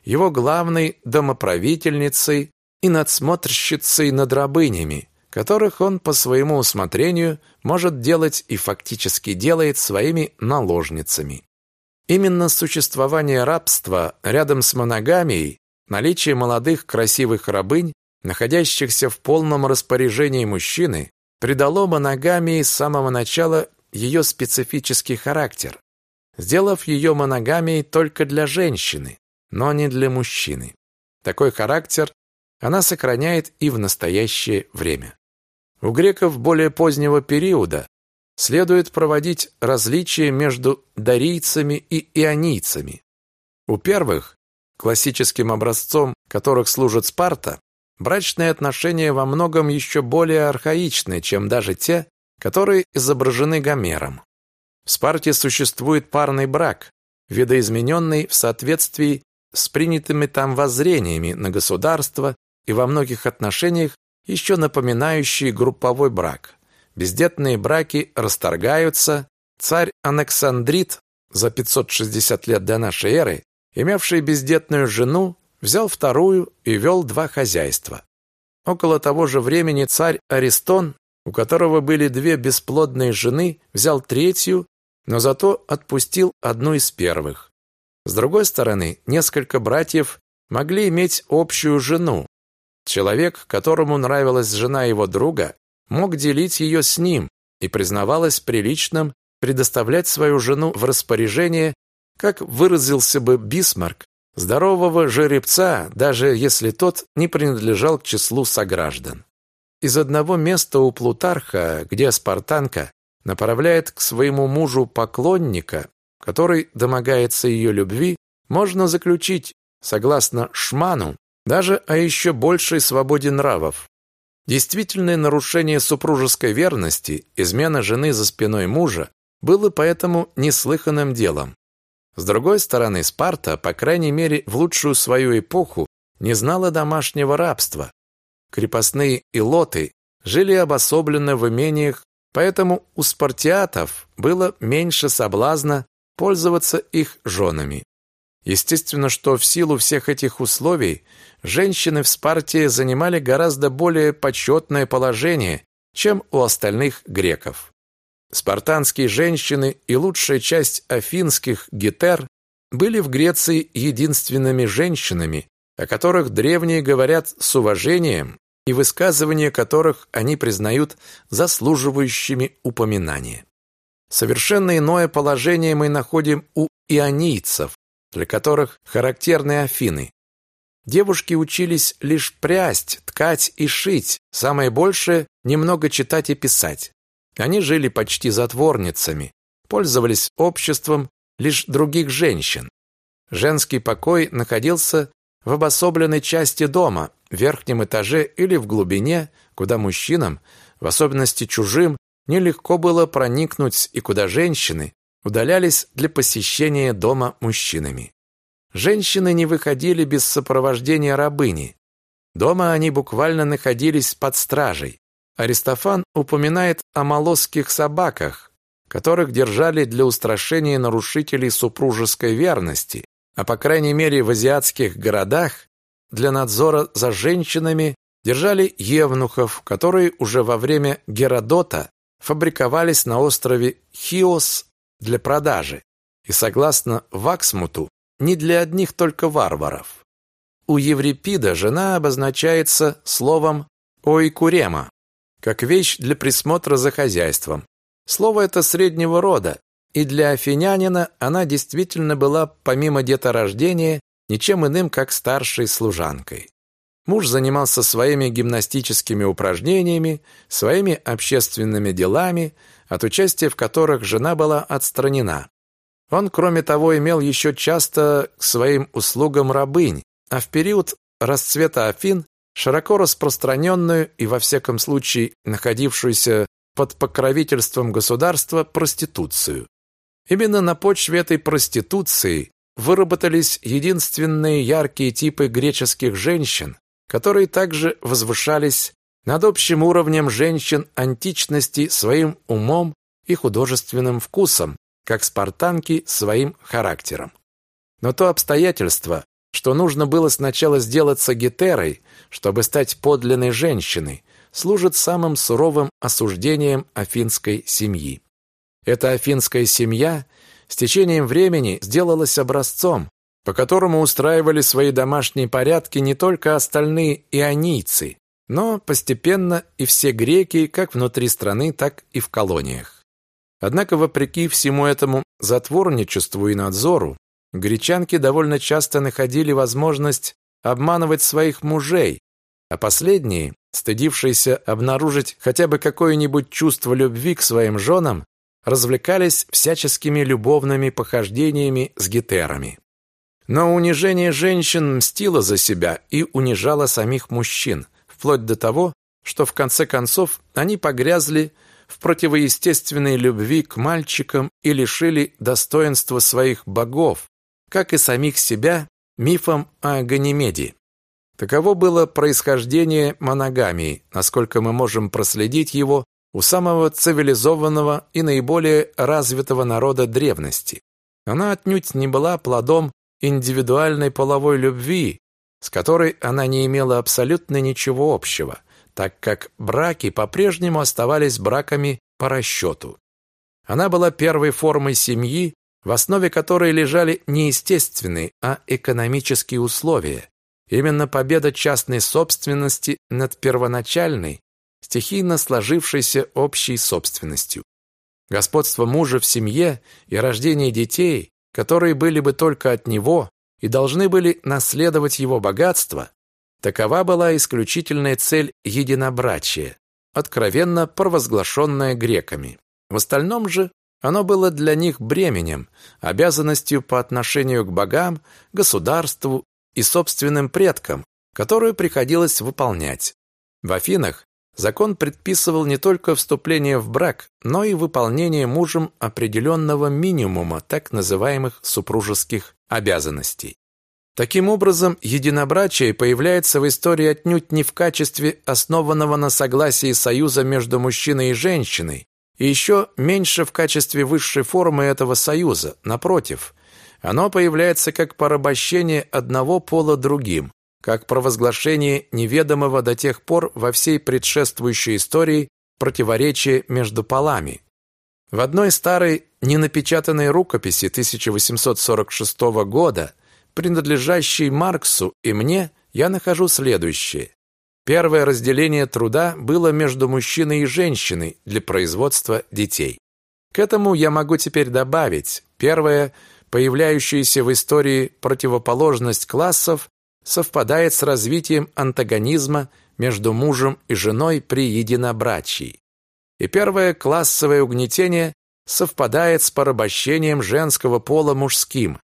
его главной домоправительницей и надсмотрщицей над рабынями, которых он по своему усмотрению может делать и фактически делает своими наложницами. Именно существование рабства рядом с моногамией, наличие молодых красивых рабынь, находящихся в полном распоряжении мужчины, придало моногамии с самого начала ее специфический характер, сделав ее моногамией только для женщины, но не для мужчины. Такой характер она сохраняет и в настоящее время. У греков более позднего периода следует проводить различия между дарийцами и ионийцами. У первых, классическим образцом которых служит Спарта, Брачные отношения во многом еще более архаичны, чем даже те, которые изображены Гомером. В Спарте существует парный брак, видоизмененный в соответствии с принятыми там воззрениями на государство и во многих отношениях еще напоминающие групповой брак. Бездетные браки расторгаются, царь Анаксандрит за 560 лет до нашей эры, имевший бездетную жену, взял вторую и вел два хозяйства. Около того же времени царь Аристон, у которого были две бесплодные жены, взял третью, но зато отпустил одну из первых. С другой стороны, несколько братьев могли иметь общую жену. Человек, которому нравилась жена его друга, мог делить ее с ним, и признавалось приличным предоставлять свою жену в распоряжение, как выразился бы Бисмарк, здорового жеребца, даже если тот не принадлежал к числу сограждан. Из одного места у Плутарха, где спартанка направляет к своему мужу поклонника, который домогается ее любви, можно заключить, согласно Шману, даже о еще большей свободе нравов. Действительное нарушение супружеской верности, измена жены за спиной мужа, было поэтому неслыханным делом. С другой стороны, Спарта, по крайней мере, в лучшую свою эпоху, не знала домашнего рабства. Крепостные илоты жили обособленно в имениях, поэтому у спартиатов было меньше соблазна пользоваться их женами. Естественно, что в силу всех этих условий женщины в Спарте занимали гораздо более почетное положение, чем у остальных греков. Спартанские женщины и лучшая часть афинских гетер были в Греции единственными женщинами, о которых древние говорят с уважением и высказывания которых они признают заслуживающими упоминания. Совершенно иное положение мы находим у ионийцев, для которых характерны Афины. Девушки учились лишь прясть, ткать и шить, самое большее – немного читать и писать. Они жили почти затворницами, пользовались обществом лишь других женщин. Женский покой находился в обособленной части дома, верхнем этаже или в глубине, куда мужчинам, в особенности чужим, нелегко было проникнуть и куда женщины удалялись для посещения дома мужчинами. Женщины не выходили без сопровождения рабыни. Дома они буквально находились под стражей. Аристофан упоминает о молосских собаках, которых держали для устрашения нарушителей супружеской верности, а по крайней мере в азиатских городах для надзора за женщинами держали евнухов, которые уже во время Геродота фабриковались на острове Хиос для продажи и, согласно Ваксмуту, не для одних только варваров. У Еврипида жена обозначается словом «ойкурема», как вещь для присмотра за хозяйством. Слово это среднего рода, и для афинянина она действительно была, помимо деторождения, ничем иным, как старшей служанкой. Муж занимался своими гимнастическими упражнениями, своими общественными делами, от участия в которых жена была отстранена. Он, кроме того, имел еще часто к своим услугам рабынь, а в период расцвета Афин широко распространенную и, во всяком случае, находившуюся под покровительством государства проституцию. Именно на почве этой проституции выработались единственные яркие типы греческих женщин, которые также возвышались над общим уровнем женщин античности своим умом и художественным вкусом, как спартанки своим характером. Но то обстоятельство, что нужно было сначала сделаться гетерой, чтобы стать подлинной женщиной, служит самым суровым осуждением афинской семьи. Эта афинская семья с течением времени сделалась образцом, по которому устраивали свои домашние порядки не только остальные ионийцы, но постепенно и все греки как внутри страны, так и в колониях. Однако, вопреки всему этому затворничеству и надзору, гречанки довольно часто находили возможность обманывать своих мужей, а последние, стыдившиеся обнаружить хотя бы какое-нибудь чувство любви к своим женам, развлекались всяческими любовными похождениями с гетерами. Но унижение женщин мстило за себя и унижало самих мужчин, вплоть до того, что в конце концов они погрязли в противоестественной любви к мальчикам и лишили достоинства своих богов, как и самих себя мифом о Ганимеде. Таково было происхождение моногамии, насколько мы можем проследить его у самого цивилизованного и наиболее развитого народа древности. Она отнюдь не была плодом индивидуальной половой любви, с которой она не имела абсолютно ничего общего, так как браки по-прежнему оставались браками по расчету. Она была первой формой семьи, в основе которой лежали не естественные, а экономические условия. Именно победа частной собственности над первоначальной, стихийно сложившейся общей собственностью. Господство мужа в семье и рождение детей, которые были бы только от него и должны были наследовать его богатство, такова была исключительная цель единобрачия, откровенно провозглашенная греками. В остальном же оно было для них бременем, обязанностью по отношению к богам, государству и собственным предкам, которую приходилось выполнять. В Афинах закон предписывал не только вступление в брак, но и выполнение мужем определенного минимума так называемых супружеских обязанностей. Таким образом, единобрачие появляется в истории отнюдь не в качестве основанного на согласии союза между мужчиной и женщиной, и еще меньше в качестве высшей формы этого союза. Напротив, оно появляется как порабощение одного пола другим, как провозглашение неведомого до тех пор во всей предшествующей истории противоречия между полами. В одной старой ненапечатанной рукописи 1846 года, принадлежащей Марксу и мне, я нахожу следующее. Первое разделение труда было между мужчиной и женщиной для производства детей. К этому я могу теперь добавить, первое, появляющаяся в истории противоположность классов, совпадает с развитием антагонизма между мужем и женой при единобрачии. И первое классовое угнетение совпадает с порабощением женского пола мужским.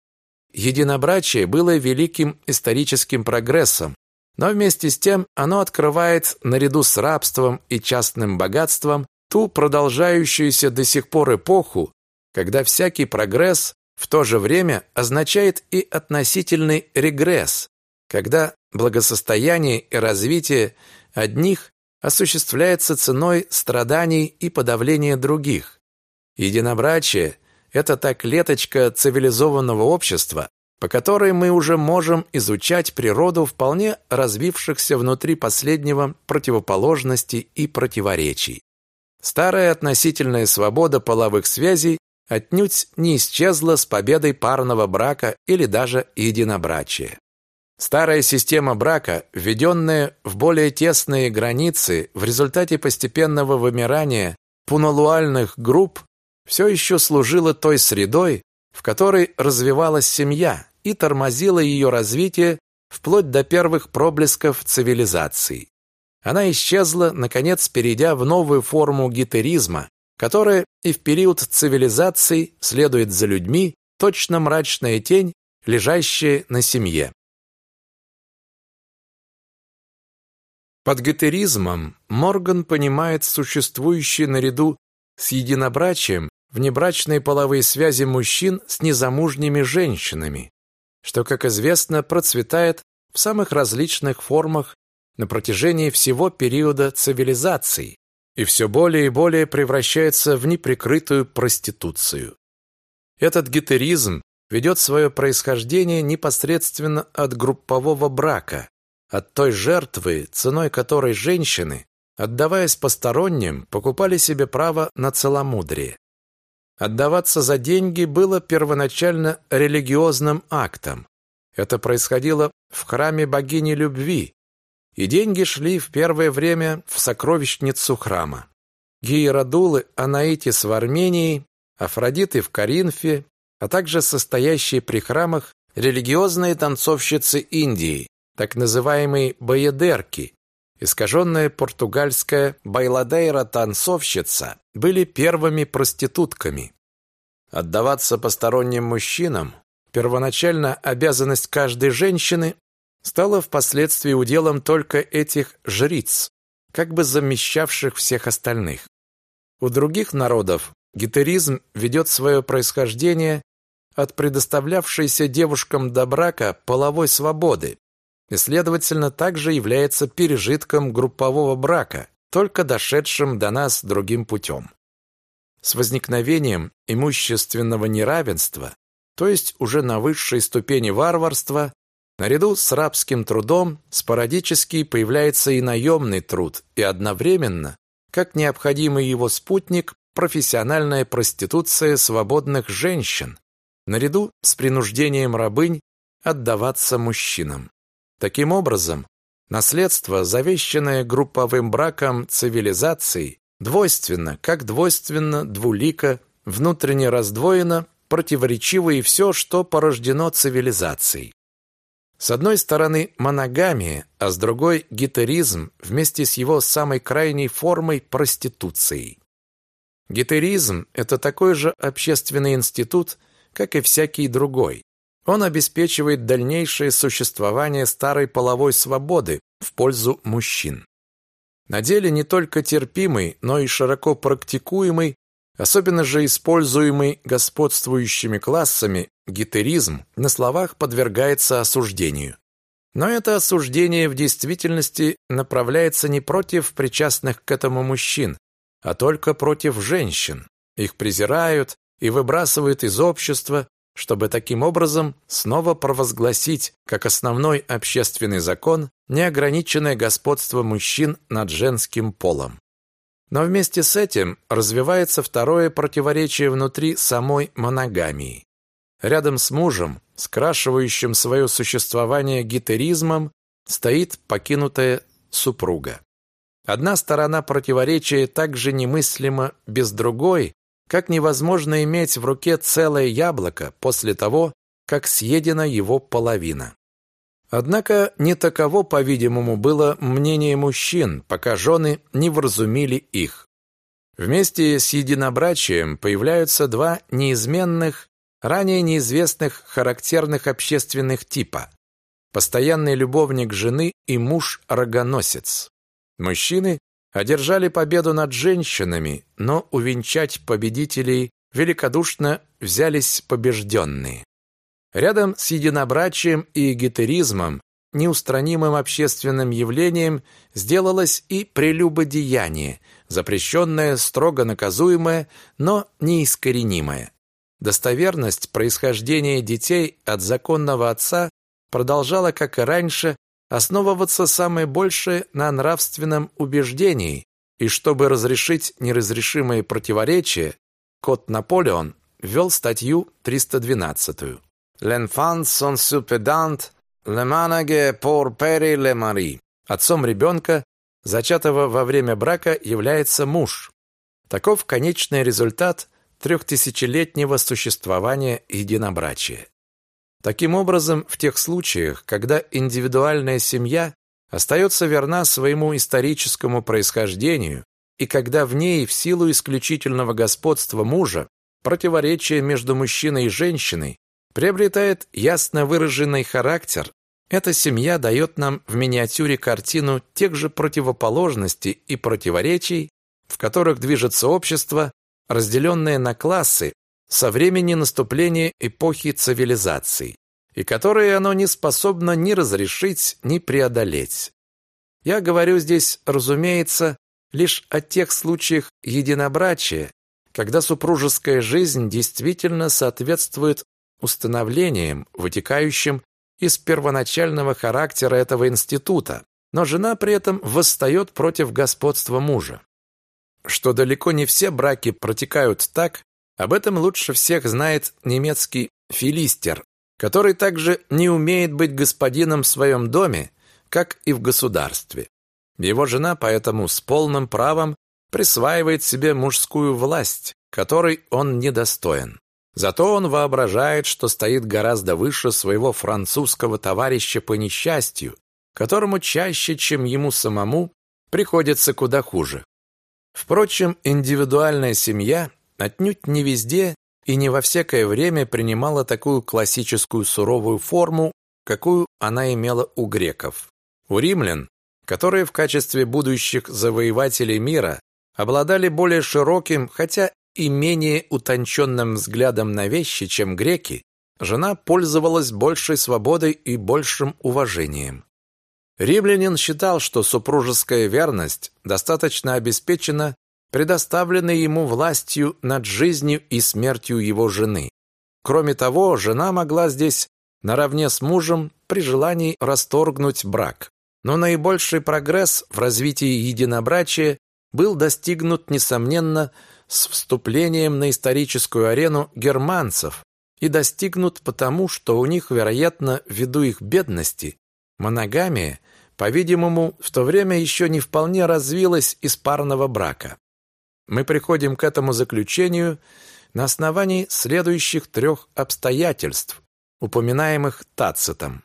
Единобрачие было великим историческим прогрессом, но вместе с тем оно открывает, наряду с рабством и частным богатством, ту продолжающуюся до сих пор эпоху, когда всякий прогресс в то же время означает и относительный регресс, когда благосостояние и развитие одних осуществляется ценой страданий и подавления других. Единобрачие – это та клеточка цивилизованного общества, по которой мы уже можем изучать природу вполне развившихся внутри последнего противоположностей и противоречий. Старая относительная свобода половых связей отнюдь не исчезла с победой парного брака или даже единобрачия. Старая система брака, введенная в более тесные границы в результате постепенного вымирания пунолуальных групп, все еще служила той средой, в которой развивалась семья, и тормозила ее развитие вплоть до первых проблесков цивилизации. Она исчезла, наконец, перейдя в новую форму гетеризма, которая и в период цивилизации следует за людьми, точно мрачная тень, лежащая на семье. Под гетеризмом Морган понимает существующие наряду с единобрачием внебрачные половые связи мужчин с незамужними женщинами, что, как известно, процветает в самых различных формах на протяжении всего периода цивилизации и все более и более превращается в неприкрытую проституцию. Этот гетеризм ведет свое происхождение непосредственно от группового брака, от той жертвы, ценой которой женщины, отдаваясь посторонним, покупали себе право на целомудрие. Отдаваться за деньги было первоначально религиозным актом. Это происходило в храме богини любви, и деньги шли в первое время в сокровищницу храма. Гиерадулы Анаитис в Армении, Афродиты в Коринфе, а также состоящие при храмах религиозные танцовщицы Индии, так называемые баядерки, искаженная португальская байладейра-танцовщица, были первыми проститутками. Отдаваться посторонним мужчинам, первоначально обязанность каждой женщины, стала впоследствии уделом только этих жриц, как бы замещавших всех остальных. У других народов гетеризм ведет свое происхождение от предоставлявшейся девушкам до брака половой свободы, и, следовательно, также является пережитком группового брака, только дошедшим до нас другим путем. С возникновением имущественного неравенства, то есть уже на высшей ступени варварства, наряду с рабским трудом спорадически появляется и наемный труд, и одновременно, как необходимый его спутник, профессиональная проституция свободных женщин, наряду с принуждением рабынь отдаваться мужчинам. Таким образом, наследство, завещанное групповым браком цивилизации, двойственно, как двойственно, двулико, внутренне раздвоено, противоречиво и все, что порождено цивилизацией. С одной стороны моногамия, а с другой гетеризм вместе с его самой крайней формой проституцией. Гетеризм – это такой же общественный институт, как и всякий другой. Он обеспечивает дальнейшее существование старой половой свободы в пользу мужчин. На деле не только терпимый, но и широко практикуемый, особенно же используемый господствующими классами, гетеризм на словах подвергается осуждению. Но это осуждение в действительности направляется не против причастных к этому мужчин, а только против женщин. Их презирают и выбрасывают из общества, чтобы таким образом снова провозгласить как основной общественный закон неограниченное господство мужчин над женским полом. Но вместе с этим развивается второе противоречие внутри самой моногамии. Рядом с мужем, скрашивающим свое существование гетеризмом, стоит покинутая супруга. Одна сторона противоречия также немыслима без другой, как невозможно иметь в руке целое яблоко после того, как съедена его половина. Однако не таково, по-видимому, было мнение мужчин, пока жены не вразумили их. Вместе с единобрачием появляются два неизменных, ранее неизвестных характерных общественных типа – постоянный любовник жены и муж-рогоносец. Мужчины одержали победу над женщинами, но увенчать победителей великодушно взялись побежденные. Рядом с единобрачием и гетеризмом неустранимым общественным явлением сделалось и прелюбодеяние, запрещенное, строго наказуемое, но неискоренимое. Достоверность происхождения детей от законного отца продолжала, как и раньше, основываться самое большее на нравственном убеждении, и чтобы разрешить неразрешимые противоречия, кот Наполеон ввел статью 312. «L'enfant son suppédant, le manage pour père le mari». Отцом ребенка, зачатого во время брака, является муж. Таков конечный результат трехтысячелетнего существования единобрачия. Таким образом, в тех случаях, когда индивидуальная семья остается верна своему историческому происхождению и когда в ней в силу исключительного господства мужа противоречие между мужчиной и женщиной приобретает ясно выраженный характер, эта семья дает нам в миниатюре картину тех же противоположностей и противоречий, в которых движется общество, разделенное на классы, со времени наступления эпохи цивилизаций, и которые оно не способно ни разрешить, ни преодолеть. Я говорю здесь, разумеется, лишь о тех случаях единобрачия, когда супружеская жизнь действительно соответствует установлениям, вытекающим из первоначального характера этого института, но жена при этом восстает против господства мужа. Что далеко не все браки протекают так, об этом лучше всех знает немецкий филистер, который также не умеет быть господином в своем доме, как и в государстве. Его жена поэтому с полным правом присваивает себе мужскую власть, которой он недостоин. Зато он воображает, что стоит гораздо выше своего французского товарища по несчастью, которому чаще, чем ему самому, приходится куда хуже. Впрочем, индивидуальная семья отнюдь не везде и не во всякое время принимала такую классическую суровую форму, какую она имела у греков. У римлян, которые в качестве будущих завоевателей мира обладали более широким, хотя и менее утонченным взглядом на вещи, чем греки, жена пользовалась большей свободой и большим уважением. Римлянин считал, что супружеская верность достаточно обеспечена предоставленной ему властью над жизнью и смертью его жены. Кроме того, жена могла здесь наравне с мужем при желании расторгнуть брак. Но наибольший прогресс в развитии единобрачия был достигнут, несомненно, с вступлением на историческую арену германцев и достигнут потому, что у них, вероятно, ввиду их бедности, моногамия, по-видимому, в то время еще не вполне развилась из парного брака. Мы приходим к этому заключению на основании следующих трех обстоятельств, упоминаемых Тацитом.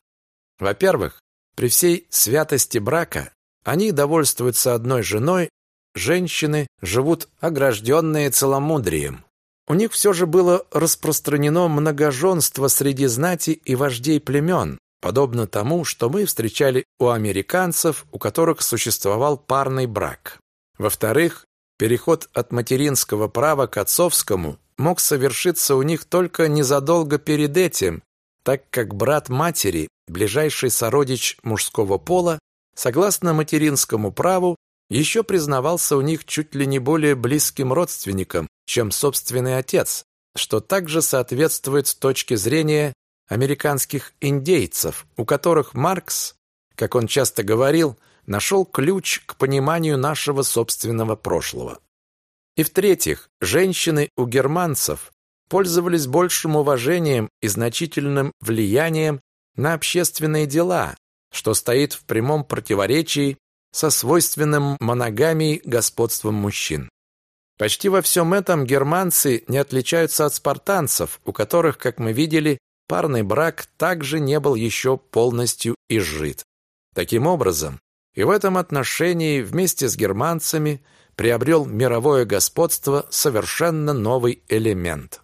Во-первых, при всей святости брака они довольствуются одной женой, женщины живут огражденные целомудрием. У них все же было распространено многоженство среди знати и вождей племен, подобно тому, что мы встречали у американцев, у которых существовал парный брак. Во-вторых, переход от материнского права к отцовскому мог совершиться у них только незадолго перед этим, так как брат матери, ближайший сородич мужского пола, согласно материнскому праву, еще признавался у них чуть ли не более близким родственником, чем собственный отец, что также соответствует с точки зрения американских индейцев, у которых Маркс, как он часто говорил, нашел ключ к пониманию нашего собственного прошлого. И в-третьих, женщины у германцев пользовались большим уважением и значительным влиянием на общественные дела, что стоит в прямом противоречии со свойственным моногамией господством мужчин. Почти во всем этом германцы не отличаются от спартанцев, у которых, как мы видели, парный брак также не был еще полностью изжит. Таким образом, и в этом отношении вместе с германцами приобрел мировое господство совершенно новый элемент.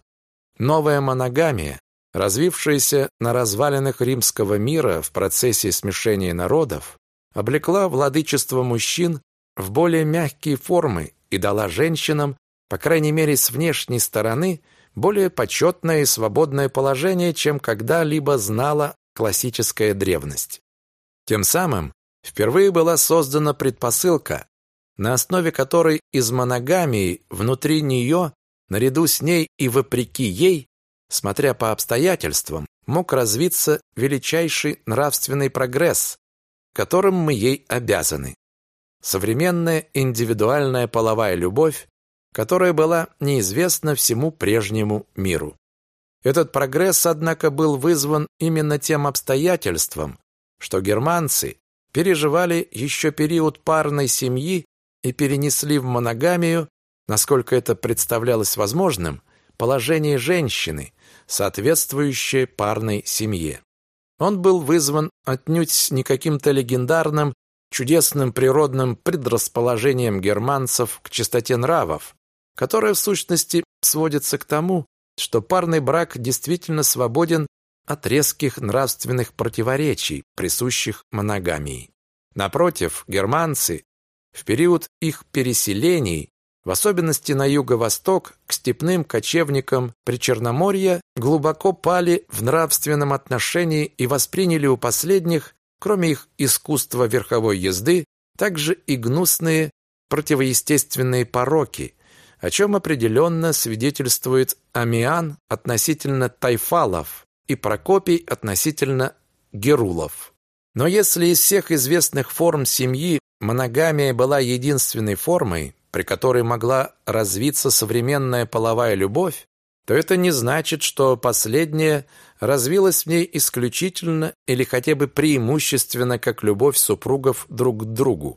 Новая моногамия, развившаяся на развалинах римского мира в процессе смешения народов, облекла владычество мужчин в более мягкие формы и дала женщинам, по крайней мере с внешней стороны, более почетное и свободное положение, чем когда-либо знала классическая древность. Тем самым впервые была создана предпосылка, на основе которой из моногамии внутри нее наряду с ней и вопреки ей, смотря по обстоятельствам, мог развиться величайший нравственный прогресс, которым мы ей обязаны. Современная индивидуальная половая любовь, которая была неизвестна всему прежнему миру. Этот прогресс, однако, был вызван именно тем обстоятельством, что германцы переживали еще период парной семьи и перенесли в моногамию насколько это представлялось возможным, положение женщины, соответствующее парной семье. Он был вызван отнюдь не каким-то легендарным, чудесным природным предрасположением германцев к чистоте нравов, которое в сущности сводится к тому, что парный брак действительно свободен от резких нравственных противоречий, присущих моногамии. Напротив, германцы в период их переселений в особенности на юго-восток, к степным кочевникам при Черноморье, глубоко пали в нравственном отношении и восприняли у последних, кроме их искусства верховой езды, также и гнусные противоестественные пороки, о чем определенно свидетельствует Амиан относительно тайфалов и Прокопий относительно герулов. Но если из всех известных форм семьи моногамия была единственной формой, при которой могла развиться современная половая любовь, то это не значит, что последняя развилась в ней исключительно или хотя бы преимущественно как любовь супругов друг к другу.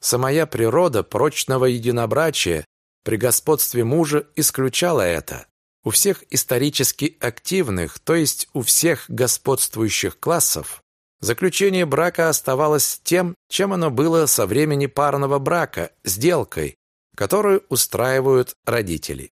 Самая природа прочного единобрачия при господстве мужа исключала это. У всех исторически активных, то есть у всех господствующих классов, заключение брака оставалось тем, чем оно было со времени парного брака, сделкой, которую устраивают родители.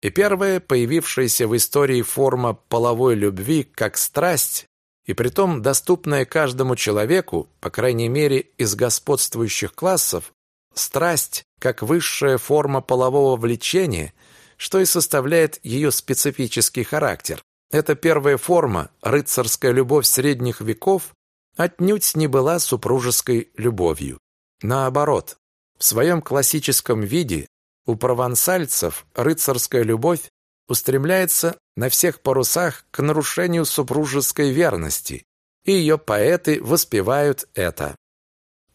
И первая появившаяся в истории форма половой любви как страсть, и притом доступная каждому человеку, по крайней мере из господствующих классов, страсть как высшая форма полового влечения, что и составляет ее специфический характер. Эта первая форма, рыцарская любовь средних веков, отнюдь не была супружеской любовью. Наоборот, в своем классическом виде у провансальцев рыцарская любовь устремляется на всех парусах к нарушению супружеской верности, и ее поэты воспевают это.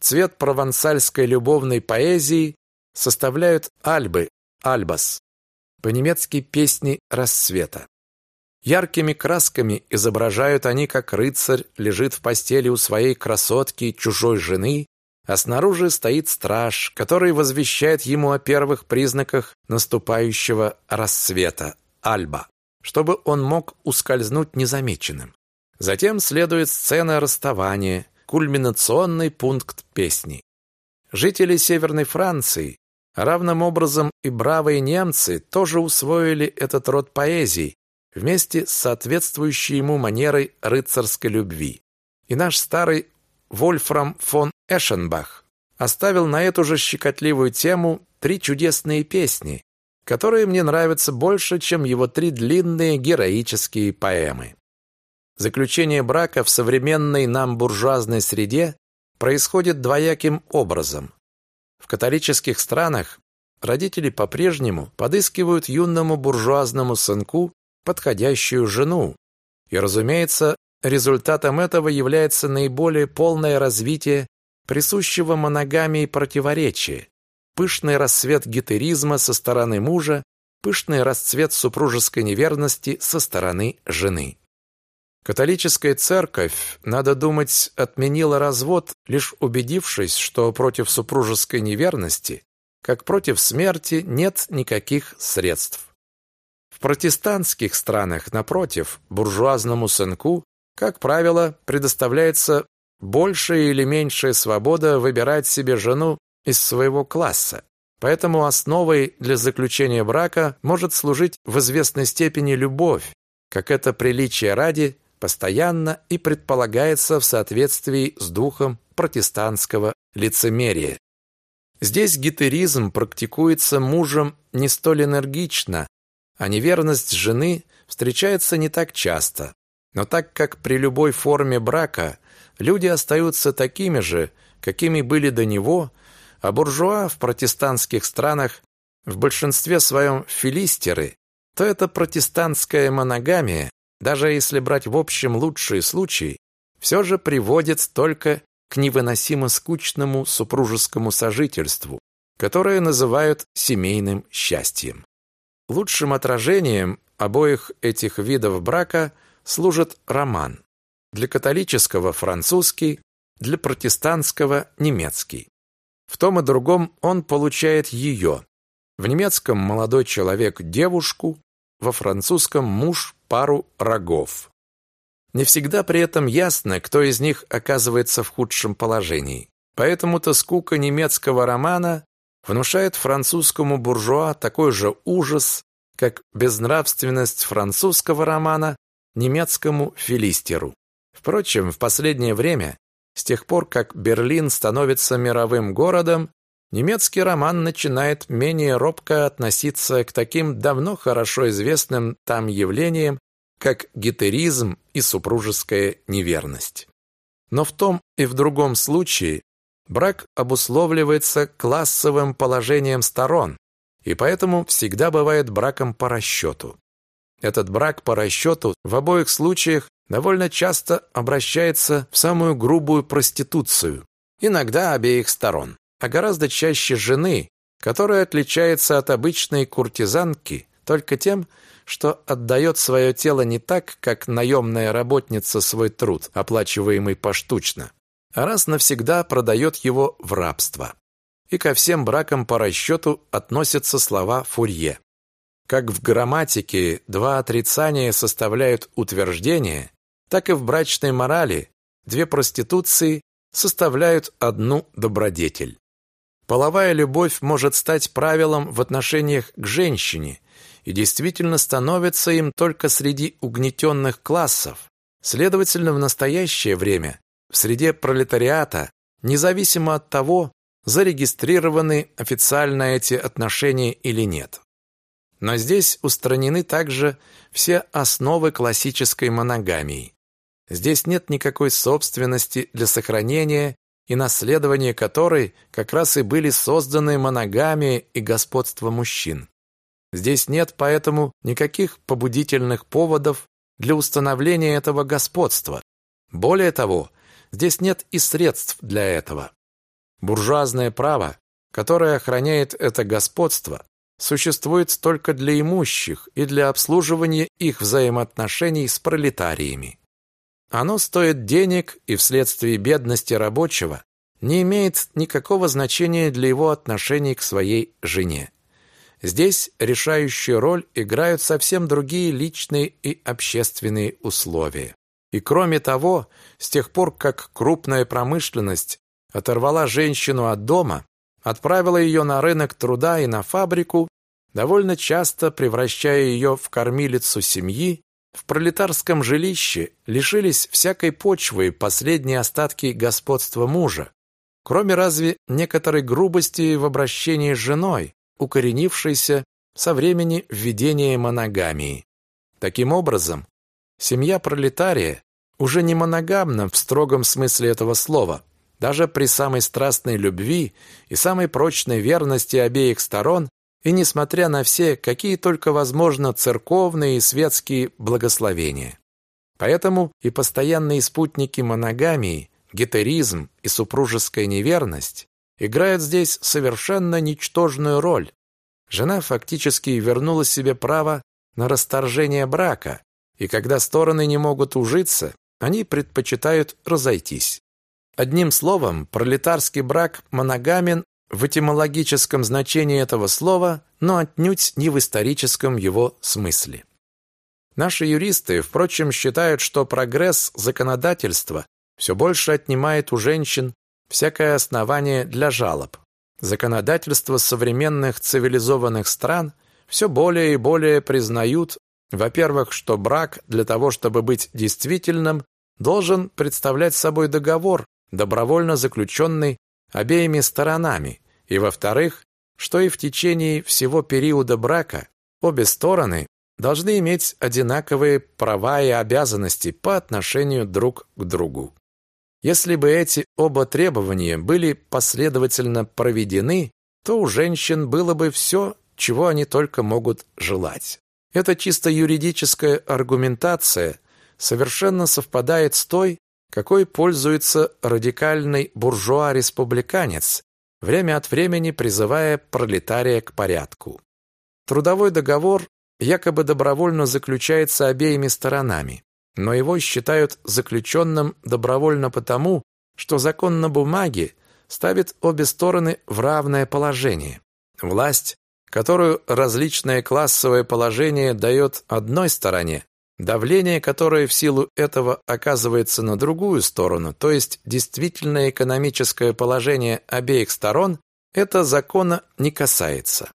Цвет провансальской любовной поэзии составляют альбы, альбас, по-немецки песни рассвета. Яркими красками изображают они, как рыцарь лежит в постели у своей красотки, чужой жены, а снаружи стоит страж, который возвещает ему о первых признаках наступающего рассвета, альба, чтобы он мог ускользнуть незамеченным. Затем следует сцена расставания, кульминационный пункт песни. Жители Северной Франции, равным образом и бравые немцы, тоже усвоили этот род поэзии вместе с соответствующей ему манерой рыцарской любви. И наш старый Вольфрам фон Эшенбах оставил на эту же щекотливую тему три чудесные песни, которые мне нравятся больше, чем его три длинные героические поэмы. Заключение брака в современной нам буржуазной среде происходит двояким образом. В католических странах родители по-прежнему подыскивают юному буржуазному сынку подходящую жену. И, разумеется, результатом этого является наиболее полное развитие присущего моногамии противоречия, пышный рассвет гетеризма со стороны мужа, пышный расцвет супружеской неверности со стороны жены. Католическая церковь, надо думать, отменила развод, лишь убедившись, что против супружеской неверности, как против смерти, нет никаких средств. В протестантских странах, напротив, буржуазному сынку, как правило, предоставляется большая или меньшая свобода выбирать себе жену из своего класса. Поэтому основой для заключения брака может служить в известной степени любовь, как это приличие ради постоянно и предполагается в соответствии с духом протестантского лицемерия. Здесь гетеризм практикуется мужем не столь энергично, а неверность жены встречается не так часто. Но так как при любой форме брака люди остаются такими же, какими были до него, а буржуа в протестантских странах в большинстве своем филистеры, то эта протестантская моногамия даже если брать в общем лучшие случаи, все же приводит только к невыносимо скучному супружескому сожительству, которое называют семейным счастьем. Лучшим отражением обоих этих видов брака служит роман. Для католического – французский, для протестантского – немецкий. В том и другом он получает ее. В немецком молодой человек – девушку, во французском муж пару рогов. Не всегда при этом ясно, кто из них оказывается в худшем положении. Поэтому-то скука немецкого романа внушает французскому буржуа такой же ужас, как безнравственность французского романа немецкому филистеру. Впрочем, в последнее время, с тех пор, как Берлин становится мировым городом, немецкий роман начинает менее робко относиться к таким давно хорошо известным там явлениям, как гетеризм и супружеская неверность. Но в том и в другом случае брак обусловливается классовым положением сторон, и поэтому всегда бывает браком по расчету. Этот брак по расчету в обоих случаях довольно часто обращается в самую грубую проституцию, иногда обеих сторон а гораздо чаще жены, которая отличается от обычной куртизанки только тем, что отдает свое тело не так, как наемная работница свой труд, оплачиваемый поштучно, а раз навсегда продает его в рабство. И ко всем бракам по расчету относятся слова Фурье. Как в грамматике два отрицания составляют утверждение, так и в брачной морали две проституции составляют одну добродетель. Половая любовь может стать правилом в отношениях к женщине и действительно становится им только среди угнетенных классов. Следовательно, в настоящее время в среде пролетариата, независимо от того, зарегистрированы официально эти отношения или нет. Но здесь устранены также все основы классической моногамии. Здесь нет никакой собственности для сохранения и наследования которой как раз и были созданы моногамия и господство мужчин. Здесь нет поэтому никаких побудительных поводов для установления этого господства. Более того, здесь нет и средств для этого. Буржуазное право, которое охраняет это господство, существует только для имущих и для обслуживания их взаимоотношений с пролетариями. Оно стоит денег и вследствие бедности рабочего не имеет никакого значения для его отношений к своей жене. Здесь решающую роль играют совсем другие личные и общественные условия. И кроме того, с тех пор, как крупная промышленность оторвала женщину от дома, отправила ее на рынок труда и на фабрику, довольно часто превращая ее в кормилицу семьи, в пролетарском жилище лишились всякой почвы последние остатки господства мужа, кроме разве некоторой грубости в обращении с женой, укоренившейся со времени введения моногамии. Таким образом, семья пролетария уже не моногамна в строгом смысле этого слова. Даже при самой страстной любви и самой прочной верности обеих сторон и несмотря на все, какие только возможно церковные и светские благословения. Поэтому и постоянные спутники моногамии, гетеризм и супружеская неверность играют здесь совершенно ничтожную роль. Жена фактически вернула себе право на расторжение брака, и когда стороны не могут ужиться, они предпочитают разойтись. Одним словом, пролетарский брак моногамен в этимологическом значении этого слова, но отнюдь не в историческом его смысле. Наши юристы, впрочем, считают, что прогресс законодательства все больше отнимает у женщин всякое основание для жалоб. Законодательство современных цивилизованных стран все более и более признают, во-первых, что брак для того, чтобы быть действительным, должен представлять собой договор, добровольно заключенный обеими сторонами, и, во-вторых, что и в течение всего периода брака обе стороны должны иметь одинаковые права и обязанности по отношению друг к другу. Если бы эти оба требования были последовательно проведены, то у женщин было бы все, чего они только могут желать. Эта чисто юридическая аргументация совершенно совпадает с той, какой пользуется радикальный буржуа-республиканец, время от времени призывая пролетария к порядку. Трудовой договор якобы добровольно заключается обеими сторонами, но его считают заключенным добровольно потому, что закон на бумаге ставит обе стороны в равное положение. Власть, которую различное классовое положение дает одной стороне, Давление, которое в силу этого оказывается на другую сторону, то есть действительное экономическое положение обеих сторон, это закона не касается.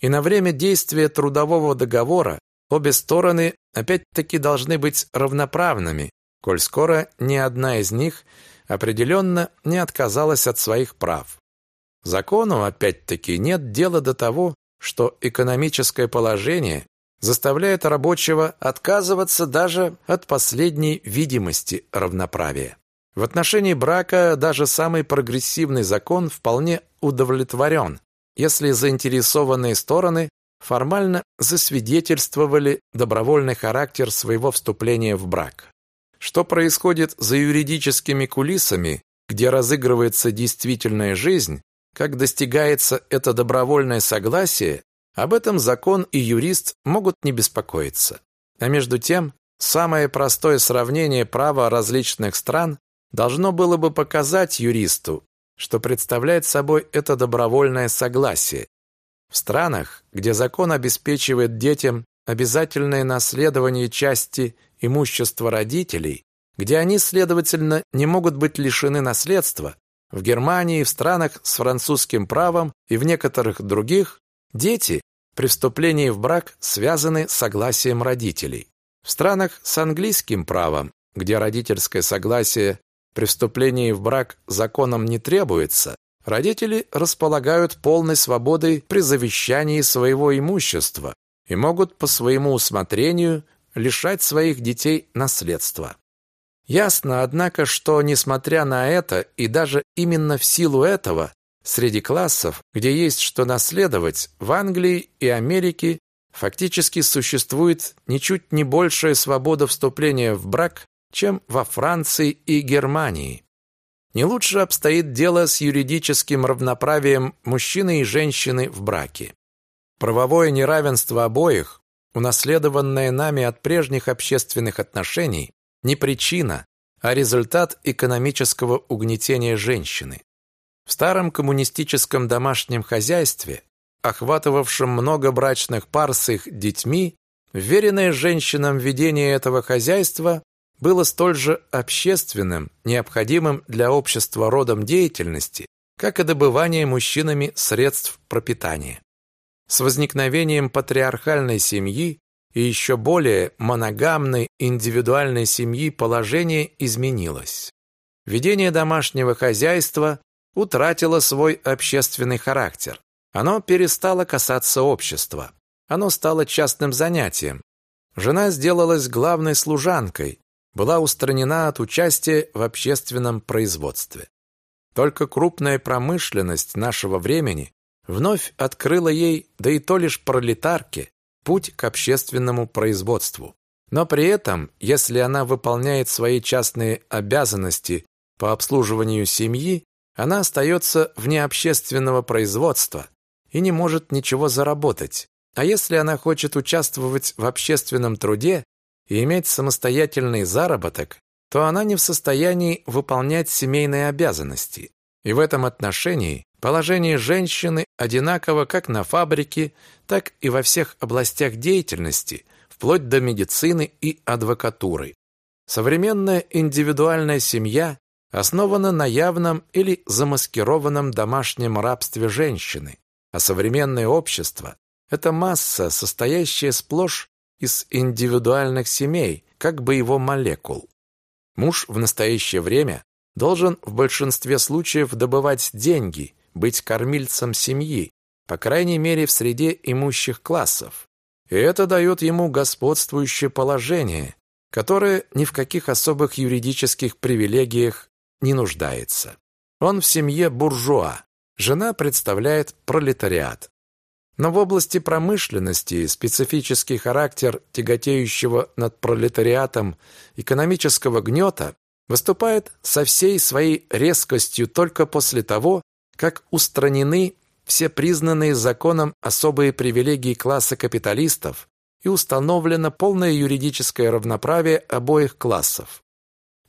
И на время действия трудового договора обе стороны опять-таки должны быть равноправными, коль скоро ни одна из них определенно не отказалась от своих прав. Закону, опять-таки, нет дела до того, что экономическое положение заставляет рабочего отказываться даже от последней видимости равноправия. В отношении брака даже самый прогрессивный закон вполне удовлетворен, если заинтересованные стороны формально засвидетельствовали добровольный характер своего вступления в брак. Что происходит за юридическими кулисами, где разыгрывается действительная жизнь, как достигается это добровольное согласие, об этом закон и юрист могут не беспокоиться. А между тем, самое простое сравнение права различных стран должно было бы показать юристу, что представляет собой это добровольное согласие. В странах, где закон обеспечивает детям обязательное наследование части имущества родителей, где они, следовательно, не могут быть лишены наследства, в Германии, в странах с французским правом и в некоторых других Дети при вступлении в брак связаны согласием родителей. В странах с английским правом, где родительское согласие при вступлении в брак законом не требуется, родители располагают полной свободой при завещании своего имущества и могут по своему усмотрению лишать своих детей наследства. Ясно, однако, что, несмотря на это, и даже именно в силу этого, среди классов, где есть что наследовать, в Англии и Америке фактически существует ничуть не большая свобода вступления в брак, чем во Франции и Германии. Не лучше обстоит дело с юридическим равноправием мужчины и женщины в браке. Правовое неравенство обоих, унаследованное нами от прежних общественных отношений, не причина, а результат экономического угнетения женщины. В старом коммунистическом домашнем хозяйстве, охватывавшем много брачных пар с их детьми, вверенное женщинам ведение этого хозяйства было столь же общественным, необходимым для общества родом деятельности, как и добывание мужчинами средств пропитания. С возникновением патриархальной семьи и еще более моногамной индивидуальной семьи положение изменилось. Ведение домашнего хозяйства утратило свой общественный характер. Оно перестало касаться общества. Оно стало частным занятием. Жена сделалась главной служанкой, была устранена от участия в общественном производстве. Только крупная промышленность нашего времени вновь открыла ей, да и то лишь пролетарке, путь к общественному производству. Но при этом, если она выполняет свои частные обязанности по обслуживанию семьи, она остается вне общественного производства и не может ничего заработать. А если она хочет участвовать в общественном труде, и иметь самостоятельный заработок, то она не в состоянии выполнять семейные обязанности. И в этом отношении положение женщины одинаково как на фабрике, так и во всех областях деятельности, вплоть до медицины и адвокатуры. Современная индивидуальная семья основана на явном или замаскированном домашнем рабстве женщины, а современное общество – это масса, состоящая сплошь из индивидуальных семей, как бы его молекул. Муж в настоящее время должен в большинстве случаев добывать деньги, быть кормильцем семьи, по крайней мере в среде имущих классов. И это дает ему господствующее положение, которое ни в каких особых юридических привилегиях не нуждается. Он в семье буржуа, жена представляет пролетариат. Но в области промышленности специфический характер тяготеющего над пролетариатом экономического гнета выступает со всей своей резкостью только после того, как устранены все признанные законом особые привилегии класса капиталистов и установлено полное юридическое равноправие обоих классов.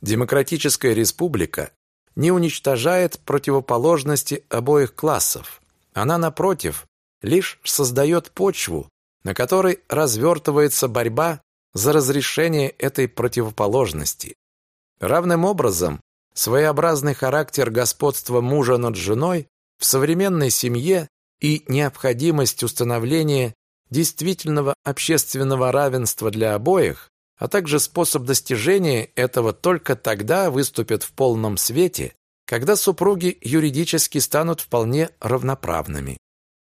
Демократическая республика не уничтожает противоположности обоих классов. Она, напротив, лишь создает почву, на которой развертывается борьба за разрешение этой противоположности. Равным образом, своеобразный характер господства мужа над женой в современной семье и необходимость установления действительного общественного равенства для обоих, а также способ достижения этого только тогда выступят в полном свете, когда супруги юридически станут вполне равноправными.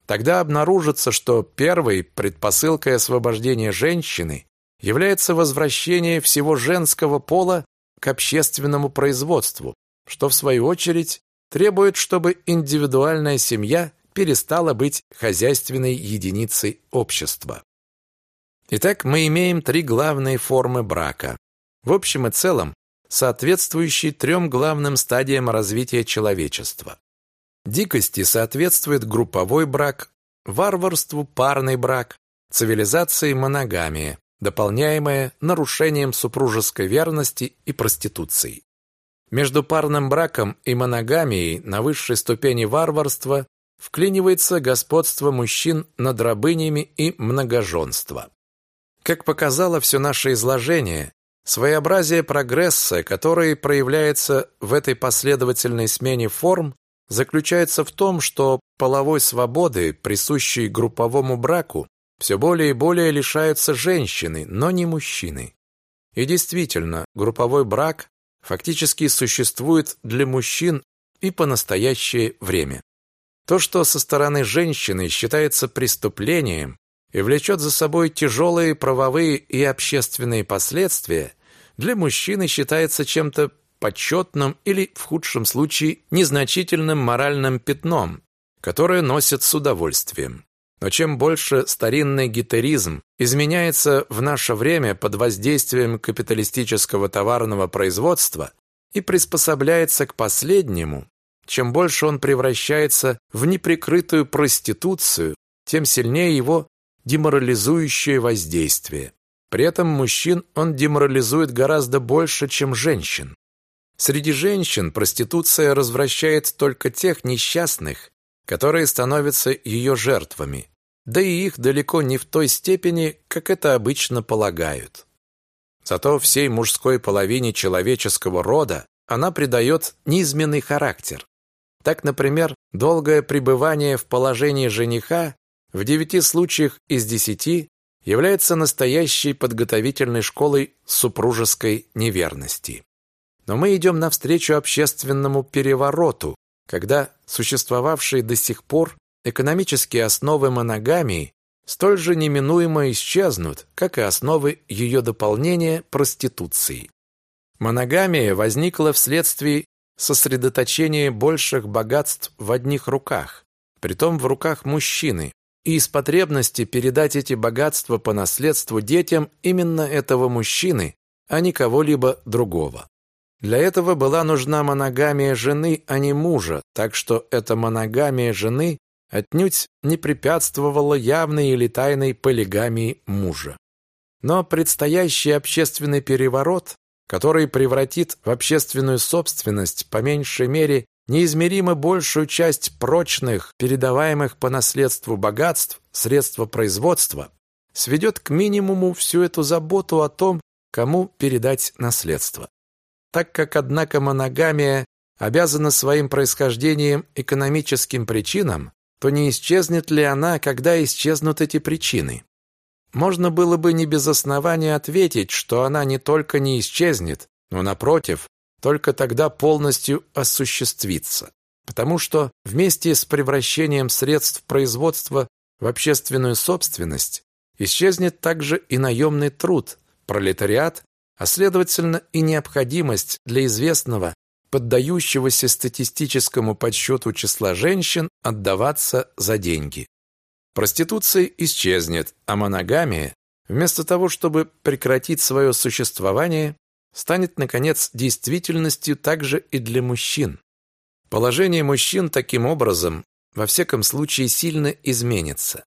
Тогда обнаружится, что первой предпосылкой освобождения женщины является возвращение всего женского пола к общественному производству, что в свою очередь требует, чтобы индивидуальная семья перестала быть хозяйственной единицей общества. Итак, мы имеем три главные формы брака. В общем и целом, соответствующие трем главным стадиям развития человечества. Дикости соответствует групповой брак, варварству парный брак, цивилизации моногамия, дополняемая нарушением супружеской верности и проституцией. Между парным браком и моногамией на высшей ступени варварства вклинивается господство мужчин над рабынями и многоженство. Как показало все наше изложение, своеобразие прогресса, который проявляется в этой последовательной смене форм, заключается в том, что половой свободы, присущей групповому браку, все более и более лишаются женщины, но не мужчины. И действительно, групповой брак фактически существует для мужчин и по настоящее время. То, что со стороны женщины считается преступлением и влечет за собой тяжелые правовые и общественные последствия, для мужчины считается чем-то почетным или, в худшем случае, незначительным моральным пятном, которое носят с удовольствием. Но чем больше старинный гетеризм изменяется в наше время под воздействием капиталистического товарного производства и приспособляется к последнему, чем больше он превращается в неприкрытую проституцию, тем сильнее его деморализующее воздействие. При этом мужчин он деморализует гораздо больше, чем женщин. Среди женщин проституция развращает только тех несчастных, которые становятся ее жертвами, да и их далеко не в той степени, как это обычно полагают. Зато всей мужской половине человеческого рода она придает низменный характер. Так, например, долгое пребывание в положении жениха в девяти случаях из десяти является настоящей подготовительной школой супружеской неверности. Но мы идем навстречу общественному перевороту, когда существовавшие до сих пор экономические основы моногамии столь же неминуемо исчезнут, как и основы ее дополнения проституции. Моногамия возникла вследствие сосредоточения больших богатств в одних руках, притом в руках мужчины, и из потребности передать эти богатства по наследству детям именно этого мужчины, а не кого-либо другого. Для этого была нужна моногамия жены, а не мужа, так что эта моногамия жены отнюдь не препятствовала явной или тайной полигамии мужа. Но предстоящий общественный переворот, который превратит в общественную собственность по меньшей мере неизмеримо большую часть прочных, передаваемых по наследству богатств, средства производства, сведет к минимуму всю эту заботу о том, кому передать наследство. Так как, однако, моногамия обязана своим происхождением экономическим причинам, то не исчезнет ли она, когда исчезнут эти причины? Можно было бы не без основания ответить, что она не только не исчезнет, но, напротив, только тогда полностью осуществится. Потому что вместе с превращением средств производства в общественную собственность исчезнет также и наемный труд, пролетариат а следовательно и необходимость для известного, поддающегося статистическому подсчету числа женщин отдаваться за деньги. Проституция исчезнет, а моногамия, вместо того, чтобы прекратить свое существование, станет, наконец, действительностью также и для мужчин. Положение мужчин таким образом, во всяком случае, сильно изменится.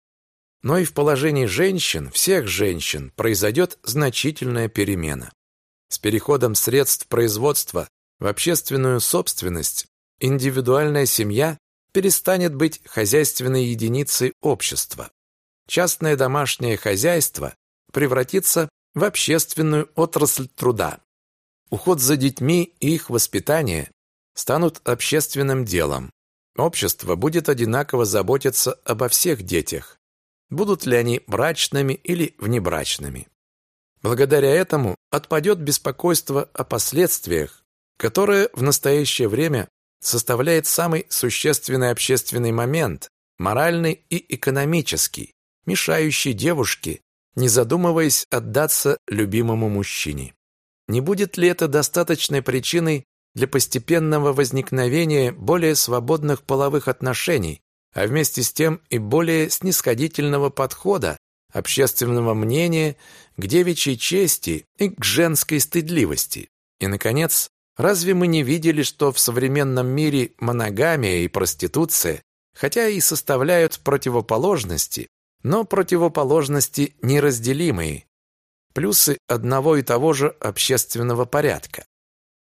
Но и в положении женщин, всех женщин, произойдет значительная перемена. С переходом средств производства в общественную собственность индивидуальная семья перестанет быть хозяйственной единицей общества. Частное домашнее хозяйство превратится в общественную отрасль труда. Уход за детьми и их воспитание станут общественным делом. Общество будет одинаково заботиться обо всех детях, будут ли они брачными или внебрачными. Благодаря этому отпадет беспокойство о последствиях, которое в настоящее время составляет самый существенный общественный момент, моральный и экономический, мешающий девушке, не задумываясь отдаться любимому мужчине. Не будет ли это достаточной причиной для постепенного возникновения более свободных половых отношений, а вместе с тем и более снисходительного подхода общественного мнения, к девичьей чести и к женской стыдливости. И, наконец, разве мы не видели, что в современном мире моногамия и проституция, хотя и составляют противоположности, но противоположности неразделимые, плюсы одного и того же общественного порядка?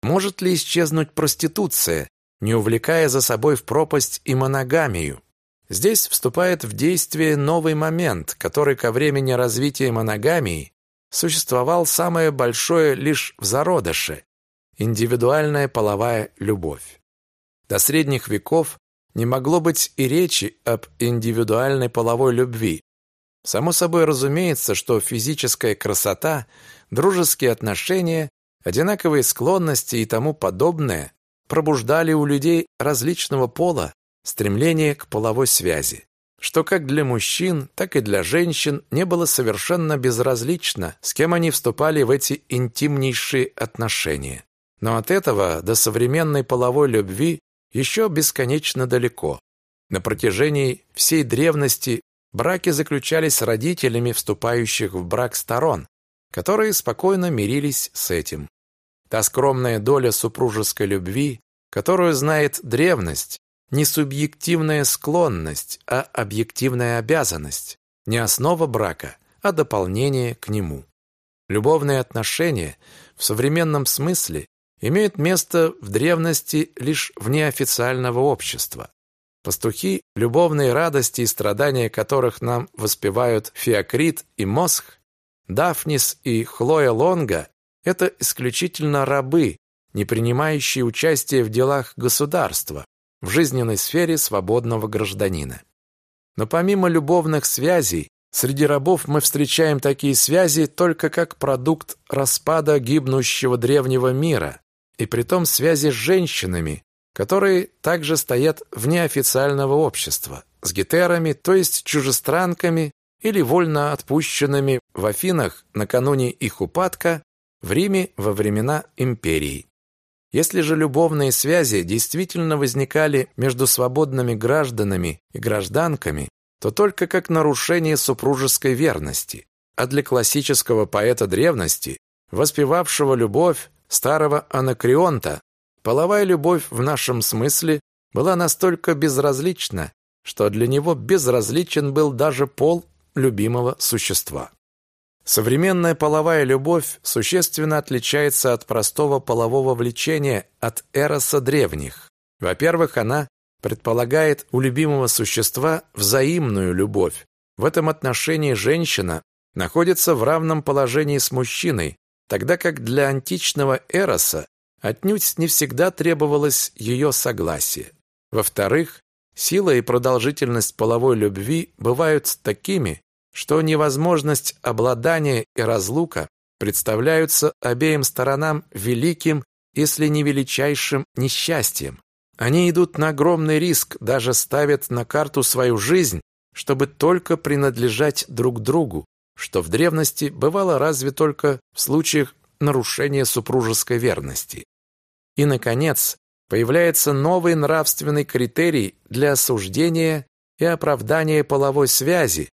Может ли исчезнуть проституция, не увлекая за собой в пропасть и моногамию? Здесь вступает в действие новый момент, который ко времени развития моногамии существовал самое большое лишь в зародыше – индивидуальная половая любовь. До средних веков не могло быть и речи об индивидуальной половой любви. Само собой разумеется, что физическая красота, дружеские отношения, одинаковые склонности и тому подобное пробуждали у людей различного пола стремление к половой связи. что как для мужчин, так и для женщин не было совершенно безразлично, с кем они вступали в эти интимнейшие отношения. Но от этого до современной половой любви еще бесконечно далеко. На протяжении всей древности браки заключались родителями вступающих в брак сторон, которые спокойно мирились с этим. Та скромная доля супружеской любви, которую знает древность, не субъективная склонность, а объективная обязанность, не основа брака, а дополнение к нему. Любовные отношения в современном смысле имеют место в древности лишь вне официального общества. Пастухи, любовные радости и страдания которых нам воспевают Феокрит и Мосх, Дафнис и Хлоя Лонга – это исключительно рабы, не принимающие участие в делах государства, в жизненной сфере свободного гражданина. Но помимо любовных связей, среди рабов мы встречаем такие связи только как продукт распада гибнущего древнего мира, и притом связи с женщинами, которые также стоят вне официального общества, с гетерами, то есть чужестранками или вольно отпущенными в Афинах накануне их упадка, в Риме во времена империи. Если же любовные связи действительно возникали между свободными гражданами и гражданками, то только как нарушение супружеской верности. А для классического поэта древности, воспевавшего любовь старого Анакреонта, половая любовь в нашем смысле была настолько безразлична, что для него безразличен был даже пол любимого существа. Современная половая любовь существенно отличается от простого полового влечения от эроса древних. Во-первых, она предполагает у любимого существа взаимную любовь. В этом отношении женщина находится в равном положении с мужчиной, тогда как для античного эроса отнюдь не всегда требовалось ее согласие. Во-вторых, сила и продолжительность половой любви бывают такими, что невозможность обладания и разлука представляются обеим сторонам великим, если не величайшим несчастьем. Они идут на огромный риск, даже ставят на карту свою жизнь, чтобы только принадлежать друг другу, что в древности бывало разве только в случаях нарушения супружеской верности. И, наконец, появляется новый нравственный критерий для осуждения и оправдания половой связи,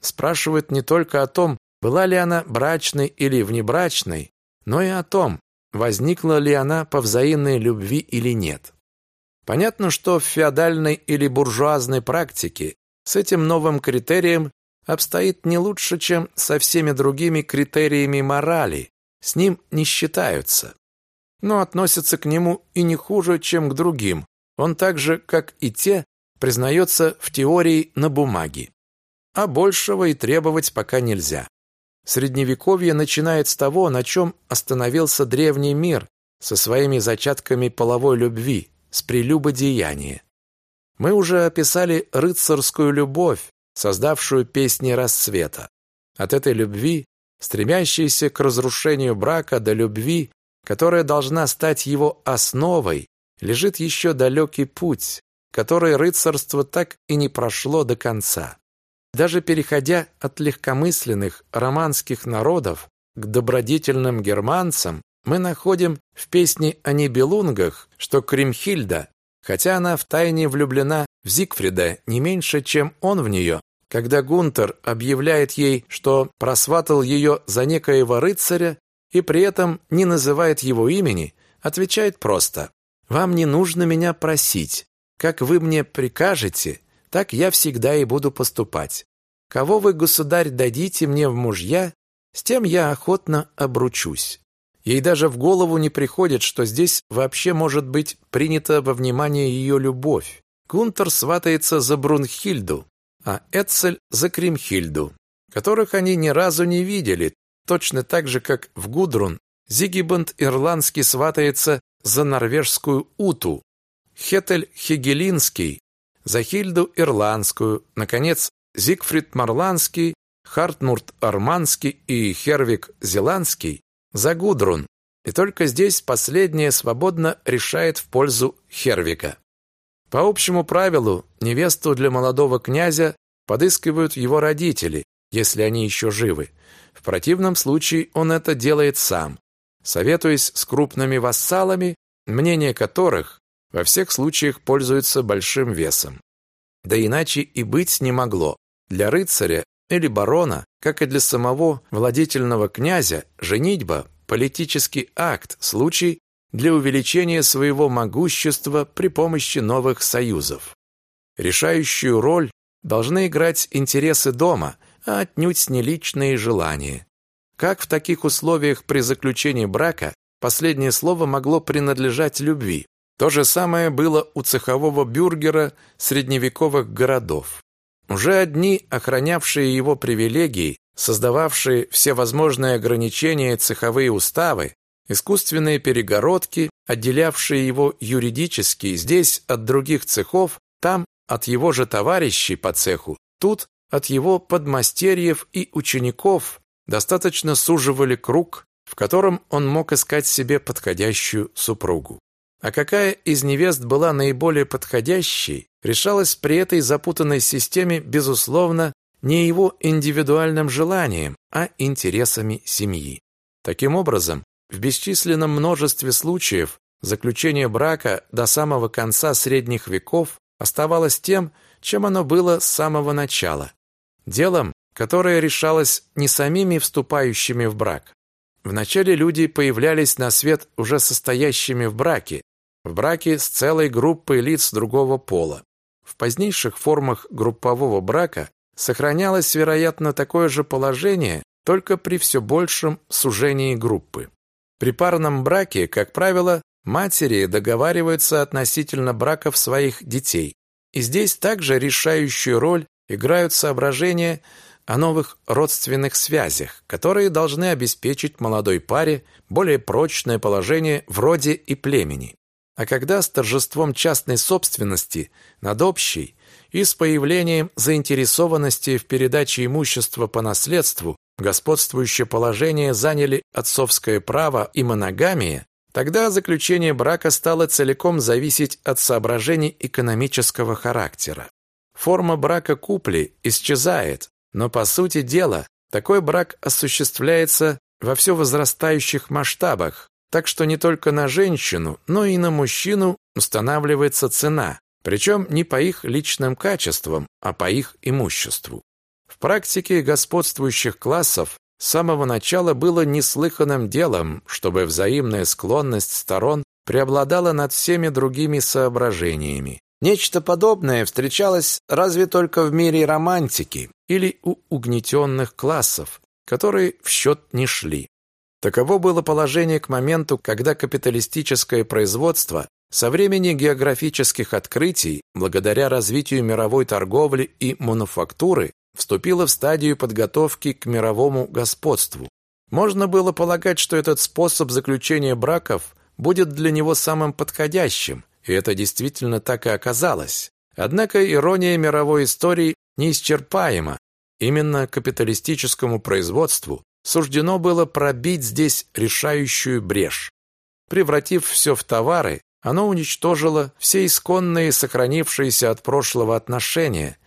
спрашивают не только о том, была ли она брачной или внебрачной, но и о том, возникла ли она по взаимной любви или нет. Понятно, что в феодальной или буржуазной практике с этим новым критерием обстоит не лучше, чем со всеми другими критериями морали, с ним не считаются. Но относятся к нему и не хуже, чем к другим. Он так же, как и те, признается в теории на бумаге а большего и требовать пока нельзя. Средневековье начинает с того, на чем остановился древний мир со своими зачатками половой любви, с прелюбодеяния. Мы уже описали рыцарскую любовь, создавшую песни расцвета. От этой любви, стремящейся к разрушению брака до любви, которая должна стать его основой, лежит еще далекий путь, который рыцарство так и не прошло до конца. Даже переходя от легкомысленных романских народов к добродетельным германцам, мы находим в песне о Нибелунгах, что Кримхильда, хотя она втайне влюблена в Зигфрида не меньше, чем он в нее, когда Гунтер объявляет ей, что просватал ее за некоего рыцаря и при этом не называет его имени, отвечает просто «Вам не нужно меня просить. Как вы мне прикажете, так я всегда и буду поступать. Кого вы, государь, дадите мне в мужья, с тем я охотно обручусь. Ей даже в голову не приходит, что здесь вообще может быть принята во внимание ее любовь. Гунтер сватается за Брунхильду, а Эцель за Кримхильду, которых они ни разу не видели, точно так же, как в Гудрун Зигибанд Ирландский сватается за норвежскую Уту, Хетель Хегелинский за Хильду Ирландскую, наконец, Зигфрид Марланский, Хартмурт Арманский и Хервик Зеландский за Гудрун, и только здесь последняя свободно решает в пользу Хервика. По общему правилу, невесту для молодого князя подыскивают его родители, если они еще живы. В противном случае он это делает сам, советуясь с крупными вассалами, мнение которых во всех случаях пользуется большим весом. Да иначе и быть не могло. Для рыцаря или барона, как и для самого владетельного князя, женитьба – политический акт, случай для увеличения своего могущества при помощи новых союзов. Решающую роль должны играть интересы дома, а отнюдь не личные желания. Как в таких условиях при заключении брака последнее слово могло принадлежать любви? То же самое было у цехового бюргера средневековых городов. Уже одни, охранявшие его привилегии, создававшие всевозможные ограничения цеховые уставы, искусственные перегородки, отделявшие его юридически здесь от других цехов, там от его же товарищей по цеху, тут от его подмастерьев и учеников, достаточно суживали круг, в котором он мог искать себе подходящую супругу. А какая из невест была наиболее подходящей, решалось при этой запутанной системе, безусловно, не его индивидуальным желанием, а интересами семьи. Таким образом, в бесчисленном множестве случаев заключение брака до самого конца средних веков оставалось тем, чем оно было с самого начала. Делом, которое решалось не самими вступающими в брак. Вначале люди появлялись на свет уже состоящими в браке, в браке с целой группой лиц другого пола. В позднейших формах группового брака сохранялось, вероятно, такое же положение, только при все большем сужении группы. При парном браке, как правило, матери договариваются относительно браков своих детей. И здесь также решающую роль играют соображения о новых родственных связях, которые должны обеспечить молодой паре более прочное положение в роде и племени. А когда с торжеством частной собственности над общей и с появлением заинтересованности в передаче имущества по наследству господствующее положение заняли отцовское право и моногамия, тогда заключение брака стало целиком зависеть от соображений экономического характера. Форма брака купли исчезает, но по сути дела такой брак осуществляется во все возрастающих масштабах, так что не только на женщину, но и на мужчину устанавливается цена, причем не по их личным качествам, а по их имуществу. В практике господствующих классов с самого начала было неслыханным делом, чтобы взаимная склонность сторон преобладала над всеми другими соображениями. Нечто подобное встречалось разве только в мире романтики или у угнетенных классов, которые в счет не шли. Таково было положение к моменту, когда капиталистическое производство со времени географических открытий, благодаря развитию мировой торговли и мануфактуры, вступило в стадию подготовки к мировому господству. Можно было полагать, что этот способ заключения браков будет для него самым подходящим, и это действительно так и оказалось. Однако ирония мировой истории неисчерпаема. Именно капиталистическому производству суждено было пробить здесь решающую брешь. Превратив все в товары, оно уничтожило все исконные сохранившиеся от прошлого отношения.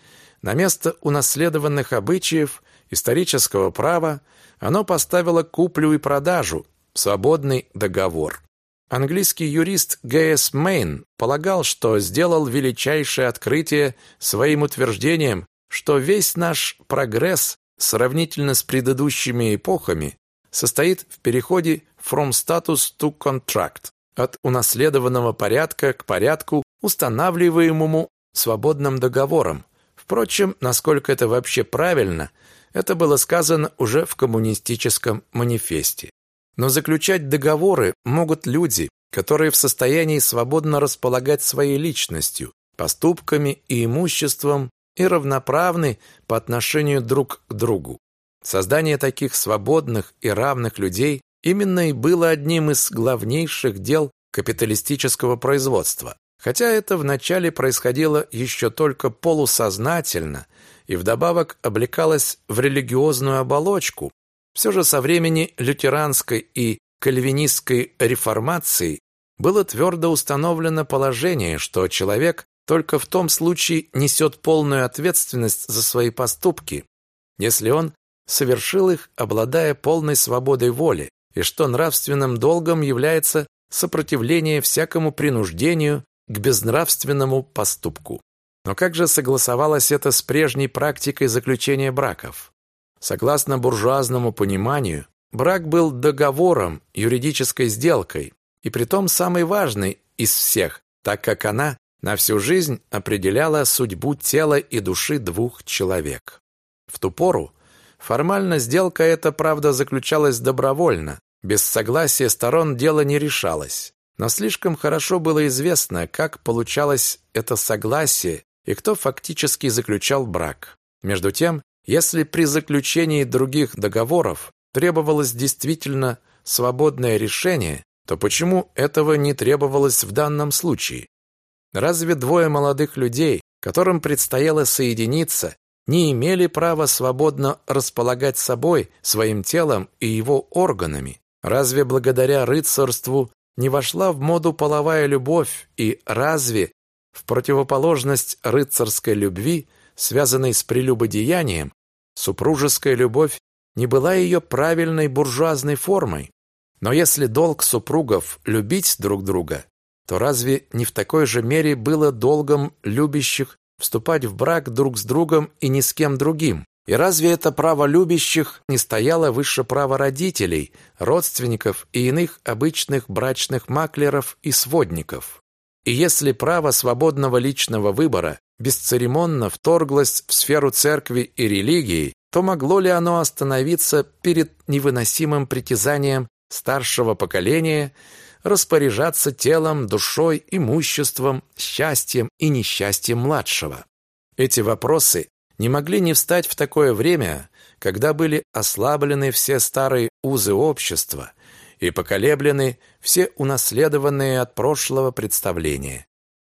На место унаследованных обычаев, исторического права оно поставило куплю и продажу, свободный договор. Английский юрист Г.С. Мейн полагал, что сделал величайшее открытие своим утверждением, что весь наш прогресс сравнительно с предыдущими эпохами, состоит в переходе from status to contract, от унаследованного порядка к порядку, устанавливаемому свободным договором. Впрочем, насколько это вообще правильно, это было сказано уже в коммунистическом манифесте. Но заключать договоры могут люди, которые в состоянии свободно располагать своей личностью, поступками и имуществом и равноправны по отношению друг к другу. Создание таких свободных и равных людей именно и было одним из главнейших дел капиталистического производства. Хотя это вначале происходило еще только полусознательно и вдобавок облекалось в религиозную оболочку, все же со времени лютеранской и кальвинистской реформации было твердо установлено положение, что человек только в том случае несет полную ответственность за свои поступки, если он совершил их, обладая полной свободой воли, и что нравственным долгом является сопротивление всякому принуждению к безнравственному поступку. Но как же согласовалось это с прежней практикой заключения браков? Согласно буржуазному пониманию, брак был договором, юридической сделкой, и притом самой важной из всех, так как она на всю жизнь определяла судьбу тела и души двух человек. В ту пору формально сделка эта, правда, заключалась добровольно, без согласия сторон дело не решалось. Но слишком хорошо было известно, как получалось это согласие и кто фактически заключал брак. Между тем, если при заключении других договоров требовалось действительно свободное решение, то почему этого не требовалось в данном случае? Разве двое молодых людей, которым предстояло соединиться, не имели права свободно располагать собой, своим телом и его органами? Разве благодаря рыцарству не вошла в моду половая любовь и разве в противоположность рыцарской любви, связанной с прелюбодеянием, супружеская любовь не была ее правильной буржуазной формой? Но если долг супругов любить друг друга, то разве не в такой же мере было долгом любящих вступать в брак друг с другом и ни с кем другим? И разве это право любящих не стояло выше права родителей, родственников и иных обычных брачных маклеров и сводников? И если право свободного личного выбора бесцеремонно вторглось в сферу церкви и религии, то могло ли оно остановиться перед невыносимым притязанием старшего поколения распоряжаться телом, душой, имуществом, счастьем и несчастьем младшего? Эти вопросы не могли не встать в такое время, когда были ослаблены все старые узы общества и поколеблены все унаследованные от прошлого представления.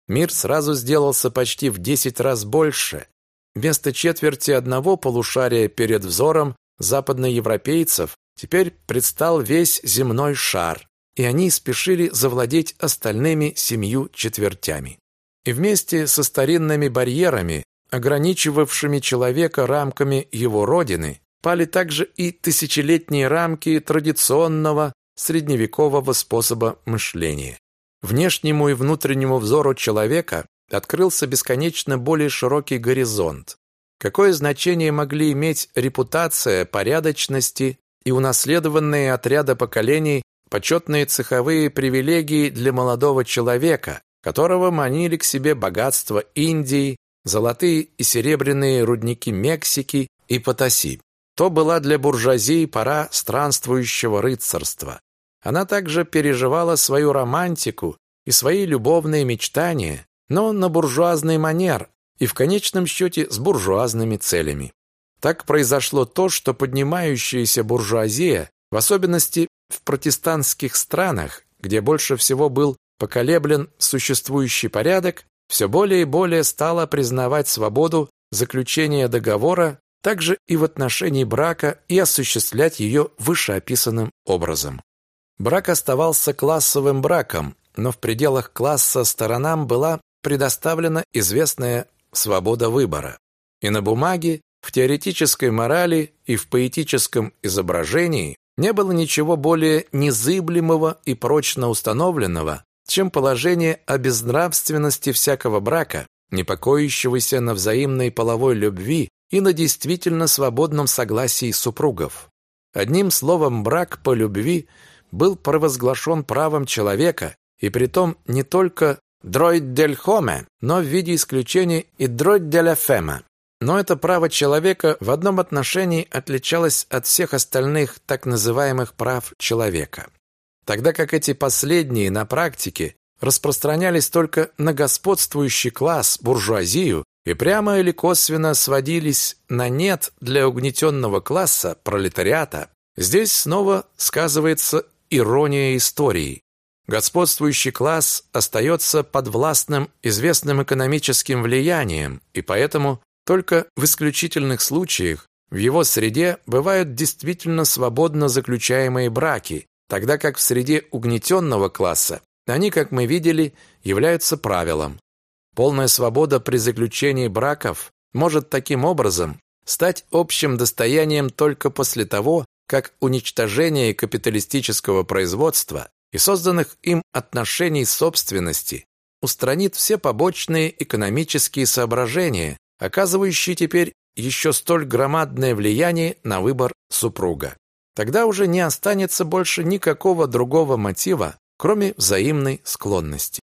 Мир сразу сделался почти в десять раз больше. Вместо четверти одного полушария перед взором западноевропейцев теперь предстал весь земной шар, и они спешили завладеть остальными семью четвертями. И вместе со старинными барьерами ограничивавшими человека рамками его родины, пали также и тысячелетние рамки традиционного средневекового способа мышления. Внешнему и внутреннему взору человека открылся бесконечно более широкий горизонт. Какое значение могли иметь репутация, порядочности и унаследованные от ряда поколений почетные цеховые привилегии для молодого человека, которого манили к себе богатства Индии, золотые и серебряные рудники Мексики и Потаси. То была для буржуазии пора странствующего рыцарства. Она также переживала свою романтику и свои любовные мечтания, но на буржуазный манер и в конечном счете с буржуазными целями. Так произошло то, что поднимающаяся буржуазия, в особенности в протестантских странах, где больше всего был поколеблен существующий порядок, все более и более стала признавать свободу заключения договора также и в отношении брака и осуществлять ее вышеописанным образом. Брак оставался классовым браком, но в пределах класса сторонам была предоставлена известная свобода выбора. И на бумаге, в теоретической морали и в поэтическом изображении не было ничего более незыблемого и прочно установленного, чем положение о безнравственности всякого брака, не покоящегося на взаимной половой любви и на действительно свободном согласии супругов. Одним словом, брак по любви был провозглашен правом человека, и притом не только «дроид дель хоме», но в виде исключения и «дроид дель фема». Но это право человека в одном отношении отличалось от всех остальных так называемых прав человека тогда как эти последние на практике распространялись только на господствующий класс, буржуазию, и прямо или косвенно сводились на нет для угнетенного класса, пролетариата, здесь снова сказывается ирония истории. Господствующий класс остается подвластным известным экономическим влиянием, и поэтому только в исключительных случаях в его среде бывают действительно свободно заключаемые браки, тогда как в среде угнетенного класса они, как мы видели, являются правилом. Полная свобода при заключении браков может таким образом стать общим достоянием только после того, как уничтожение капиталистического производства и созданных им отношений собственности устранит все побочные экономические соображения, оказывающие теперь еще столь громадное влияние на выбор супруга. Тогда уже не останется больше никакого другого мотива, кроме взаимной склонности.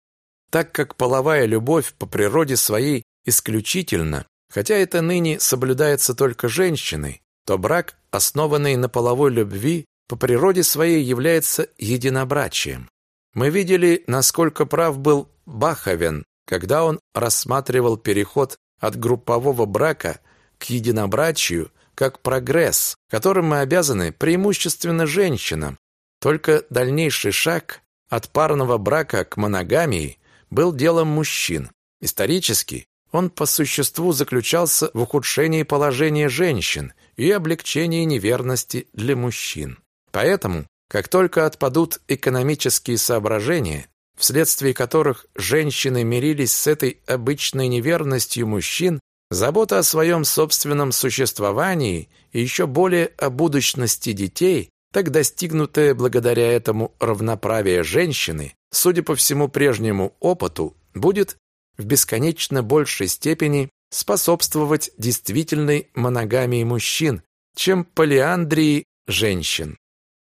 Так как половая любовь по природе своей исключительно, хотя это ныне соблюдается только женщиной, то брак, основанный на половой любви, по природе своей является единобрачием. Мы видели, насколько прав был Баховен, когда он рассматривал переход от группового брака к единобрачию как прогресс, которым мы обязаны преимущественно женщинам. Только дальнейший шаг от парного брака к моногамии был делом мужчин. Исторически он по существу заключался в ухудшении положения женщин и облегчении неверности для мужчин. Поэтому, как только отпадут экономические соображения, вследствие которых женщины мирились с этой обычной неверностью мужчин, забота о своем собственном существовании и еще более о будущности детей, так достигнутое благодаря этому равноправие женщины, судя по всему прежнему опыту, будет в бесконечно большей степени способствовать действительной моногамии мужчин, чем полиандрии женщин.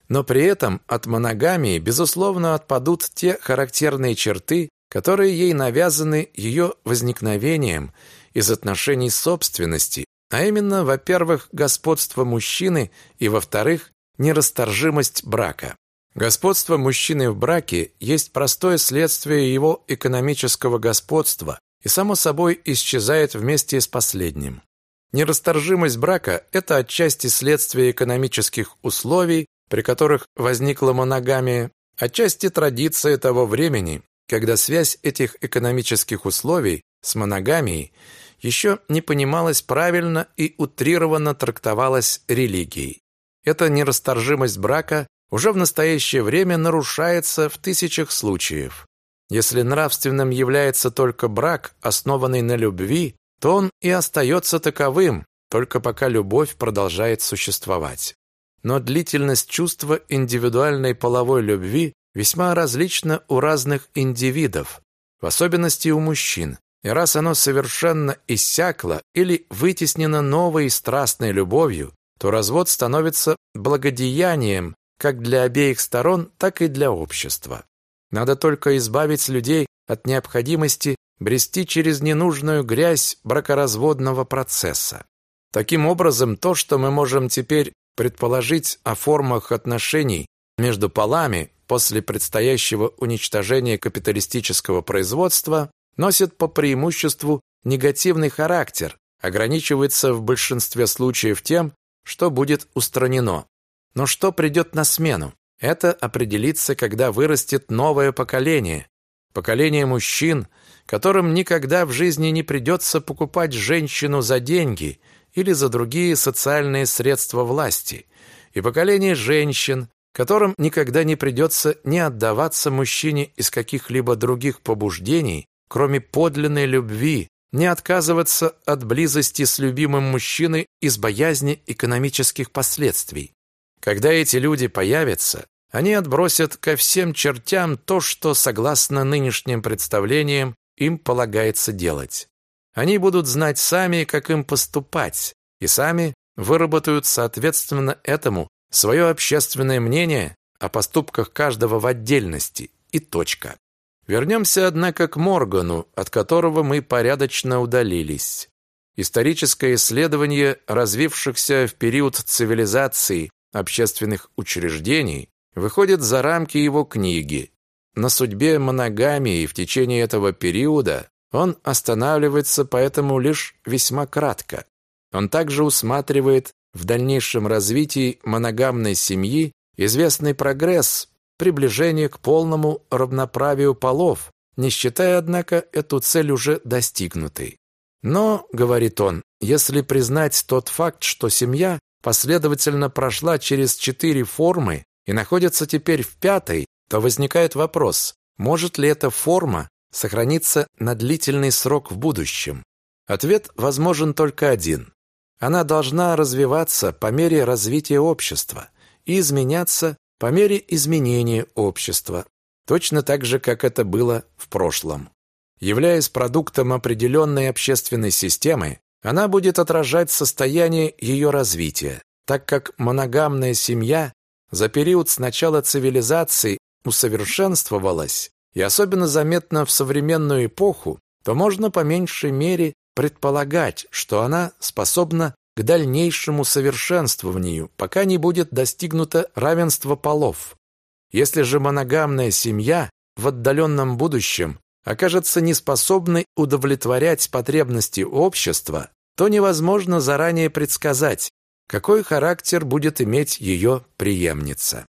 Но при этом от моногамии, безусловно, отпадут те характерные черты, которые ей навязаны ее возникновением из отношений собственности, а именно, во-первых, господство мужчины и, во-вторых, нерасторжимость брака. Господство мужчины в браке есть простое следствие его экономического господства и, само собой, исчезает вместе с последним. Нерасторжимость брака – это отчасти следствие экономических условий, при которых возникла моногамия, отчасти традиция того времени, когда связь этих экономических условий с моногамией еще не понималась правильно и утрированно трактовалась религией. Эта нерасторжимость брака уже в настоящее время нарушается в тысячах случаев. Если нравственным является только брак, основанный на любви, то он и остается таковым, только пока любовь продолжает существовать но длительность чувства индивидуальной половой любви весьма различна у разных индивидов, в особенности у мужчин. И раз оно совершенно иссякло или вытеснено новой страстной любовью, то развод становится благодеянием как для обеих сторон, так и для общества. Надо только избавить людей от необходимости брести через ненужную грязь бракоразводного процесса. Таким образом, то, что мы можем теперь предположить о формах отношений между полами после предстоящего уничтожения капиталистического производства носит по преимуществу негативный характер, ограничивается в большинстве случаев тем, что будет устранено. Но что придет на смену? Это определится, когда вырастет новое поколение. Поколение мужчин, которым никогда в жизни не придется покупать женщину за деньги – или за другие социальные средства власти, и поколение женщин, которым никогда не придется не отдаваться мужчине из каких-либо других побуждений, кроме подлинной любви, не отказываться от близости с любимым мужчиной из боязни экономических последствий. Когда эти люди появятся, они отбросят ко всем чертям то, что, согласно нынешним представлениям, им полагается делать. Они будут знать сами, как им поступать, и сами выработают соответственно этому свое общественное мнение о поступках каждого в отдельности и точка. Вернемся, однако, к Моргану, от которого мы порядочно удалились. Историческое исследование развившихся в период цивилизации общественных учреждений выходит за рамки его книги. На судьбе моногамии в течение этого периода он останавливается поэтому лишь весьма кратко. Он также усматривает в дальнейшем развитии моногамной семьи известный прогресс, приближение к полному равноправию полов, не считая, однако, эту цель уже достигнутой. Но, говорит он, если признать тот факт, что семья последовательно прошла через четыре формы и находится теперь в пятой, то возникает вопрос, может ли эта форма сохранится на длительный срок в будущем? Ответ возможен только один. Она должна развиваться по мере развития общества и изменяться по мере изменения общества, точно так же, как это было в прошлом. Являясь продуктом определенной общественной системы, она будет отражать состояние ее развития, так как моногамная семья за период с начала цивилизации усовершенствовалась и особенно заметно в современную эпоху, то можно по меньшей мере предполагать, что она способна к дальнейшему совершенствованию, пока не будет достигнуто равенство полов. Если же моногамная семья в отдаленном будущем окажется неспособной удовлетворять потребности общества, то невозможно заранее предсказать, какой характер будет иметь ее преемница.